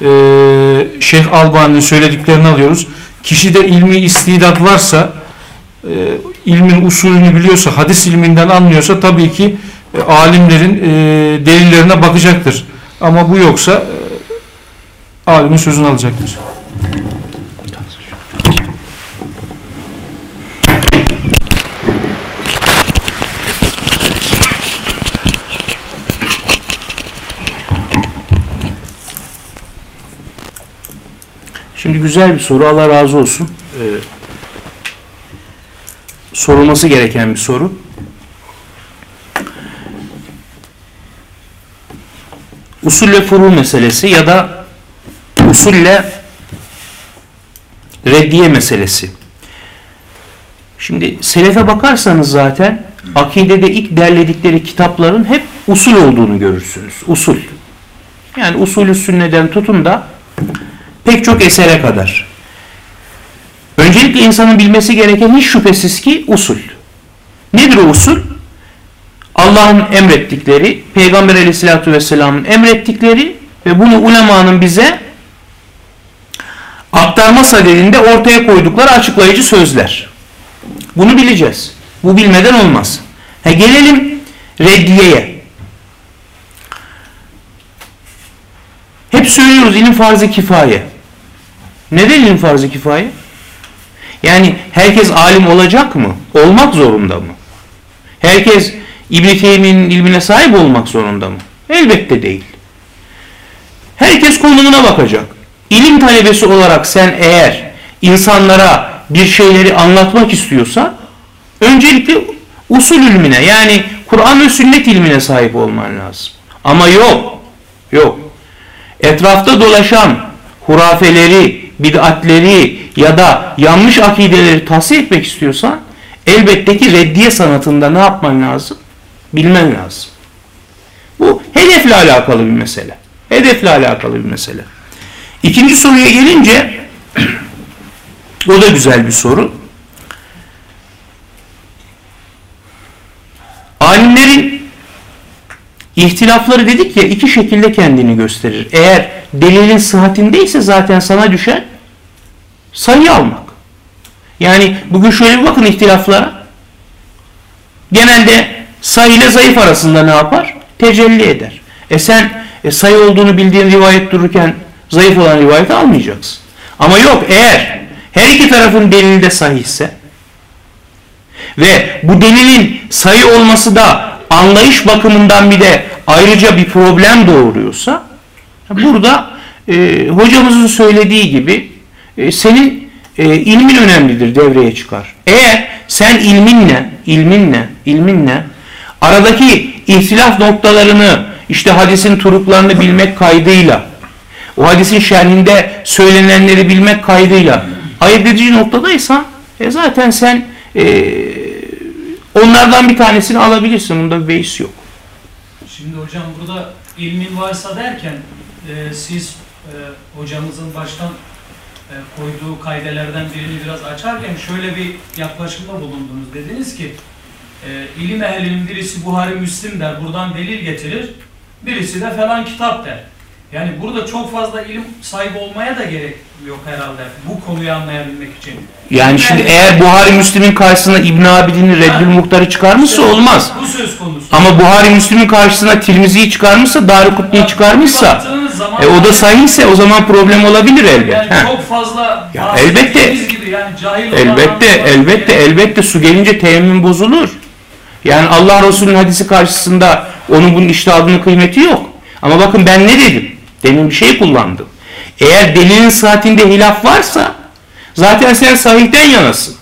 e, Şeyh Albani'nin söylediklerini alıyoruz. Kişide ilmi istidat varsa, e, ilmin usulünü biliyorsa, hadis ilminden anlıyorsa tabii ki e, alimlerin e, delillerine bakacaktır. Ama bu yoksa e, alimin sözünü alacaktır. Şimdi güzel bir soru. Allah razı olsun. Ee, sorulması gereken bir soru. Usulle furu meselesi ya da usulle reddiye meselesi. Şimdi selefe bakarsanız zaten akidede ilk derledikleri kitapların hep usul olduğunu görürsünüz. Usul. Yani usulü sünneden tutun da pek çok esere kadar. Öncelikle insanın bilmesi gereken hiç şüphesiz ki usul. Nedir o usul? Allah'ın emrettikleri, Peygamber aleyhissalatü vesselamın emrettikleri ve bunu ulemanın bize aktarma sadedinde ortaya koydukları açıklayıcı sözler. Bunu bileceğiz. Bu bilmeden olmaz. Ha, gelelim reddiyeye. Hep söylüyoruz ilim farz-ı kifaye. Neden ilim farz-ı kifaye? Yani herkes alim olacak mı? Olmak zorunda mı? Herkes İbn-i ilmine sahip olmak zorunda mı? Elbette değil. Herkes konumuna bakacak. İlim talebesi olarak sen eğer insanlara bir şeyleri anlatmak istiyorsan öncelikle usul ilmine yani Kur'an ve sünnet ilmine sahip olman lazım. Ama yok. Yok. Etrafta dolaşan hurafeleri, bid'atleri ya da yanlış akideleri tahsil etmek istiyorsan elbette ki reddiye sanatında ne yapman lazım? Bilmen lazım. Bu hedefle alakalı bir mesele. Hedefle alakalı bir mesele. İkinci soruya gelince o da güzel bir soru. Alimlerin ihtilafları dedik ya iki şekilde kendini gösterir. Eğer delilin sıhhatindeyse zaten sana düşen sayı almak. Yani bugün şöyle bir bakın ihtilaflara. Genelde sayı ile zayıf arasında ne yapar? Tecelli eder. E sen e, sayı olduğunu bildiğin rivayet dururken zayıf olan rivayeti almayacaksın. Ama yok eğer her iki tarafın delili de sahihse ve bu delilin sayı olması da anlayış bakımından bir de ayrıca bir problem doğuruyorsa burada e, hocamızın söylediği gibi e, senin e, ilmin önemlidir devreye çıkar. Eğer sen ilminle, ilminle, ilminle aradaki ihtilaf noktalarını işte hadisin turuklarını bilmek kaydıyla o hadisin şerhinde söylenenleri bilmek kaydıyla ayırt edici noktadaysan e zaten sen e, onlardan bir tanesini alabilirsin. Bunda bir yok. Şimdi hocam burada ilmin varsa derken e, siz e, hocamızın baştan e, koyduğu kaydelerden birini biraz açarken şöyle bir yaklaşımda bulundunuz. Dediniz ki e, ilim ehlinin birisi Buhari Müslim der, buradan delil getirir. Birisi de falan kitap der. Yani burada çok fazla ilim sahibi olmaya da gerek yok herhalde bu konuyu anlayabilmek için. Yani şimdi eğer Buhari Müslim'in karşısına İbn Abidin'i Reddül Muhtar'ı çıkarmışsa olmaz. Bu söz konusu. Ama Buhari Müslim'in karşısına Tirmizi'yi çıkarmışsa, Darukutni'yi çıkarmışsa e, o da sahihse o zaman problem olabilir elbet. yani Heh. çok fazla Ya elbette. gibi yani cahil olan Elbette, adamlar- elbette, elbette su gelince teyemmüm bozulur. Yani Allah Resulü'nün hadisi karşısında onun bunun iştihadının kıymeti yok. Ama bakın ben ne dedim? Demin bir şey kullandım. Eğer delilin saatinde hilaf varsa zaten sen sahihten yanasın.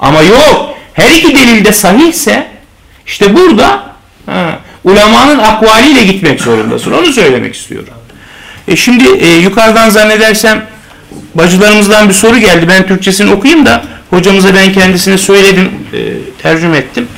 Ama yok. Her iki delil de sahihse işte burada ha, ulemanın akvaliyle gitmek zorundasın. Onu söylemek istiyorum. E şimdi e, yukarıdan zannedersem bacılarımızdan bir soru geldi. Ben Türkçesini okuyayım da Hocamıza ben kendisine söyledim, e, tercüme ettim.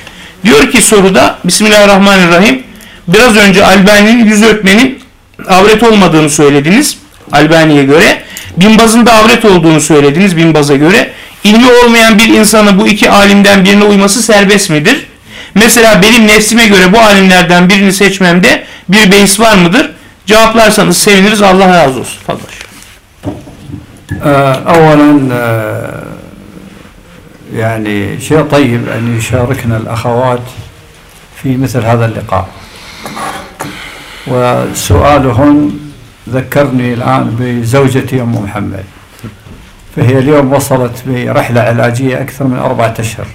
Diyor ki soruda Bismillahirrahmanirrahim biraz önce Albani'nin yüz örtmenin avret olmadığını söylediniz. Albani'ye göre. Binbazın da avret olduğunu söylediniz Binbaz'a göre. İlmi olmayan bir insana bu iki alimden birine uyması serbest midir? Mesela benim nefsime göre bu alimlerden birini seçmemde bir beis var mıdır? Cevaplarsanız seviniriz. Allah razı olsun. Fadlaş. آه، أولا آه، يعني شيء طيب أن يشاركنا الأخوات في مثل هذا اللقاء وسؤالهن ذكرني الآن بزوجتي أم محمد فهي اليوم وصلت برحلة علاجية أكثر من أربعة أشهر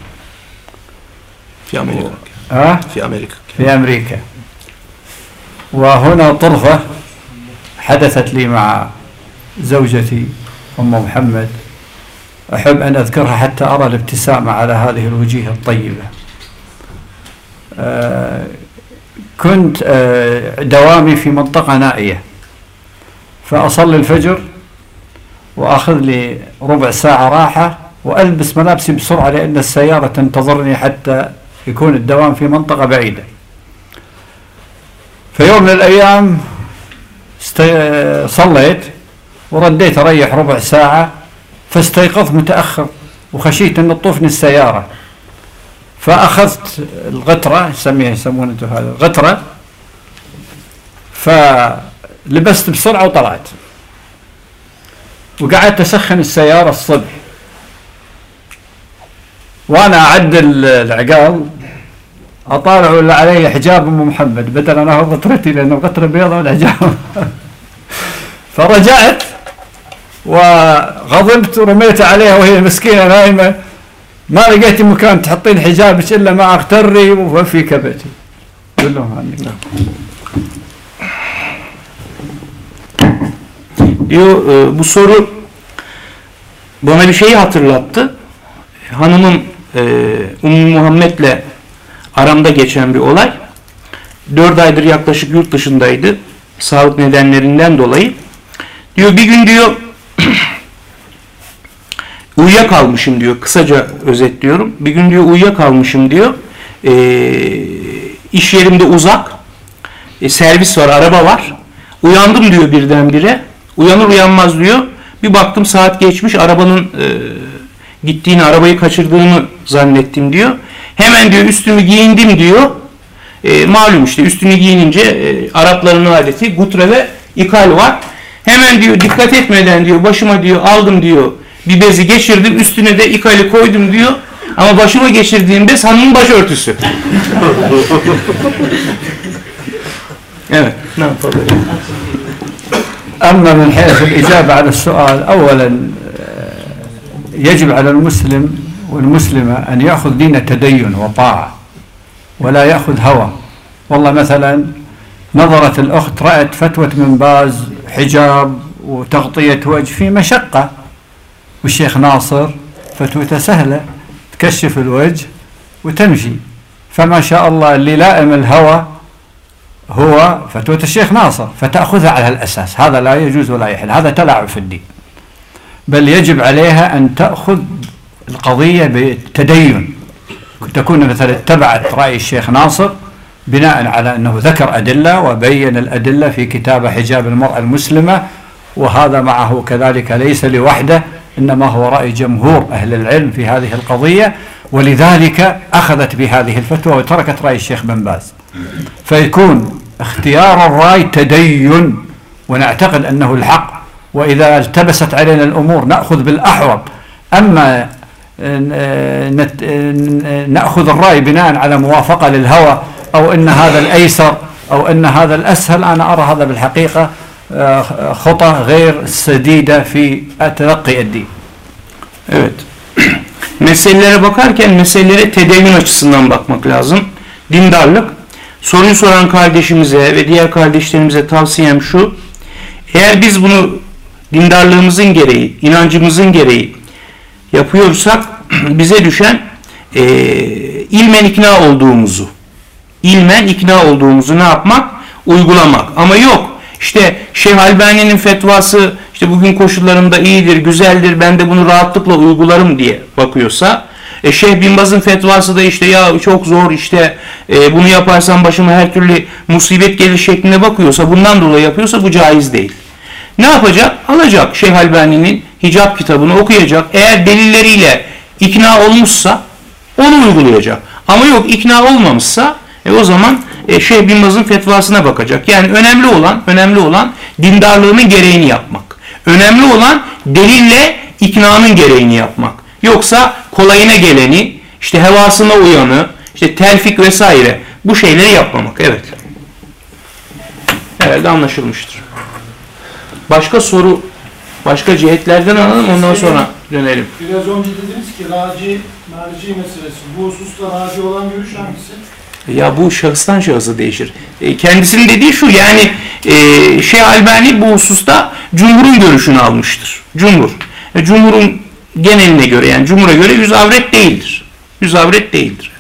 في أمريكا. ها؟ في أمريكا. في أمريكا وهنا طرفة حدثت لي مع زوجتي أم محمد أحب أن أذكرها حتى أرى الابتسامة على هذه الوجيه الطيبة آه، كنت آه، دوامي في منطقة نائية. فأصلي الفجر وأخذ لي ربع ساعة راحة وألبس ملابسي بسرعة لأن السيارة تنتظرني حتى يكون الدوام في منطقة بعيدة. في يوم من الأيام است- صليت ورديت أريح ربع ساعة فاستيقظت متأخر وخشيت أن تطوفني السيارة. فأخذت الغترة يسميها يسمون أنتم هذا الغترة. فلبست بسرعة وطلعت. وقعدت أسخن السيارة الصبح. وأنا أعدل العقال أطالع ولا علي حجاب أم محمد بدل أنا هو غترتي لأن الغترة بيضة والحجاب. فرجعت وغضبت ورميت عليها وهي مسكينة نايمة. ما لقيت مكان تحطين حجابك إلا مع اغتري وفي كبتي قول لهم عني Diyor e, bu soru bana bir şeyi hatırlattı. Hanımım e, Ummu Muhammed'le aramda geçen bir olay. 4 aydır yaklaşık yurt dışındaydı. Sağlık nedenlerinden dolayı. Diyor bir gün diyor uyuyakalmışım diyor. Kısaca özetliyorum. Bir gün diyor uyuyakalmışım diyor. E, iş yerimde uzak. E, servis var, araba var. Uyandım diyor birdenbire. Uyanır uyanmaz diyor. Bir baktım saat geçmiş. Arabanın e, gittiğini, arabayı kaçırdığını zannettim diyor. Hemen diyor üstümü giyindim diyor. E, malum işte üstünü giyinince e, Arapların adeti gutre ve ikal var. Hemen diyor dikkat etmeden diyor başıma diyor aldım diyor bir bezi geçirdim üstüne de ikali koydum diyor. Ama başıma geçirdiğim bez hanımın başörtüsü. evet. Ne yapalım? أما من حيث الإجابة على السؤال أولا يجب على المسلم والمسلمة أن يأخذ دين تدين وطاعة ولا يأخذ هوى والله مثلا نظرت الأخت رأت فتوى من باز حجاب وتغطية وجه في مشقة والشيخ ناصر فتوته سهلة تكشف الوجه وتمشي. فما شاء الله اللي لائم الهوى هو فتوى الشيخ ناصر فتأخذها على الأساس هذا لا يجوز ولا يحل هذا تلاعب في الدين. بل يجب عليها أن تأخذ القضية بالتدين تكون مثلا اتبعت رأي الشيخ ناصر بناء على أنه ذكر أدلة وبين الأدلة في كتاب حجاب المرأة المسلمة وهذا معه كذلك ليس لوحده. إنما هو رأي جمهور أهل العلم في هذه القضية ولذلك أخذت بهذه الفتوى وتركت رأي الشيخ بن باز. فيكون اختيار الرأي تدين ونعتقد أنه الحق. وإذا التبست علينا الأمور نأخذ بالأحوط أما نأخذ الرأي بناء على موافقة للهوى أو أن هذا الأيسر أو أن هذا الأسهل أنا أرى هذا بالحقيقة خطى غير سديدة في تلقي الدين Evet. Meselelere bakarken meselelere tedeyyün açısından bakmak lazım. Dindarlık. Soruyu soran kardeşimize ve diğer kardeşlerimize tavsiyem şu. Eğer biz bunu dindarlığımızın gereği, inancımızın gereği yapıyorsak bize düşen eee ilmen ikna olduğumuzu, ilmen ikna olduğumuzu ne yapmak? Uygulamak. Ama yok. işte Şeyh Albani'nin fetvası işte bugün koşullarımda iyidir, güzeldir, ben de bunu rahatlıkla uygularım diye bakıyorsa e, Şeyh Bin Baz'ın fetvası da işte ya çok zor işte e, bunu yaparsam başıma her türlü musibet gelir şeklinde bakıyorsa bundan dolayı yapıyorsa bu caiz değil. Ne yapacak? Alacak Şeyh Albani'nin hicap kitabını okuyacak. Eğer delilleriyle ikna olmuşsa onu uygulayacak. Ama yok ikna olmamışsa e, o zaman e, Şeyh Bin Baz'ın fetvasına bakacak. Yani önemli olan önemli olan dindarlığının gereğini yapmak. Önemli olan delille iknanın gereğini yapmak. Yoksa kolayına geleni, işte hevasına uyanı, işte telfik vesaire bu şeyleri yapmamak. Evet. Herhalde anlaşılmıştır. Başka soru, başka cihetlerden alalım ondan sonra dönelim. Biraz önce dediniz ki raci, merci meselesi. Bu hususta raci olan görüş hangisi? Ya bu şahıstan şahısa değişir. E, kendisinin dediği şu yani e, Şeyh Albani bu hususta Cumhur'un görüşünü almıştır. Cumhur. E, Cumhur'un geneline göre yani Cumhur'a göre yüz avret değildir. Yüz avret değildir.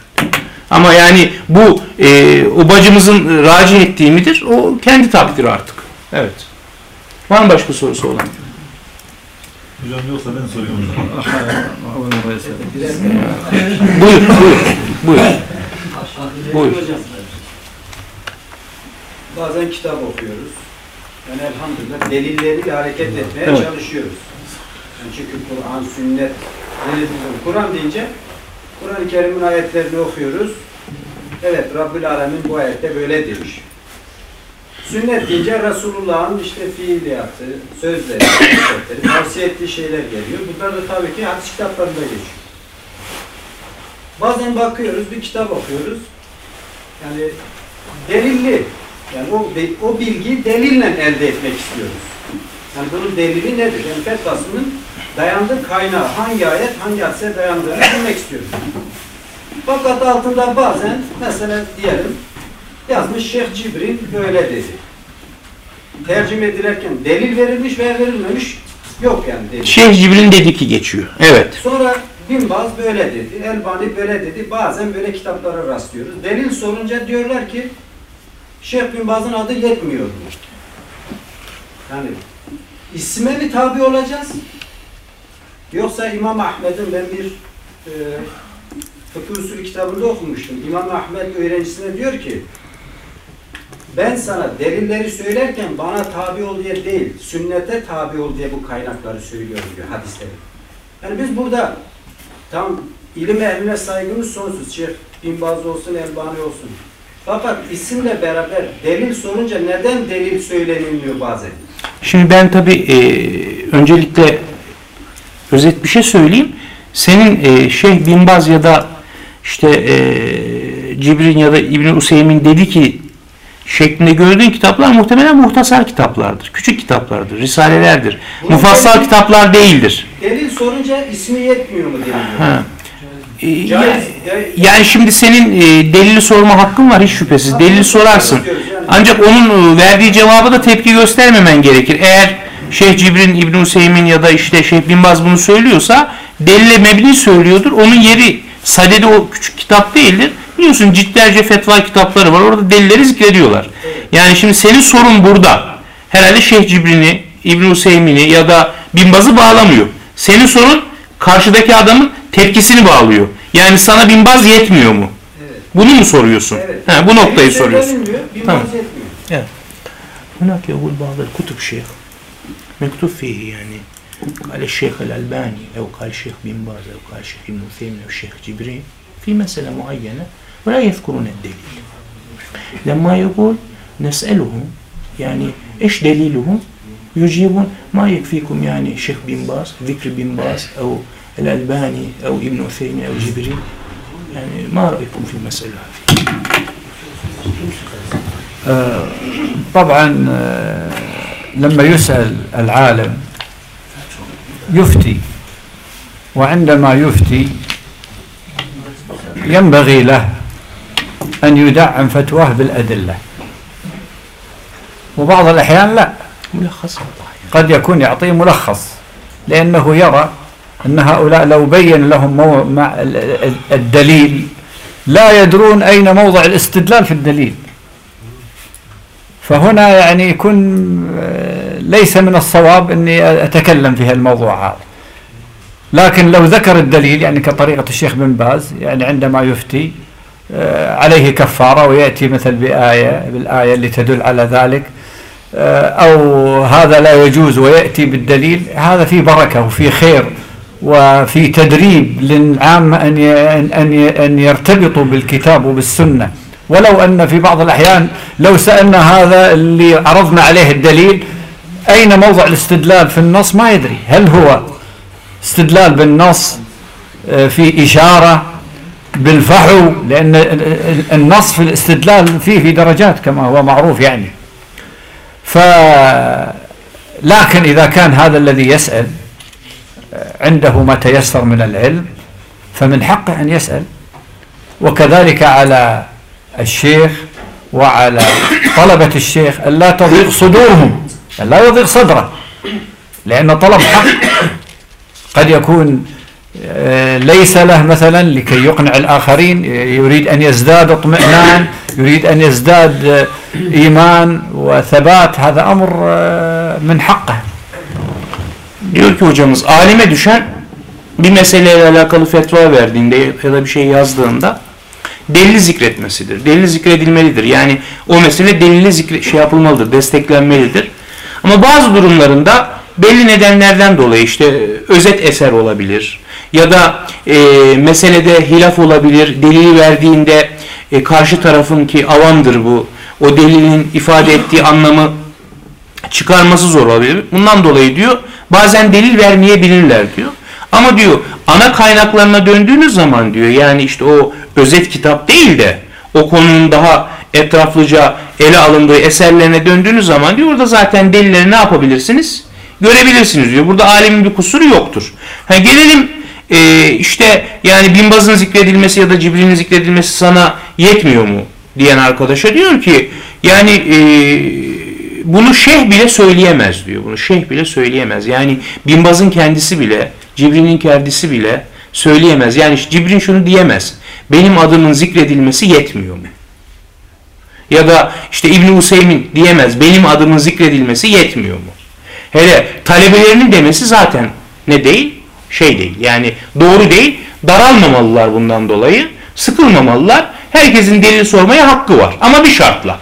Ama yani bu e, o bacımızın raci ettiği midir? O kendi takdiri artık. Evet. Var mı başka sorusu olan? Hocam yoksa ben soruyorum. Buyur, buyur, buyur. Buyur. Hocam, bazen kitap okuyoruz. Yani elhamdülillah delilleriyle hareket etmeye Evet. çalışıyoruz. Yani çünkü Kur'an, sünnet, delildir. Kur'an deyince Kur'an-ı Kerim'in ayetlerini okuyoruz. Evet Rabbül Alemin bu ayette böyle demiş. Sünnet deyince Resulullah'ın işte fiiliyatı, sözleri, hareketleri, tavsiye ettiği şeyler geliyor. Bunlar da tabii ki hadis kitaplarında geçiyor. Bazen bakıyoruz, bir kitap okuyoruz. Yani delilli, yani o, o bilgiyi delille elde etmek istiyoruz. Yani bunun delili nedir? Yani fetvasının dayandığı kaynağı, hangi ayet, hangi hadise dayandığını bilmek istiyoruz. Fakat altında bazen, mesela diyelim, yazmış Şeyh Cibril böyle dedi. Tercüme edilerken delil verilmiş veya verilmemiş yok yani delil. Şeyh Cibril dedi ki geçiyor. Evet. Sonra Binbaz böyle dedi, Elbani böyle dedi. Bazen böyle kitaplara rastlıyoruz. Delil sorunca diyorlar ki Şeyh Binbaz'ın adı yetmiyor. Yani isme mi tabi olacağız? Yoksa İmam Ahmet'in ben bir e, fıkıh usulü kitabında okumuştum. İmam Ahmet öğrencisine diyor ki ben sana delilleri söylerken bana tabi ol diye değil, sünnete tabi ol diye bu kaynakları söylüyorum diyor hadisleri. Yani biz burada tam ilim ehline saygımız sonsuz. Şeyh Bin Baz olsun, Elbani olsun. Fakat isimle beraber delil sorunca neden delil söylenilmiyor bazen? Şimdi ben tabii e, öncelikle özet bir şey söyleyeyim. Senin e, Şeyh Bin Baz ya da işte e, Cibrin ya da İbn Useymin dedi ki şeklinde gördüğün kitaplar muhtemelen muhtasar kitaplardır. Küçük kitaplardır, risalelerdir. Bunun Mufassal delil- kitaplar değildir. Delil sorunca ismi yetmiyor mu. E, Caiz, ya- yani şimdi senin e, delili sorma hakkın var hiç şüphesiz. Delil sorarsın. Ancak onun e, verdiği cevaba da tepki göstermemen gerekir. Eğer Şeyh Cibrin, İbn Hüseyin ya da işte Şeyh Bin Baz bunu söylüyorsa delile mebni söylüyordur. Onun yeri sadede o küçük kitap değildir. Biliyorsun ciltlerce fetva kitapları var. Orada delilleri zikrediyorlar. Yani şimdi senin sorun burada. Herhalde Şeyh Cibrin'i, İbn Hüseyin'i ya da Bin Baz'ı bağlamıyor. Senin sorun karşıdaki adamın tepkisini bağlıyor. Yani sana Bin Baz yetmiyor mu? Evet. Bunu mu soruyorsun? Evet. Ha, bu noktayı Delil soruyorsun. söylenilmiyor, bir Tamam. baz yetmiyor. هناك يقول بعض الكتب شيخ مكتوب فيه يعني قال الشيخ الألباني أو قال الشيخ بن باز أو قال الشيخ ابن عثيمين أو الشيخ جبرين في مسألة معينة ولا يذكرون الدليل. لما يقول نسألهم يعني إيش دليلهم يجيبون ما يكفيكم يعني شيخ بن باز ذكر بن باز أو الألباني أو ابن عثيمين أو جبرين يعني ما رأيكم في المسألة هذه؟ آه، طبعا آه، لما يسأل العالم يفتي. وعندما يفتي ينبغي له أن يدعم فتواه بالأدلة. وبعض الأحيان لا. ملخص قد يكون يعطيه ملخص لأنه يرى أن هؤلاء لو بين لهم مو... مع ال- ال- الدليل لا يدرون أين موضع الاستدلال في الدليل. فهنا يعني يكون آه، ليس من الصواب أني أتكلم في هالموضوع هذا. لكن لو ذكر الدليل يعني كطريقة الشيخ بن باز يعني عندما يفتي عليه كفارة ويأتي مثل بآية بالآية اللي تدل على ذلك. آه، أو هذا لا يجوز ويأتي بالدليل. هذا فيه بركة وفيه خير وفي تدريب للعامة أن أن أن يرتبطوا بالكتاب وبالسنة. ولو أن في بعض الأحيان لو سألنا هذا اللي عرضنا عليه الدليل أين موضع الاستدلال في النص؟ ما يدري. هل هو استدلال بالنص؟ آه، في إشارة؟ بالفحو لأن ال- ال- النص في الاستدلال فيه في درجات كما هو معروف يعني. ف لكن إذا كان هذا الذي يسأل عنده ما تيسر من العلم فمن حقه أن يسأل. وكذلك على الشيخ وعلى طلبة الشيخ أن لا تضيق صدورهم أن لا يضيق صدره لأن طلب حق قد يكون آه، ليس له مثلا لكي يقنع الآخرين يريد أن يزداد اطمئنان يريد أن يزداد آه، إيمان وثبات هذا أمر آه، من حقه Diyor ki hocamız alime düşen bir meseleyle alakalı fetva verdiğinde ya da bir şey yazdığında delili zikretmesidir. Delili zikredilmelidir. Yani o mesele delili zikre, şey yapılmalıdır, desteklenmelidir. Ama bazı durumlarında belli nedenlerden dolayı işte özet eser olabilir ya da e, meselede hilaf olabilir. Delili verdiğinde e, karşı tarafın ki avamdır bu. O delilin ifade ettiği anlamı çıkarması zor olabilir. Bundan dolayı diyor bazen delil vermeyebilirler diyor. Ama diyor ana kaynaklarına döndüğünüz zaman diyor yani işte o özet kitap değil de o konunun daha etraflıca ele alındığı eserlerine döndüğünüz zaman diyor orada zaten delilleri ne yapabilirsiniz? Görebilirsiniz diyor. Burada alemin bir kusuru yoktur. Ha, gelelim e, işte yani Binbaz'ın zikredilmesi ya da Cibril'in zikredilmesi sana yetmiyor mu diyen arkadaşa diyor ki yani e, bunu şeyh bile söyleyemez diyor. Bunu şeyh bile söyleyemez. Yani Binbaz'ın kendisi bile, Cibril'in kendisi bile söyleyemez. Yani Cibril şunu diyemez. Benim adımın zikredilmesi yetmiyor mu? Ya da işte İbn Useymin diyemez. Benim adımın zikredilmesi yetmiyor mu? Hele talebelerinin demesi zaten ne değil? Şey değil. Yani doğru değil. Daralmamalılar bundan dolayı. Sıkılmamalılar. Herkesin delil sormaya hakkı var. Ama bir şartla.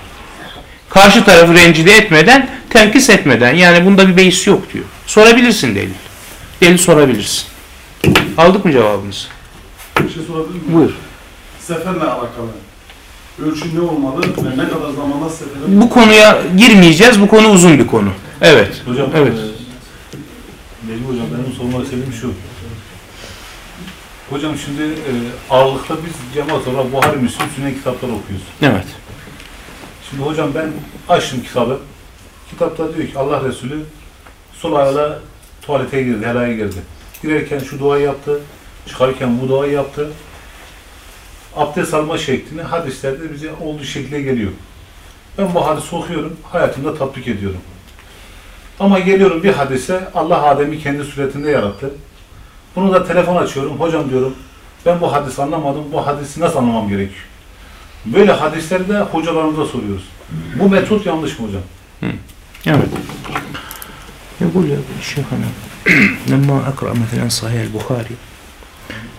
Karşı tarafı rencide etmeden, tenkis etmeden. Yani bunda bir beis yok diyor. Sorabilirsin delil. Delil sorabilirsin. Aldık mı cevabınızı? Bir şey sorabilir miyim? Buyur. Seferle alakalı. Ölçü ne olmalı ve ne kadar zamanda sefere... Bu konuya girmeyeceğiz. Bu konu uzun bir konu. Evet. Hocam, Evet. e, Necmi Hocam benim sormak istediğim şu. Hocam şimdi e, ağırlıkta biz cemaat olarak Buhari Müslim Sünnet kitapları okuyoruz. Evet. Şimdi hocam ben açtım kitabı. Kitapta diyor ki Allah Resulü sol ayağıyla tuvalete girdi, helaya girdi. Girerken şu duayı yaptı, çıkarken bu duayı yaptı. Abdest alma şeklini hadislerde bize olduğu şekilde geliyor. Ben bu hadisi okuyorum, hayatımda tatbik ediyorum. Ama geliyorum bir hadise, Allah Adem'i kendi suretinde yarattı. Bunu da telefon açıyorum, hocam diyorum, ben bu hadisi anlamadım, bu hadisi nasıl anlamam gerekiyor? Böyle hadisleri de hocalarımıza soruyoruz. Bu metot yanlış mı hocam? Evet. يقول يا شيخنا لما أقرأ مثلا صحيح البخاري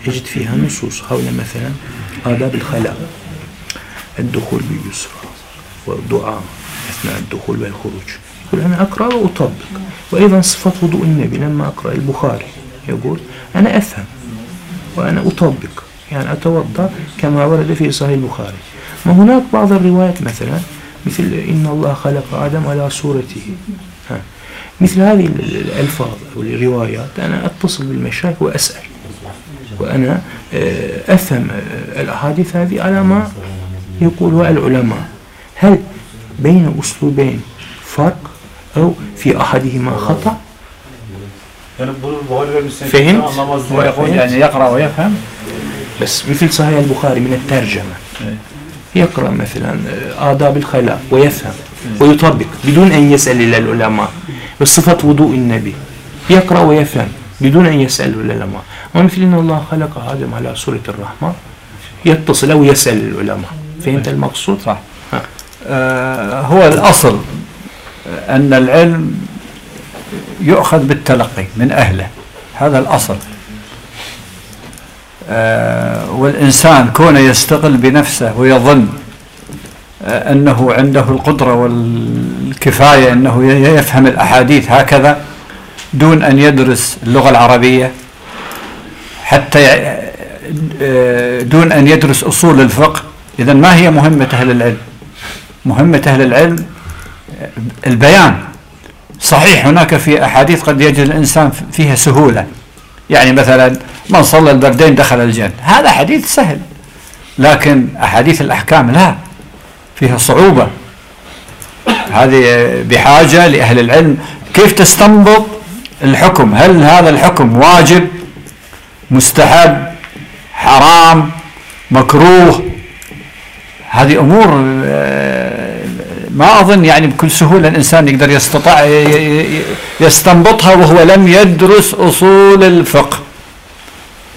أجد فيها نصوص حول مثلا آداب الخلاء الدخول باليسرى والدعاء أثناء الدخول والخروج أنا أقرأ وأطبق. وأيضا صفة وضوء النبي لما أقرأ البخاري. يقول أنا أفهم وأنا أطبق يعني أتوضأ كما ورد في صحيح البخاري. وهناك بعض الروايات مثلا مثل إن الله خلق آدم على صورته. ها. مثل هذه الألفاظ أو الروايات أنا أتصل بالمشايخ وأسأل. وأنا آه، أفهم آه، الأحاديث هذه على ما يقولها العلماء. هل بين أسلوبين فرق؟ أو في أحدهما خطأ؟ ويقول يعني يقرأ ويفهم. بس مثل صحيح البخاري من الترجمة. يقرأ مثلا آه، آداب الخلاء ويفهم ويطبق بدون أن يسأل إلى العلماء وصفة وضوء النبي. يقرأ ويفهم بدون أن يسأل العلماء. ومثل أن الله خلق آدم على صورة الرحمن يتصل أو يسأل العلماء. فهمت المقصود؟ صح. آه، هو الأصل أن العلم يؤخذ بالتلقي من أهله. هذا الأصل. آه، والإنسان كونه يستقل بنفسه ويظن آه، أنه عنده القدرة والكفاية أنه يفهم الأحاديث هكذا دون أن يدرس اللغة العربية حتى آه، دون أن يدرس أصول الفقه. إذا ما هي مهمة أهل العلم؟ مهمة أهل العلم البيان صحيح هناك في أحاديث قد يجد الإنسان فيها سهولة. يعني مثلا من صلى البردين دخل الجنة. هذا حديث سهل لكن أحاديث الأحكام لا فيها صعوبة. هذه بحاجة لأهل العلم. كيف تستنبط الحكم؟ هل هذا الحكم واجب مستحب حرام مكروه؟ هذه أمور آه، ما أظن يعني بكل سهولة الإنسان يقدر يستطيع ي- ي- ي- يستنبطها وهو لم يدرس أصول الفقه.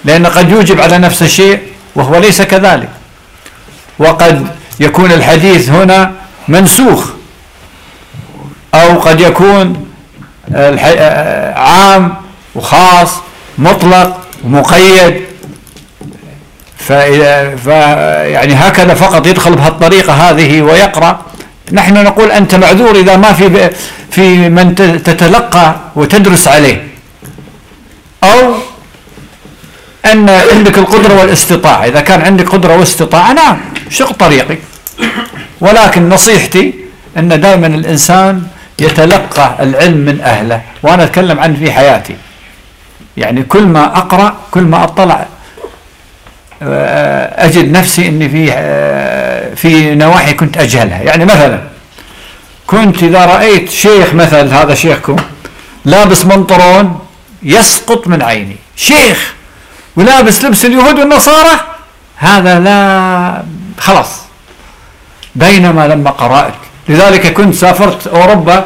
لأن قد يوجب على نفس الشيء وهو ليس كذلك. وقد يكون الحديث هنا منسوخ. أو قد يكون عام وخاص مطلق ومقيد فإذا ف يعني هكذا فقط يدخل بهالطريقة هذه ويقرأ. نحن نقول أنت معذور إذا ما في في من تتلقى وتدرس عليه. أو أن عندك القدرة والاستطاعة. إذا كان عندك قدرة واستطاعة نعم شق طريقك. ولكن نصيحتي أن دائما الإنسان يتلقى العلم من أهله. وأنا أتكلم عنه في حياتي. يعني كل ما أقرأ كل ما أطلع آه، أجد نفسي أني في آه، في نواحي كنت أجهلها. يعني مثلا كنت إذا رأيت شيخ مثل هذا شيخكم لابس منطرون يسقط من عيني. شيخ! ولابس لبس اليهود والنصارى؟ هذا لا خلاص. بينما لما قرأت لذلك كنت سافرت أوروبا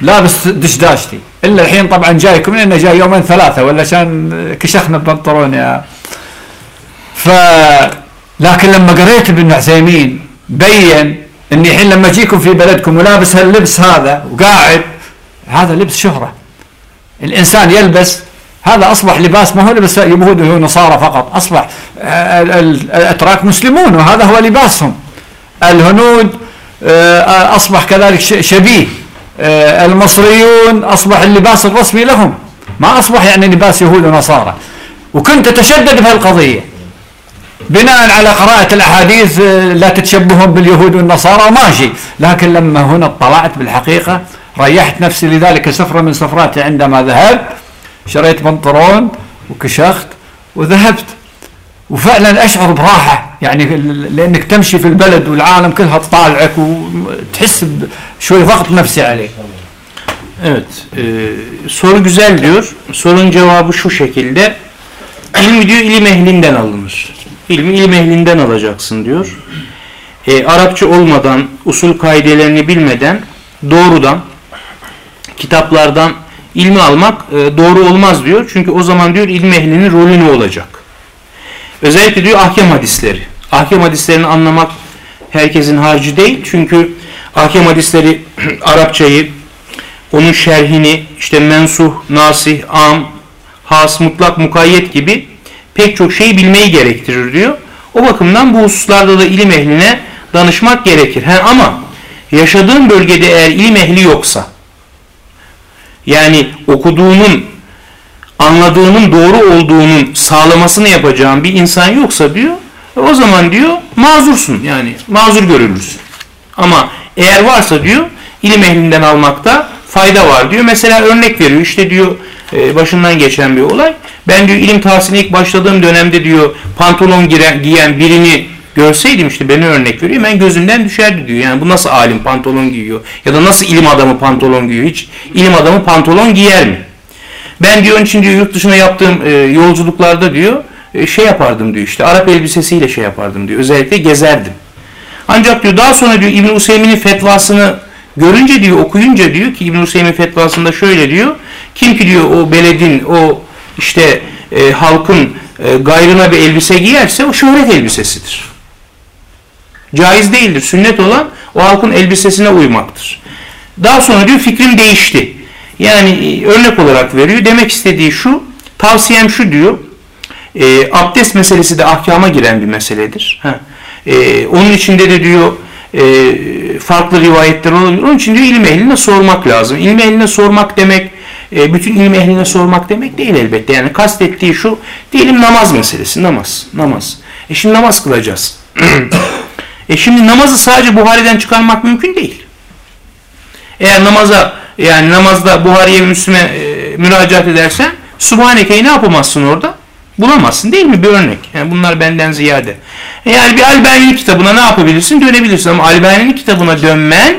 لابس دشداشتي. إلا الحين طبعا جايكم لأنه جاي يومين ثلاثة ولا كان كشخنا ببنطلون يا. ف لكن لما قريت ابن عثيمين بين اني الحين لما اجيكم في بلدكم ولابس هاللبس هذا وقاعد هذا لبس شهرة. الإنسان يلبس هذا أصبح لباس ما هو لبس يهود ونصارى فقط أصبح ال- ال- الأتراك مسلمون وهذا هو لباسهم. الهنود آه، أصبح كذلك شبيه. آه، المصريون أصبح اللباس الرسمي لهم. ما أصبح يعني لباس يهود ونصارى. وكنت أتشدد بهالقضية. بناء على قراءة الأحاديث آه، لا تتشبهون باليهود والنصارى ماشي لكن لما هنا اطلعت بالحقيقة ريحت نفسي لذلك سفرة من سفراتي عندما ذهبت شريت بنطلون وكشخت وذهبت وفعلا أشعر براحة يعني لأنك تمشي في البلد والعالم كلها تطالعك وتحس بشوي ضغط نفسي عليك Evet, e, soru güzel diyor. Sorunun cevabı şu şekilde. İlmi diyor ilim ehlinden alınır. İlmi ilim ehlinden alacaksın diyor. E, Arapça olmadan, usul kaidelerini bilmeden doğrudan kitaplardan ilmi almak e, doğru olmaz diyor. Çünkü o zaman diyor ilim ehlinin rolü ne olacak? Özellikle diyor ahkam hadisleri. Ahkam hadislerini anlamak herkesin harcı değil. Çünkü ahkam hadisleri Arapçayı, onun şerhini, işte mensuh, nasih, am, has, mutlak, mukayyet gibi pek çok şeyi bilmeyi gerektirir diyor. O bakımdan bu hususlarda da ilim ehline danışmak gerekir. He, ama yaşadığın bölgede eğer ilim ehli yoksa, yani okuduğunun, anladığının doğru olduğunun sağlamasını yapacağın bir insan yoksa diyor, o zaman diyor mazursun yani mazur görülürsün. Ama eğer varsa diyor ilim ehlinden almakta fayda var diyor. Mesela örnek veriyor işte diyor başından geçen bir olay. Ben diyor ilim tahsiline ilk başladığım dönemde diyor pantolon giren, giyen birini görseydim işte beni örnek veriyor. Ben gözümden düşerdi diyor. Yani bu nasıl alim pantolon giyiyor? Ya da nasıl ilim adamı pantolon giyiyor? Hiç ilim adamı pantolon giyer mi? Ben diyor onun için diyor yurt dışına yaptığım e, yolculuklarda diyor e, şey yapardım diyor işte Arap elbisesiyle şey yapardım diyor. Özellikle gezerdim. Ancak diyor daha sonra diyor İbn Useymin'in fetvasını görünce diyor okuyunca diyor ki İbn Useymin fetvasında şöyle diyor. Kim ki diyor o beledin o işte e, halkın e, gayrına bir elbise giyerse o şöhret elbisesidir. Caiz değildir. Sünnet olan o halkın elbisesine uymaktır. Daha sonra diyor fikrim değişti. Yani e, örnek olarak veriyor. Demek istediği şu, tavsiyem şu diyor. E, abdest meselesi de ahkama giren bir meseledir. E, onun içinde de diyor e, farklı rivayetler olabilir. Onun için diyor ilim ehline sormak lazım. İlim ehline sormak demek e, bütün ilim ehline sormak demek değil elbette. Yani kastettiği şu diyelim namaz meselesi. Namaz. Namaz. E şimdi namaz kılacağız. e şimdi namazı sadece Buhari'den çıkarmak mümkün değil. Eğer namaza yani namazda Buhari'ye Müslüme e, müracaat edersen Subhaneke'yi ne yapamazsın orada? Bulamazsın değil mi? Bir örnek. Yani bunlar benden ziyade. Yani bir Albani'nin kitabına ne yapabilirsin? Dönebilirsin ama Albani'nin kitabına dönmen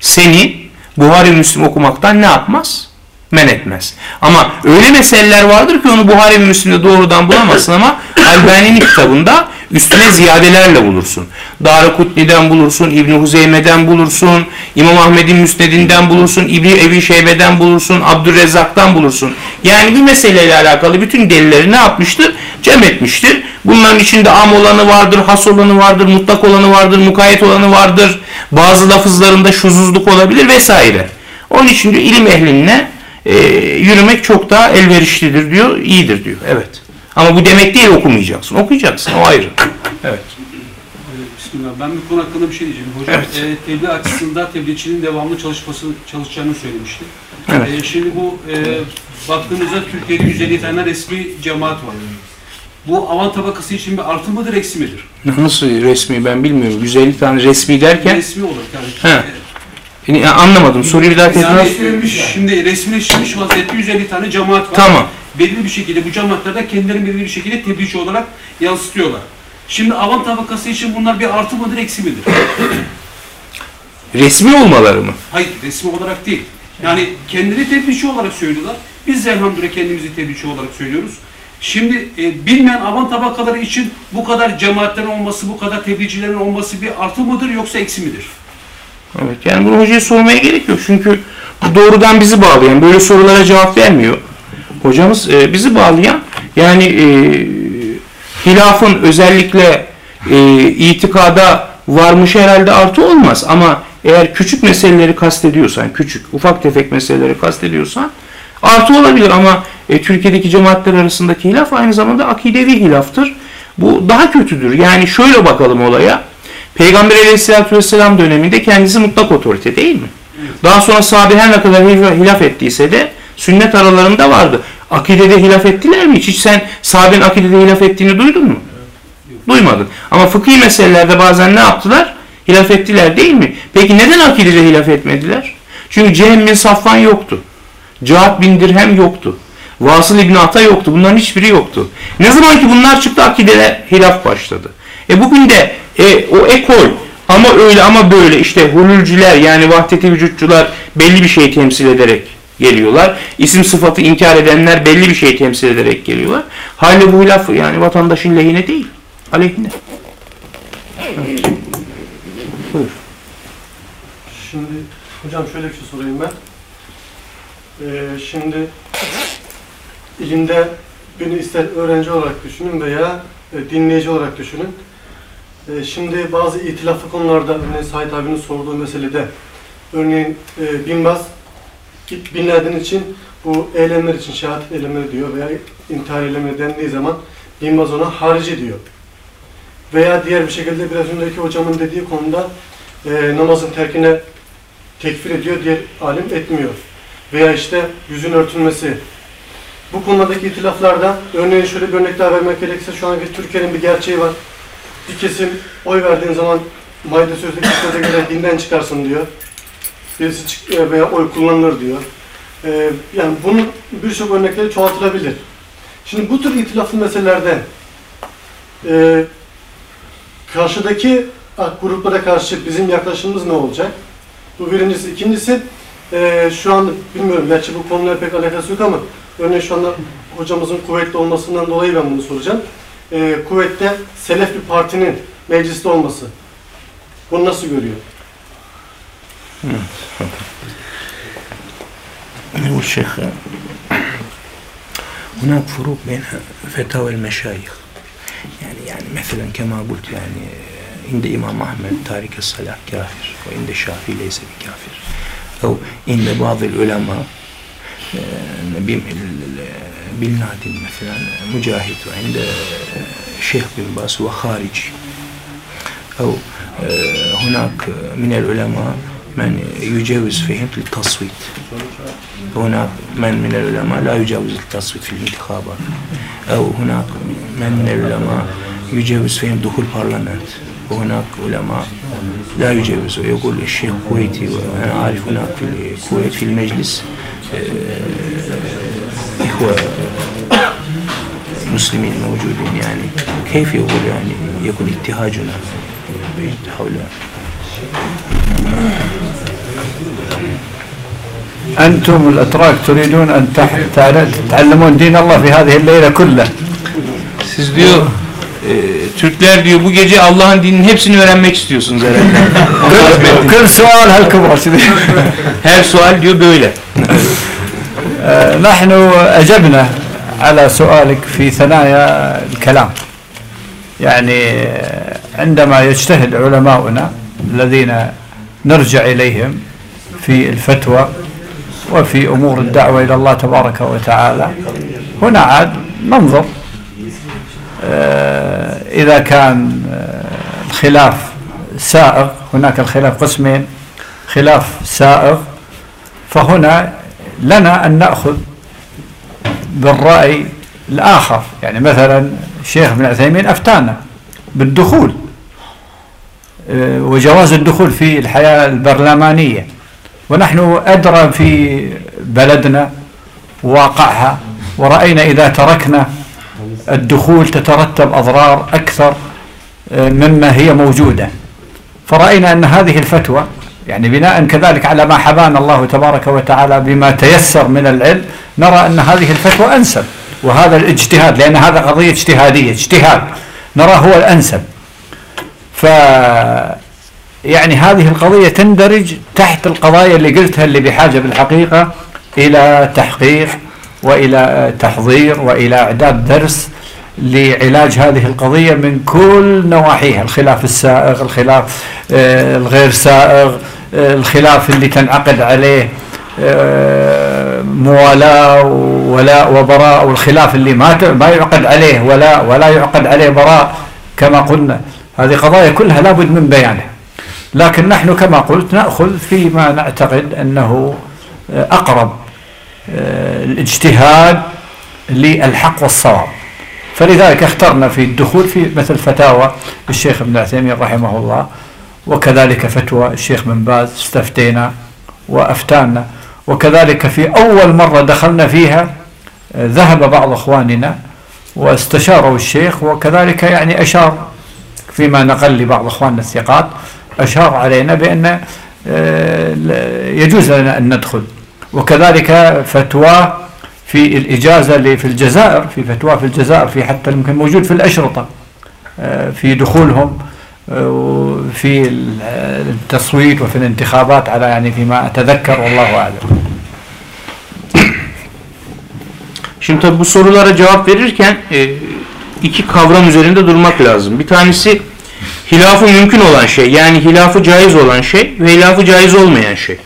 seni Buhari Müslüm okumaktan ne yapmaz? Men etmez. Ama öyle meseleler vardır ki onu Buhari Müslim'de doğrudan bulamazsın ama Albani'nin kitabında üstüne ziyadelerle bulursun. Darukutni'den bulursun, İbni Huzeyme'den bulursun, İmam Ahmed'in Müsned'inden bulursun, İbni Ebi Şeybe'den bulursun, Abdurrezzak'tan bulursun. Yani bir meseleyle alakalı bütün delilleri ne yapmıştır? Cem etmiştir. Bunların içinde am olanı vardır, has olanı vardır, mutlak olanı vardır, mukayyet olanı vardır. Bazı lafızlarında şuzuzluk olabilir vesaire. Onun için diyor ilim ehline e, yürümek çok daha elverişlidir diyor, iyidir diyor. Evet. Ama bu demek değil okumayacaksın. Okuyacaksın. O ayrı. Evet. Bismillah. Ben bu konu hakkında bir şey diyeceğim. Hocam Evet. e, tebliğ açısından tebliğçinin devamlı çalışması çalışacağını söylemişti. Evet. E, şimdi bu e, baktığımızda Türkiye'de 150 tane resmi cemaat var. Bu avan tabakası için bir artı mıdır, eksi midir? Nasıl resmi ben bilmiyorum. 150 tane resmi derken Resmi olarak yani. He. Yani anlamadım. Soruyu bir daha tekrar. Yani, şimdi resmileşmiş vaziyette 150 tane cemaat var. Tamam. Belirli bir şekilde bu cemaatlarda kendilerini belirli bir şekilde tebliğçi olarak yansıtıyorlar. Şimdi avan tabakası için bunlar bir artı mıdır, eksi midir? Resmi olmaları mı? Hayır, resmi olarak değil. Yani kendini tebliğçi olarak söylüyorlar. Biz de elhamdülillah kendimizi tebliğçi olarak söylüyoruz. Şimdi e, bilmeyen avan tabakaları için bu kadar cemaatlerin olması, bu kadar tebliğcilerin olması bir artı mıdır yoksa eksi midir? Evet. Yani bunu hocaya sormaya gerek yok. Çünkü bu doğrudan bizi bağlayan, böyle sorulara cevap vermiyor. Hocamız e, bizi bağlayan yani e, hilafın özellikle e, itikada varmış herhalde artı olmaz. Ama eğer küçük meseleleri kastediyorsan, küçük, ufak tefek meseleleri kastediyorsan artı olabilir ama e, Türkiye'deki cemaatler arasındaki hilaf aynı zamanda akidevi hilaftır. Bu daha kötüdür. Yani şöyle bakalım olaya. Peygamber aleyhissalatü vesselam döneminde kendisi mutlak otorite değil mi? Daha sonra sahabe her ne kadar hilaf- hilaf ettiyse de sünnet aralarında vardı. Akidede hilaf ettiler mi hiç? Hiç sen sahabenin akidede hilaf ettiğini duydun mu? Duymadın. Ama fıkhi meselelerde bazen ne yaptılar? Hilaf ettiler değil mi? Peki neden akidede hilaf etmediler? Çünkü Cehem bin Safvan yoktu. Cahat bin Dirhem yoktu. Vasıl İbni Ata yoktu. Bunların hiçbiri yoktu. Ne zaman ki bunlar çıktı akidede hilaf başladı. E bugün de e, o ekol ama öyle ama böyle işte hululcüler yani vahdeti vücutçular belli bir şey temsil ederek geliyorlar. İsim sıfatı inkar edenler belli bir şey temsil ederek geliyorlar. Hali bu hilaf yani vatandaşın lehine değil. Aleyhine. Evet. Buyur. Şimdi hocam şöyle bir şey sorayım ben. Ee, şimdi ilimde beni ister öğrenci olarak düşünün veya e, dinleyici olarak düşünün. E, şimdi bazı itilaflı konularda örneğin Said abinin sorduğu meselede örneğin e, Binbaz Bin Laden için bu eylemler için şehadet eylemleri diyor veya intihar eylemleri dendiği zaman Binbaz ona harici diyor. Veya diğer bir şekilde biraz önceki hocamın dediği konuda e, namazın terkine tekfir ediyor, diğer alim etmiyor. Veya işte yüzün örtülmesi. Bu konudaki itilaflarda örneğin şöyle bir örnek daha vermek gerekirse şu anki Türkiye'nin bir gerçeği var. Bir kesim oy verdiğin zaman Maide Sözlük göre dinden çıkarsın diyor. Birisi çık e, veya oy kullanılır diyor. E, yani bunun birçok örnekleri çoğaltılabilir. Şimdi bu tür itilaflı meselelerde e, karşıdaki gruplara karşı bizim yaklaşımımız ne olacak? Bu birincisi. İkincisi e, şu an bilmiyorum gerçi bu konuyla pek alakası yok ama örneğin şu anda hocamızın kuvvetli olmasından dolayı ben bunu soracağım. E, kuvvette selef bir partinin mecliste olması. Bunu nasıl görüyor? هو الشيخ هناك فروق بين فتاوى المشايخ. يعني يعني مثلا كما قلت يعني عند إمام أحمد تارك الصلاة كافر وعند الشافعي ليس بكافر. أو عند بعض العلماء آه، بم- بالنادم مثلا مجاهد وعند الشيخ بن باز هو خارجي أو آه، هناك من العلماء من يجاوز فيهم التصويت. هناك من من العلماء لا يجاوز التصويت في الانتخابات أو هناك من من العلماء يجاوز فيهم دخول برلمان وهناك علماء لا يجاوز. ويقول الشيخ كويتي وأنا عارف هناك في الكويت في المجلس آه، إخوة مسلمين موجودين. يعني كيف يقول؟ يعني يكون اتهاجنا. حول أنتم الأتراك تريدون أن تتعلمون دين الله في هذه الليلة كلها Siz diyor e, Türkler diyor bu gece Allah'ın dininin hepsini öğrenmek istiyorsunuz herhalde. كل سؤال هالكبر Her sual diyor böyle. نحن أجبنا على سؤالك في ثنايا الكلام يعني عندما يجتهد علماؤنا الذين نرجع إليهم في الفتوى وفي أمور الدعوة إلى الله تبارك وتعالى. هنا عاد ننظر آه، إذا كان آه، الخلاف سائغ هناك الخلاف قسمين خلاف سائغ فهنا لنا أن نأخذ بالرأي الآخر. يعني مثلا الشيخ ابن عثيمين أفتانا بالدخول آه، وجواز الدخول في الحياة البرلمانية. ونحن أدرى في بلدنا واقعها ورأينا إذا تركنا الدخول تترتب أضرار أكثر آه، مما هي موجودة. فرأينا أن هذه الفتوى يعني بناء كذلك على ما حبانا الله تبارك وتعالى بما تيسر من العلم نرى أن هذه الفتوى أنسب وهذا الاجتهاد لأن هذا قضية اجتهادية اجتهاد نرى هو الأنسب. يعني هذه القضية تندرج تحت القضايا اللي قلتها اللي بحاجة بالحقيقة إلى تحقيق وإلى تحضير وإلى إعداد درس لعلاج هذه القضية من كل نواحيها. الخلاف السائغ الخلاف آه، الغير سائغ آه، الخلاف اللي تنعقد عليه آه، موالاة وولاء وبراء والخلاف اللي ما ما يعقد عليه ولاء ولا يعقد عليه براء كما قلنا. هذه قضايا كلها لابد من بيانها لكن نحن كما قلت نأخذ فيما نعتقد أنه آه، أقرب آه، الاجتهاد للحق والصواب. فلذلك اخترنا في الدخول في مثل فتاوى الشيخ ابن عثيمين رحمه الله وكذلك فتوى الشيخ بن باز استفتينا وأفتانا. وكذلك في أول مرة دخلنا فيها آه، ذهب بعض أخواننا واستشاروا الشيخ وكذلك يعني أشار فيما نقل لبعض أخواننا الثقات. أشار علينا بأن آه، يجوز لنا أن ندخل وكذلك فتوى في الإجازة في الجزائر في فتوى في الجزائر في حتى يمكن موجود في الأشرطة آه، في دخولهم آه، آه، التصويت وفي الانتخابات على يعني فيما أتذكر والله أعلم Şimdi tabi bu sorulara cevap verirken e, iki kavram üzerinde durmak lazım. Bir tanesi hilafı mümkün olan şey yani hilafı caiz olan şey ve hilafı caiz olmayan şey.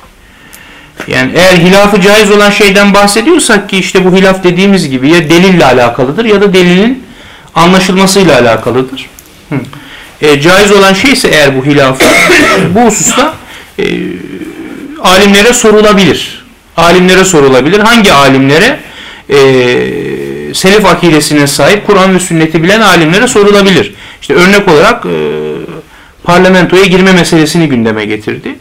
Yani eğer hilafı caiz olan şeyden bahsediyorsak ki işte bu hilaf dediğimiz gibi ya delille alakalıdır ya da delilin anlaşılmasıyla alakalıdır. E, caiz olan şeyse eğer bu hilafı bu hususta e, alimlere sorulabilir. Alimlere sorulabilir. Hangi alimlere? E, selef akidesine sahip Kur'an ve sünneti bilen alimlere sorulabilir. İşte örnek olarak e, parlamentoya girme meselesini gündeme getirdi.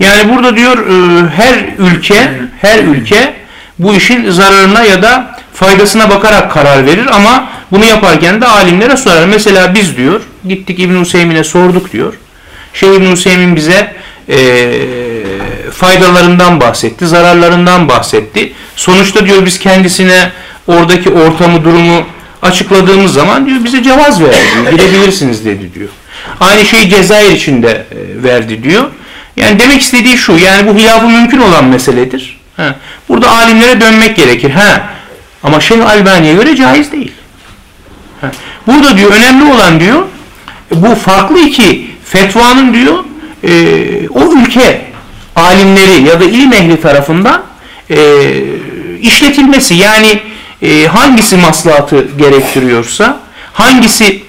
Yani burada diyor e, her ülke her ülke bu işin zararına ya da faydasına bakarak karar verir ama bunu yaparken de alimlere sorar. Mesela biz diyor gittik İbn Hüseyin'e sorduk diyor. Şeyh İbn Hüseyin bize e, faydalarından bahsetti, zararlarından bahsetti. Sonuçta diyor biz kendisine oradaki ortamı, durumu açıkladığımız zaman diyor bize cevaz verdi. diyor. Gidebilirsiniz dedi diyor. Aynı şeyi Cezayir için de e, verdi diyor. Yani demek istediği şu, yani bu hilafı mümkün olan meseledir. Ha. Burada alimlere dönmek gerekir. Ha. Ama Şeyh Albani'ye göre caiz değil. Ha. Burada diyor önemli olan diyor bu farklı iki fetvanın diyor e, o ülke alimleri ya da ilim ehli tarafından e, işletilmesi yani e, hangisi maslahatı gerektiriyorsa hangisi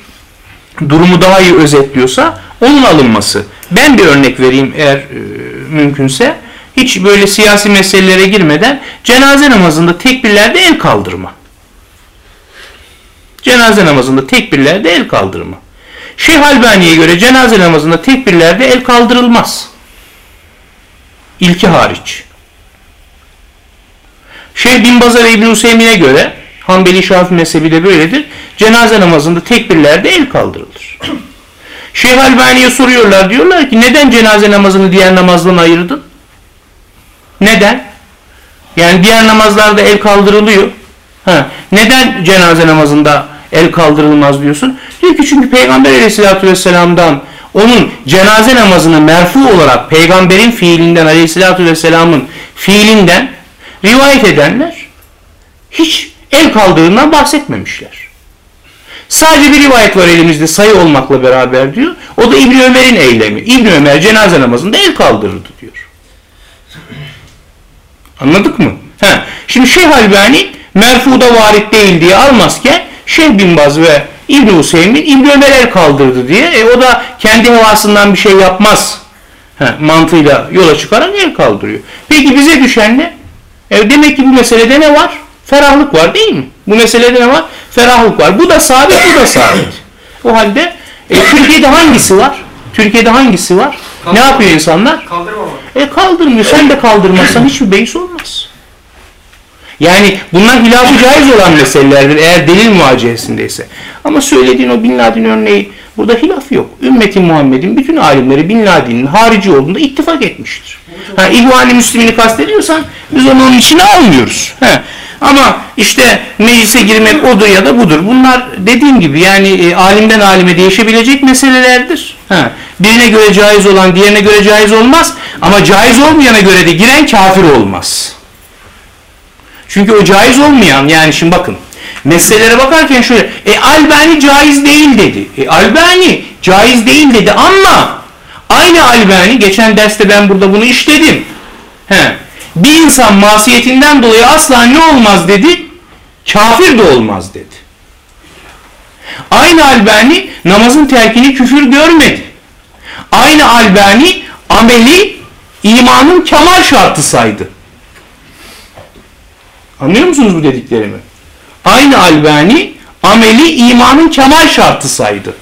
durumu daha iyi özetliyorsa onun alınması. Ben bir örnek vereyim eğer e, mümkünse. Hiç böyle siyasi meselelere girmeden cenaze namazında tekbirlerde el kaldırma. Cenaze namazında tekbirlerde el kaldırma. Şeyh Albani'ye göre cenaze namazında tekbirlerde el kaldırılmaz. İlki hariç. Şeyh Bin Bazar İbn Hüseyin'e göre Hanbeli Şafi mezhebi de böyledir. Cenaze namazında tekbirlerde el kaldırılır. Şeyh Albani'ye soruyorlar diyorlar ki neden cenaze namazını diğer namazdan ayırdın? Neden? Yani diğer namazlarda el kaldırılıyor. Ha, neden cenaze namazında el kaldırılmaz diyorsun? Diyor ki çünkü Peygamber aleyhissalatü vesselam'dan onun cenaze namazını merfu olarak peygamberin fiilinden aleyhissalatü vesselamın fiilinden rivayet edenler hiç el kaldırığından bahsetmemişler. Sadece bir rivayet var elimizde sayı olmakla beraber diyor. O da İbni Ömer'in eylemi. İbni Ömer cenaze namazında el kaldırırdı diyor. Anladık mı? He. Şimdi Şeyh Albani merfuda varit değil diye almazken Şeyh Bin Baz ve İbni Hüseyin İbni Ömer el kaldırdı diye e, o da kendi hevasından bir şey yapmaz He, mantığıyla yola çıkarak el kaldırıyor. Peki bize düşen ne? E, demek ki bu meselede ne var? Ferahlık var değil mi? Bu meselede ne var? Ferahlık var. Bu da sabit, bu da sabit. O halde e, Türkiye'de hangisi var? Türkiye'de hangisi var? Ne yapıyor insanlar? Kaldırma var. E kaldırmıyor. Sen de kaldırmazsan hiçbir beis olmaz. Yani bunlar hilafı caiz olan meselelerdir eğer delil muhaciyesindeyse. Ama söylediğin o Bin Laden örneği burada hilaf yok. Ümmeti Muhammed'in bütün alimleri Bin Laden'in harici olduğunda ittifak etmiştir. Ha, İhvan-ı Müslümin'i kastediyorsan biz onu onun içine almıyoruz. Ha. Ama işte meclise girmek odur ya da budur. Bunlar dediğim gibi yani e, alimden alime değişebilecek meselelerdir. Ha. Birine göre caiz olan diğerine göre caiz olmaz. Ama caiz olmayana göre de giren kafir olmaz. Çünkü o caiz olmayan yani şimdi bakın meselelere bakarken şöyle e Albani caiz değil dedi. E Albani caiz değil dedi ama aynı Albani geçen derste ben burada bunu işledim. He. Bir insan masiyetinden dolayı asla ne olmaz dedi? Kafir de olmaz dedi. Aynı Albani namazın terkini küfür görmedi. Aynı Albani ameli imanın kemal şartı saydı. Anlıyor musunuz bu dediklerimi? Aynı Albani ameli imanın kemal şartı saydı.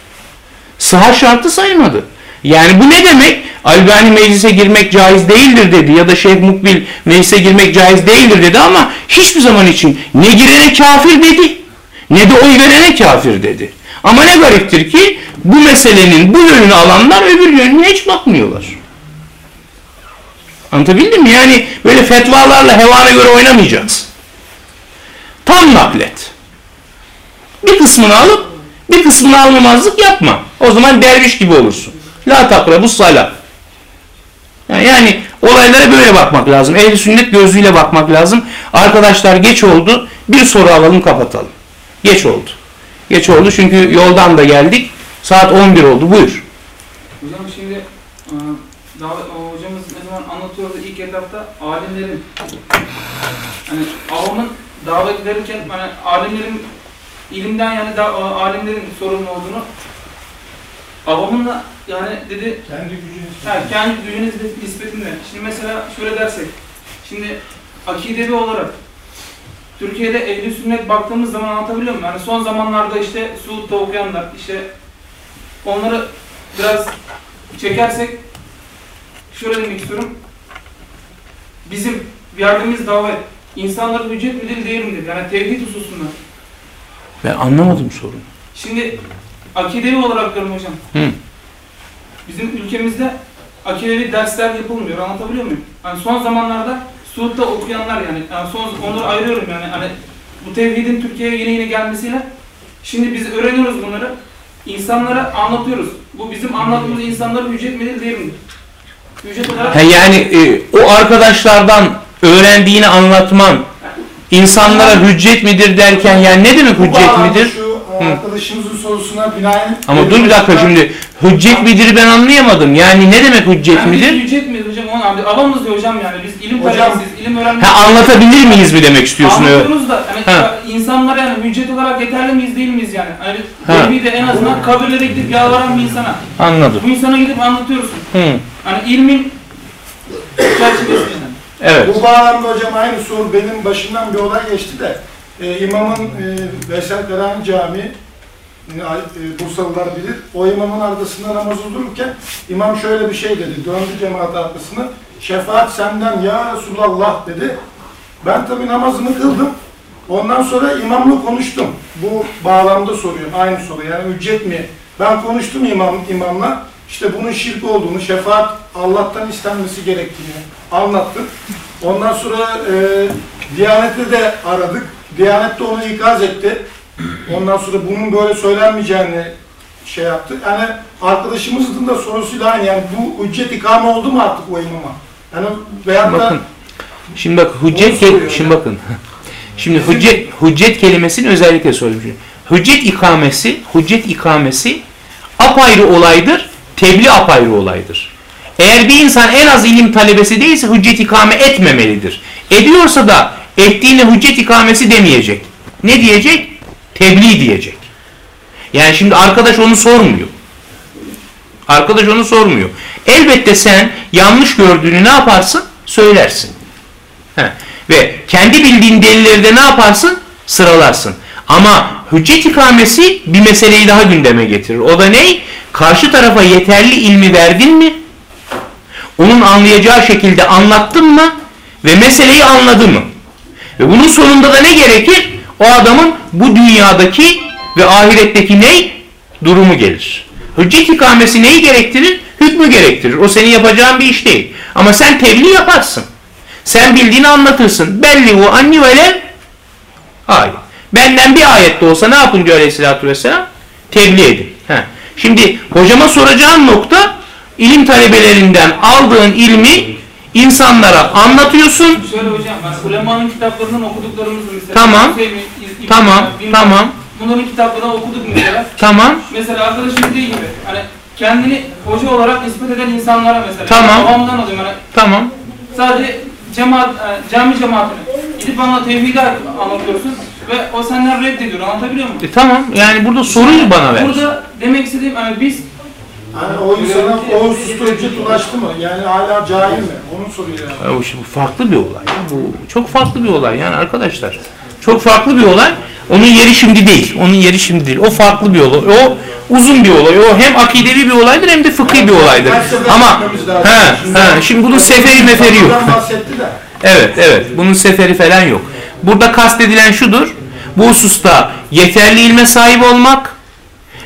Sıhhat şartı saymadı. Yani bu ne demek? Albani meclise girmek caiz değildir dedi ya da Şeyh Mukbil meclise girmek caiz değildir dedi ama hiçbir zaman için ne girene kafir dedi ne de oy verene kafir dedi. Ama ne gariptir ki bu meselenin bu yönünü alanlar öbür yönüne hiç bakmıyorlar. Anlatabildim mi? Yani böyle fetvalarla hevana göre oynamayacağız. Tam naklet. Bir kısmını alıp bir kısmını almamazlık yapma. O zaman derviş gibi olursun. La takrabu sala. Yani, olaylara böyle bakmak lazım. Ehli sünnet gözüyle bakmak lazım. Arkadaşlar geç oldu. Bir soru alalım kapatalım. Geç oldu. Geç oldu çünkü yoldan da geldik. Saat 11 oldu. Buyur. Hocam şimdi e, davet, hocamız ne zaman anlatıyordu ilk etapta alimlerin hani avamın davet verirken hani alimlerin ilimden yani da, alimlerin sorumlu olduğunu avamınla yani dedi Kendi gücünüz. ha, kendi gücünüz nispetinde. Şimdi mesela şöyle dersek şimdi akidevi olarak Türkiye'de ehli sünnet baktığımız zaman anlatabiliyor muyum? Yani son zamanlarda işte Suud'da okuyanlar işte onları biraz çekersek şöyle demek istiyorum. Bizim verdiğimiz davet insanların hüccet midir değil midir? Yani tevhid hususunda. Ben anlamadım sorunu. Şimdi akidevi olarak diyorum hocam. Hı. Bizim ülkemizde akidevi dersler yapılmıyor. Anlatabiliyor muyum? Yani son zamanlarda Suud'da okuyanlar yani, yani son onları ayırıyorum yani hani bu tevhidin Türkiye'ye yeni yeni gelmesiyle şimdi biz öğreniyoruz bunları. insanlara anlatıyoruz. Bu bizim anlattığımız insanların ücret midir değil midir? Ücret olarak Ha, yani e, o arkadaşlardan öğrendiğini anlatman insanlara hüccet midir derken yani ne demek hüccet midir? Şu o arkadaşımızın sorusuna binaen... Ama dur bir dakika şimdi hüccet midir ben anlayamadım. Yani ne demek hüccet Yani midir? Yücet miyiz hocam? Onu abi avamız diyor hocam yani. Biz ilim Hocam- talebesiyiz, ilim öğrenmeyiz. Ha anlatabilir miyiz mi demek istiyorsun? Anlatıyoruz da Ha. insanlara yani hüccet olarak yeterli miyiz değil miyiz yani? Hani Ha. bir de en azından kabirlere gidip yalvaran bir insana. Anladım. Bu insana gidip anlatıyorsun. Hı. Hani ilmin çerçevesinde. Evet. Bu bağlamda hocam aynı soru benim başımdan bir olay geçti de e, imamın e, Veysel Karani Camii e, Bursalılar bilir. O imamın arkasında namaz dururken imam şöyle bir şey dedi. Döndü cemaat arkasına. Şefaat senden ya Resulallah dedi. Ben tabi namazımı kıldım. Ondan sonra imamla konuştum. Bu bağlamda soruyorum. Aynı soru. Yani ücret mi? Ben konuştum imam, imamla. İşte bunun şirk olduğunu, şefaat Allah'tan istenmesi gerektiğini anlattım. Ondan sonra e, Diyanet'te de aradık. Diyanet de onu ikaz etti. Ondan sonra bunun böyle söylenmeyeceğini şey yaptık. Yani arkadaşımızın da sorusuyla aynı. Yani bu ücret ikame oldu mu artık o imama? Yani veyahut da Bakın. Şimdi bak hüccet ke- şimdi bakın. Şimdi hüccet hüccet kelimesini özellikle söylemişim. Hüccet ikamesi, hüccet ikamesi apayrı olaydır, tebliğ apayrı olaydır. Eğer bir insan en az ilim talebesi değilse hüccet ikame etmemelidir. Ediyorsa da ettiğine hüccet ikamesi demeyecek. Ne diyecek? Tebliğ diyecek. Yani şimdi arkadaş onu sormuyor. Arkadaş onu sormuyor. Elbette sen yanlış gördüğünü ne yaparsın? Söylersin. He. Ve kendi bildiğin delilleri de ne yaparsın? Sıralarsın. Ama hüccet ikamesi bir meseleyi daha gündeme getirir. O da ne? Karşı tarafa yeterli ilmi verdin mi? Onun anlayacağı şekilde anlattın mı? Ve meseleyi anladı mı? Ve bunun sonunda da ne gerekir? O adamın bu dünyadaki ve ahiretteki ne? Durumu gelir. Hüccet ikamesi neyi gerektirir? Hükmü gerektirir. O senin yapacağın bir iş değil. Ama sen tebliğ yaparsın. Sen bildiğini anlatırsın. Belli o anni vele Hayır. Benden bir ayet de olsa ne yapın diyor aleyhissalatü vesselam? Tebliğ edin. He. Şimdi hocama soracağın nokta ilim talebelerinden aldığın ilmi insanlara anlatıyorsun. Şöyle hocam, ben ulemanın kitaplarından okuduklarımızı mesela. Tamam. Hüseyin, Tamam, Bin- tamam. Bunların kitaplarını okuduk mesela. Tamam. Mesela arkadaşım dediği gibi hani kendini hoca olarak nispet eden insanlara mesela. Tamam. Babamdan alıyorum hani Tamam. sadece cemaat, e, cami cemaatine gidip bana tevhidi anlatıyorsun ve o senden reddediyor. Anlatabiliyor muyum? E, tamam. Yani burada soruyu bana ver. Burada demek istediğim hani biz hani o insana o hususta ücret ulaştı mı? Yani hala cahil mi? Onun soruyla. Ya bu şimdi farklı bir olay. Bu çok farklı bir olay yani arkadaşlar. Çok farklı bir olay. Onun yeri şimdi değil. Onun yeri şimdi değil. O farklı bir olay. O uzun bir olay. O hem akidevi bir olaydır hem de fıkhi bir olaydır. Ama he, he, şimdi bunun seferi meferi yok. Evet, evet. Bunun seferi falan yok. Burada kastedilen şudur. Bu hususta yeterli ilme sahip olmak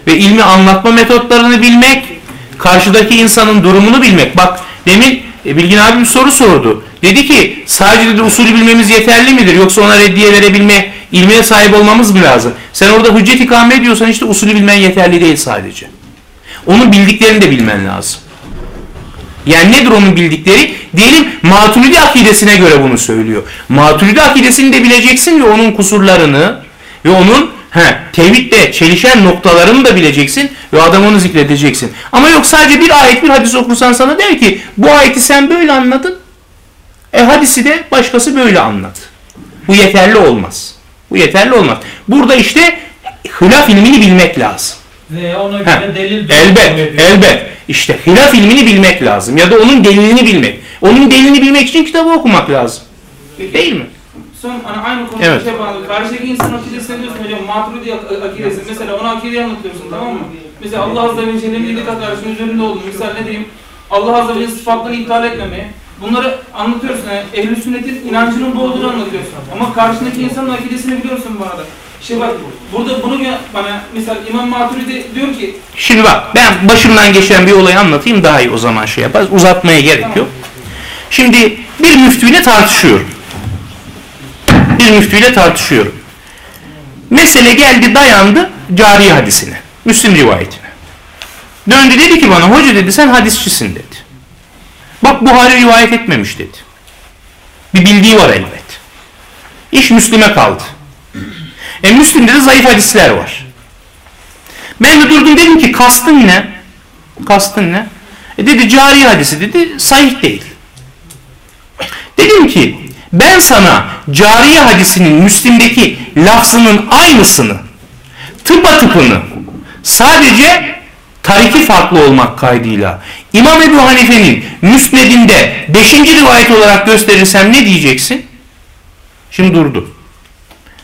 ve ilmi anlatma metotlarını bilmek, karşıdaki insanın durumunu bilmek. Bak demin e, Bilgin abim soru sordu. Dedi ki sadece dedi usulü bilmemiz yeterli midir? Yoksa ona reddiye verebilme, ilmine sahip olmamız mı lazım? Sen orada hüccet ikame ediyorsan işte usulü bilmen yeterli değil sadece. Onun bildiklerini de bilmen lazım. Yani nedir onun bildikleri? Diyelim Maturidi akidesine göre bunu söylüyor. Maturidi akidesini de bileceksin ve onun kusurlarını ve onun he, tevhidle çelişen noktalarını da bileceksin ve adam onu zikredeceksin. Ama yok sadece bir ayet bir hadis okursan sana der ki bu ayeti sen böyle anladın. E hadisi de başkası böyle anladı. Bu yeterli olmaz. Bu yeterli olmaz. Burada işte hilaf ilmini bilmek lazım. Veya ona Ha, göre delil elbet, elbet. İşte hilaf ilmini bilmek lazım ya da onun delilini bilmek. Onun delilini bilmek için kitabı okumak lazım. Değil mi? son hani aynı konuda Evet. şey bağlı. Karşıdaki insan akidesini diyorsun hocam. Maturidi ak- akidesi. Mesela ona akideyi anlatıyorsun tamam mı? Mesela Allah Azze ve Celle'nin yedi kat arşının üzerinde olduğunu. Misal ne diyeyim? Allah Azze ve Celle sıfatlarını iptal etmemeyi. Bunları anlatıyorsun. Yani ehl sünnetin inancının bu olduğunu anlatıyorsun. Ama karşındaki insanın akidesini biliyorsun bu arada. İşte bak burada bunu bana mesela İmam Maturidi diyor ki Şimdi bak ben başımdan geçen bir olayı anlatayım daha iyi o zaman şey yaparız. Uzatmaya gerek yok. Şimdi bir müftüyle tartışıyorum. Bir müftüyle tartışıyorum. Mesele geldi dayandı cari hadisine. Müslim rivayetine. Döndü dedi ki bana hoca dedi sen hadisçisin dedi. Bak Buhari rivayet etmemiş dedi. Bir bildiği var elbet. İş Müslim'e kaldı. E Müslim'de de zayıf hadisler var. Ben de durdum dedim ki kastın ne? Kastın ne? E dedi cari hadisi dedi sahih değil. Dedim ki ben sana cariye hadisinin Müslim'deki lafzının aynısını tıpatıpını sadece tariki farklı olmak kaydıyla İmam Ebu Hanife'nin müsnedinde 5. rivayet olarak gösterirsem ne diyeceksin? Şimdi durdu.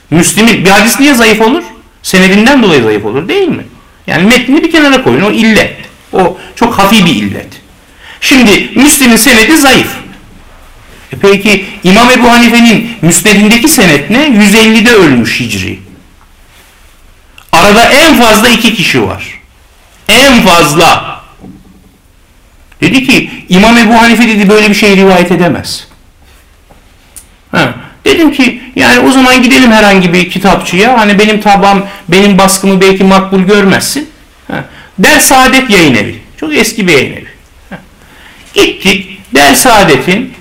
Müslim'in bir hadis niye zayıf olur? Senedinden dolayı zayıf olur değil mi? Yani metnini bir kenara koyun o illet. O çok hafif bir illet. Şimdi Müslim'in senedi zayıf. E peki İmam Ebu Hanife'nin müsnedindeki senet ne? 150'de ölmüş Hicri. Arada en fazla iki kişi var. En fazla. Dedi ki İmam Ebu Hanife dedi böyle bir şey rivayet edemez. Ha. Dedim ki yani o zaman gidelim herhangi bir kitapçıya. Hani benim tabam, benim baskımı belki makbul görmezsin. Ha. Der Saadet Yayın Evi. Çok eski bir yayın evi. Ha. Gittik Der Saadet'in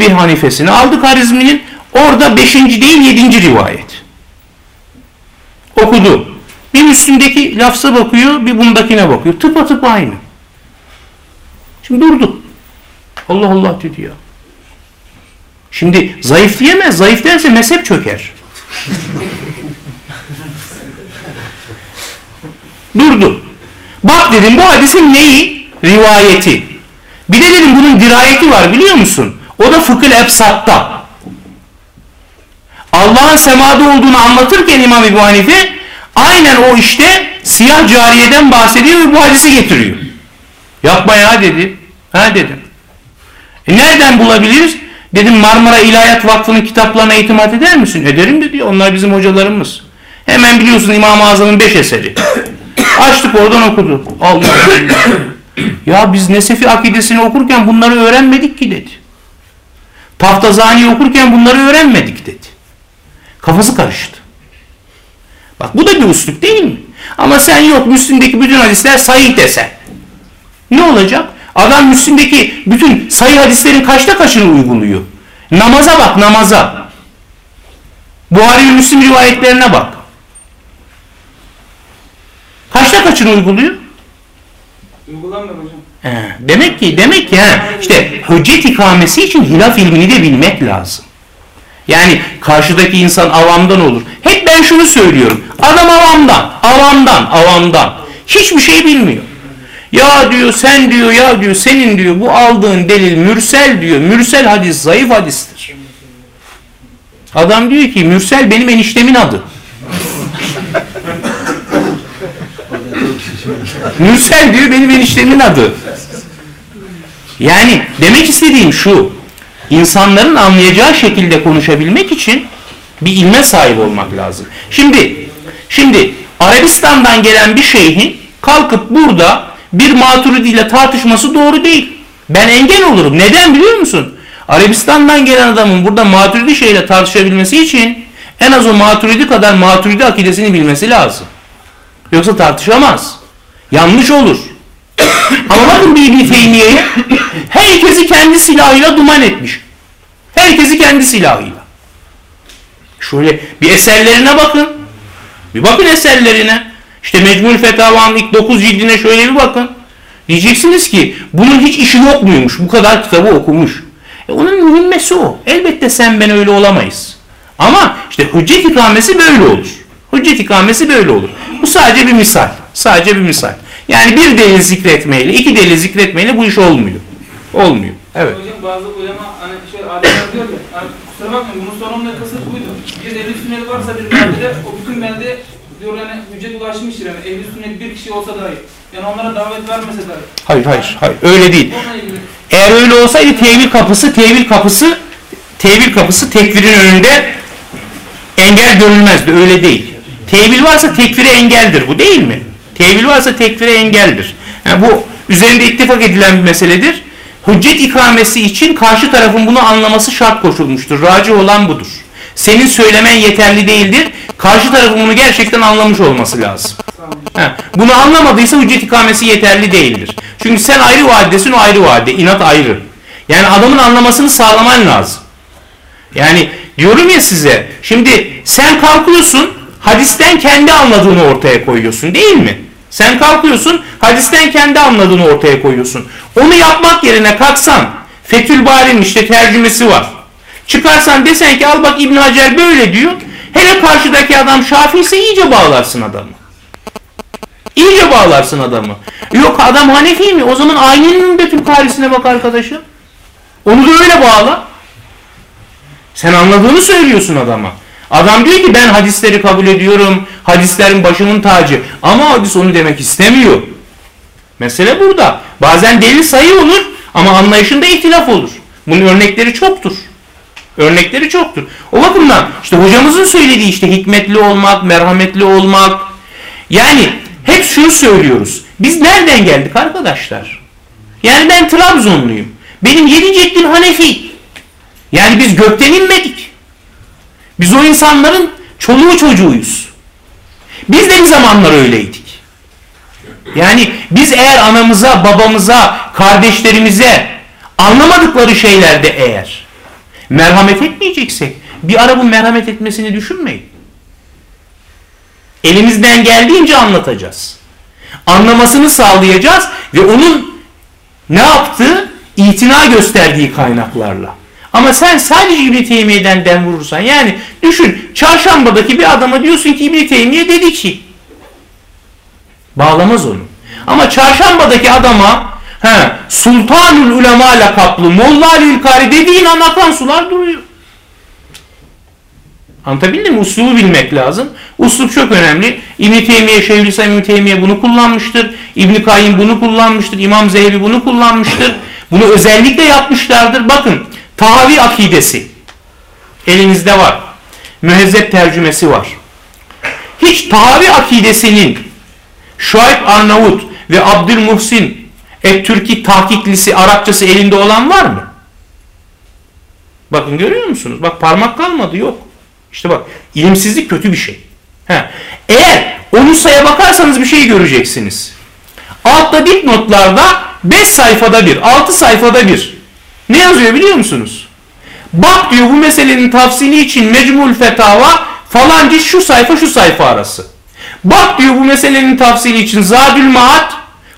bir Hanifesini aldık Harizmi'nin. Orada beşinci değil yedinci rivayet. Okudu. Bir Müslim'deki lafza bakıyor, bir bundakine bakıyor. Tıpatıp aynı. Şimdi durdu. Allah Allah dedi ya. Şimdi zayıf diyemez. Zayıf derse mezhep çöker. Durdu. Bak dedim bu hadisin neyi? Rivayeti. Bir de dedim bunun dirayeti var biliyor musun? O da fıkıh efsatta. Allah'ın semada olduğunu anlatırken İmam Ebu Hanife aynen o işte siyah cariyeden bahsediyor ve bu hadisi getiriyor. Yapma ya dedi. Ha dedim. E nereden bulabiliriz? Dedim Marmara İlahiyat Vakfı'nın kitaplarına itimat eder misin? Ederim dedi. Onlar bizim hocalarımız. Hemen biliyorsun İmam-ı Azam'ın beş eseri. Açtık oradan okudu. Allah Allah. ya biz Nesefi akidesini okurken bunları öğrenmedik ki dedi. Taftazani okurken bunları öğrenmedik dedi. Kafası karıştı. Bak bu da bir üslup değil mi? Ama sen yok Müslim'deki bütün hadisler sahih desen. Ne olacak? Adam Müslim'deki bütün sayı hadislerin kaçta kaçını uyguluyor? Namaza bak namaza. Buhari ve Müslim rivayetlerine bak. Kaçta kaçını uyguluyor? Uygulanmıyor hocam. He, demek ki demek ki he, işte hüccet ikamesi için hilaf ilmini de bilmek lazım. Yani karşıdaki insan avamdan olur. Hep ben şunu söylüyorum. Adam avamdan, avamdan, avamdan. Hiçbir şey bilmiyor. Ya diyor sen diyor ya diyor senin diyor bu aldığın delil mürsel diyor. Mürsel hadis zayıf hadistir. Adam diyor ki mürsel benim eniştemin adı. mürsel diyor benim eniştemin adı. Yani demek istediğim şu. İnsanların anlayacağı şekilde konuşabilmek için bir ilme sahip olmak lazım. Şimdi şimdi Arabistan'dan gelen bir şeyhin kalkıp burada bir maturidi ile tartışması doğru değil. Ben engel olurum. Neden biliyor musun? Arabistan'dan gelen adamın burada maturidi şeyle tartışabilmesi için en az o maturidi kadar maturidi akidesini bilmesi lazım. Yoksa tartışamaz. Yanlış olur. Ama bakın bir İbni Teymiye'ye herkesi kendi silahıyla duman etmiş. Herkesi kendi silahıyla. Şöyle bir eserlerine bakın. Bir bakın eserlerine. İşte Mecmul Fetava'nın ilk 9 cildine şöyle bir bakın. Diyeceksiniz ki bunun hiç işi yok muymuş? Bu kadar kitabı okumuş. E onun mühimmesi o. Elbette sen ben öyle olamayız. Ama işte hüccet ikamesi böyle olur. Hüccet ikamesi böyle olur. Bu sadece bir misal. Sadece bir misal. Yani bir delil zikretmeyle, iki delil zikretmeyle bu iş olmuyor. Olmuyor. Evet. Hocam bazı ulema hani şöyle alimler diyor ya, hani kusura bakmayın bunun sorumlu kasıt buydu. Bir ehli sünnet varsa bir beldede o bütün belde diyor yani hüccet ulaşmıştır yani ehli sünnet bir kişi olsa dahi. Yani onlara davet vermese dahi. Hayır hayır hayır öyle değil. Eğer öyle olsaydı tevil kapısı, tevil kapısı, tevil kapısı tekfirin önünde engel görülmezdi. Öyle değil. Tevil varsa tekfire engeldir bu değil mi? Tevil varsa tekfire engeldir. Yani bu üzerinde ittifak edilen bir meseledir. Hüccet ikamesi için karşı tarafın bunu anlaması şart koşulmuştur. Raci olan budur. Senin söylemen yeterli değildir. Karşı tarafın bunu gerçekten anlamış olması lazım. Ha, bunu anlamadıysa hüccet ikamesi yeterli değildir. Çünkü sen ayrı vaadesin o ayrı vaade. İnat ayrı. Yani adamın anlamasını sağlaman lazım. Yani diyorum ya size şimdi sen kalkıyorsun hadisten kendi anladığını ortaya koyuyorsun değil mi? Sen kalkıyorsun hadisten kendi anladığını ortaya koyuyorsun. Onu yapmak yerine kalksan Fethül Bari'nin işte tercümesi var. Çıkarsan desen ki al bak İbn Hacer böyle diyor. Hele karşıdaki adam Şafii ise iyice bağlarsın adamı. İyice bağlarsın adamı. Yok adam Hanefi mi? O zaman aynenin Betül Karisi'ne bak arkadaşım. Onu da öyle bağla. Sen anladığını söylüyorsun adama. Adam diyor ki ben hadisleri kabul ediyorum. Hadislerin başımın tacı. Ama hadis onu demek istemiyor. Mesele burada. Bazen delil sayı olur ama anlayışında ihtilaf olur. Bunun örnekleri çoktur. Örnekleri çoktur. O bakımdan işte hocamızın söylediği işte hikmetli olmak, merhametli olmak. Yani hep şunu söylüyoruz. Biz nereden geldik arkadaşlar? Yani ben Trabzonluyum. Benim yedi ceddin Hanefi. Yani biz gökten inmedik. Biz o insanların çoluğu çocuğuyuz. Biz de bir zamanlar öyleydik. Yani biz eğer anamıza, babamıza, kardeşlerimize anlamadıkları şeylerde eğer merhamet etmeyeceksek bir ara bu merhamet etmesini düşünmeyin. Elimizden geldiğince anlatacağız. Anlamasını sağlayacağız ve onun ne yaptığı itina gösterdiği kaynaklarla. Ama sen sadece İbn Teymiye'den den vurursan yani düşün çarşambadaki bir adama diyorsun ki İbn Teymiye dedi ki bağlamaz onu. Ama çarşambadaki adama he, Sultanül Ulema lakaplı Molla Ali Kari dediğin an akan sular duruyor. Anlatabildim mi? Uslubu bilmek lazım. Uslub çok önemli. İbn Teymiye, Şeyhülislam İbn Teymiye bunu kullanmıştır. İbn Kayyim bunu kullanmıştır. İmam Zehebi bunu kullanmıştır. Bunu özellikle yapmışlardır. Bakın Tahavi akidesi elinizde var. Mühezzep tercümesi var. Hiç Tahavi akidesinin Şuayb Arnavut ve Abdülmuhsin Et-Türki tahkiklisi Arapçası elinde olan var mı? Bakın görüyor musunuz? Bak parmak kalmadı yok. İşte bak ilimsizlik kötü bir şey. He. Eğer o nüshaya bakarsanız bir şey göreceksiniz. Altta dipnotlarda 5 sayfada bir, 6 sayfada bir. Ne yazıyor biliyor musunuz? Bak diyor bu meselenin tafsili için Mecmul Fetava falancı şu sayfa şu sayfa arası. Bak diyor bu meselenin tafsili için Zadül Maat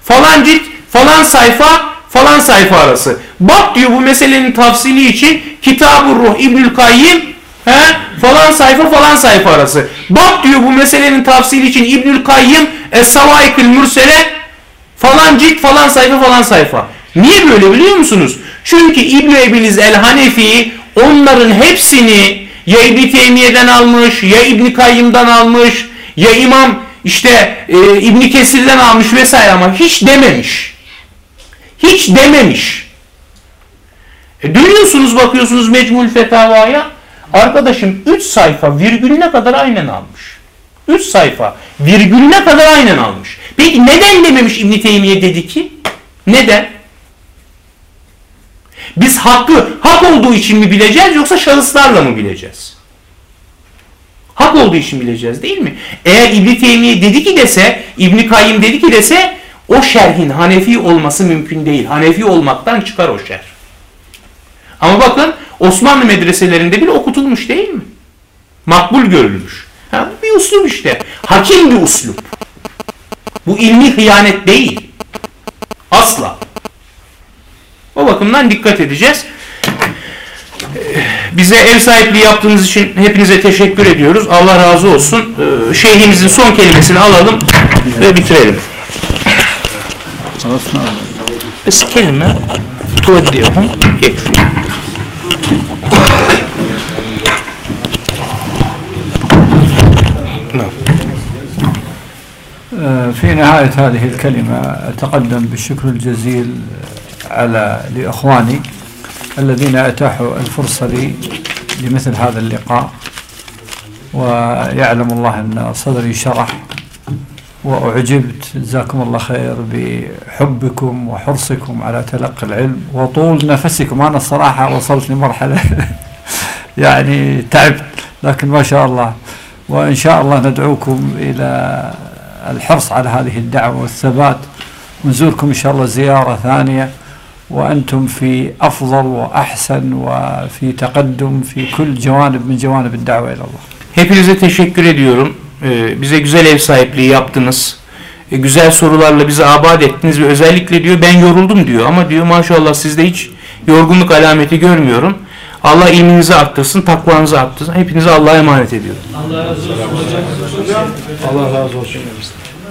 falan cilt falan sayfa falan sayfa arası. Bak diyor bu meselenin tafsili için Kitab-ı Ruh İbnül Kayyim he, falan sayfa falan sayfa arası. Bak diyor bu meselenin tafsili için İbnül Kayyim Es-Savaikül Mürsele falan cilt falan sayfa falan sayfa. Niye böyle biliyor musunuz? Çünkü İbn Ebiliz el-Hanefi onların hepsini ya İbn Teymiye'den almış, ya İbn Kayyım'dan almış, ya İmam işte e, İbn Kesir'den almış vesaire ama hiç dememiş. Hiç dememiş. E, dönüyorsunuz bakıyorsunuz Mecmul Fetava'ya. Arkadaşım 3 sayfa virgülüne kadar aynen almış. 3 sayfa virgülüne kadar aynen almış. Peki neden dememiş İbn Teymiye dedi ki? Neden? Biz hakkı hak olduğu için mi bileceğiz yoksa şahıslarla mı bileceğiz? Hak olduğu için bileceğiz değil mi? Eğer İbn Teymiye dedi ki dese, İbn Kayyim dedi ki dese o şerhin Hanefi olması mümkün değil. Hanefi olmaktan çıkar o şerh. Ama bakın Osmanlı medreselerinde bile okutulmuş değil mi? Makbul görülmüş. Ha, bu bir uslup işte. Hakim bir uslup. Bu ilmi hıyanet değil. Asla. O bakımdan dikkat edeceğiz. Bize ev sahipliği yaptığınız için hepinize teşekkür ediyoruz. Allah razı olsun. Şeyhimizin son kelimesini alalım ve bitirelim. Bes kelime tuvaddiyahum yekfi. في نهاية هذه الكلمة أتقدم بالشكر الجزيل على لإخواني الذين أتاحوا الفرصة لي لمثل هذا اللقاء ويعلم الله أن صدري شرح وأعجبت جزاكم الله خير بحبكم وحرصكم على تلقي العلم وطول نفسكم. أنا الصراحة وصلت لمرحلة يعني تعبت لكن ما شاء الله. وإن شاء الله ندعوكم إلى الحرص على هذه الدعوة والثبات. ونزوركم إن شاء الله زيارة ثانية. وأنتم في أفضل وأحسن وفي تقدم في كل جوانب من جوانب الدعوة إلى الله Hepinize teşekkür ediyorum. E, bize güzel ev sahipliği yaptınız. E, güzel sorularla bizi abad ettiniz ve özellikle diyor ben yoruldum diyor ama diyor maşallah sizde hiç yorgunluk alameti görmüyorum. Allah ilminizi arttırsın, takvanızı arttırsın. Hepinizi Allah'a emanet ediyorum. Allah razı olsun hocam. Allah razı olsun.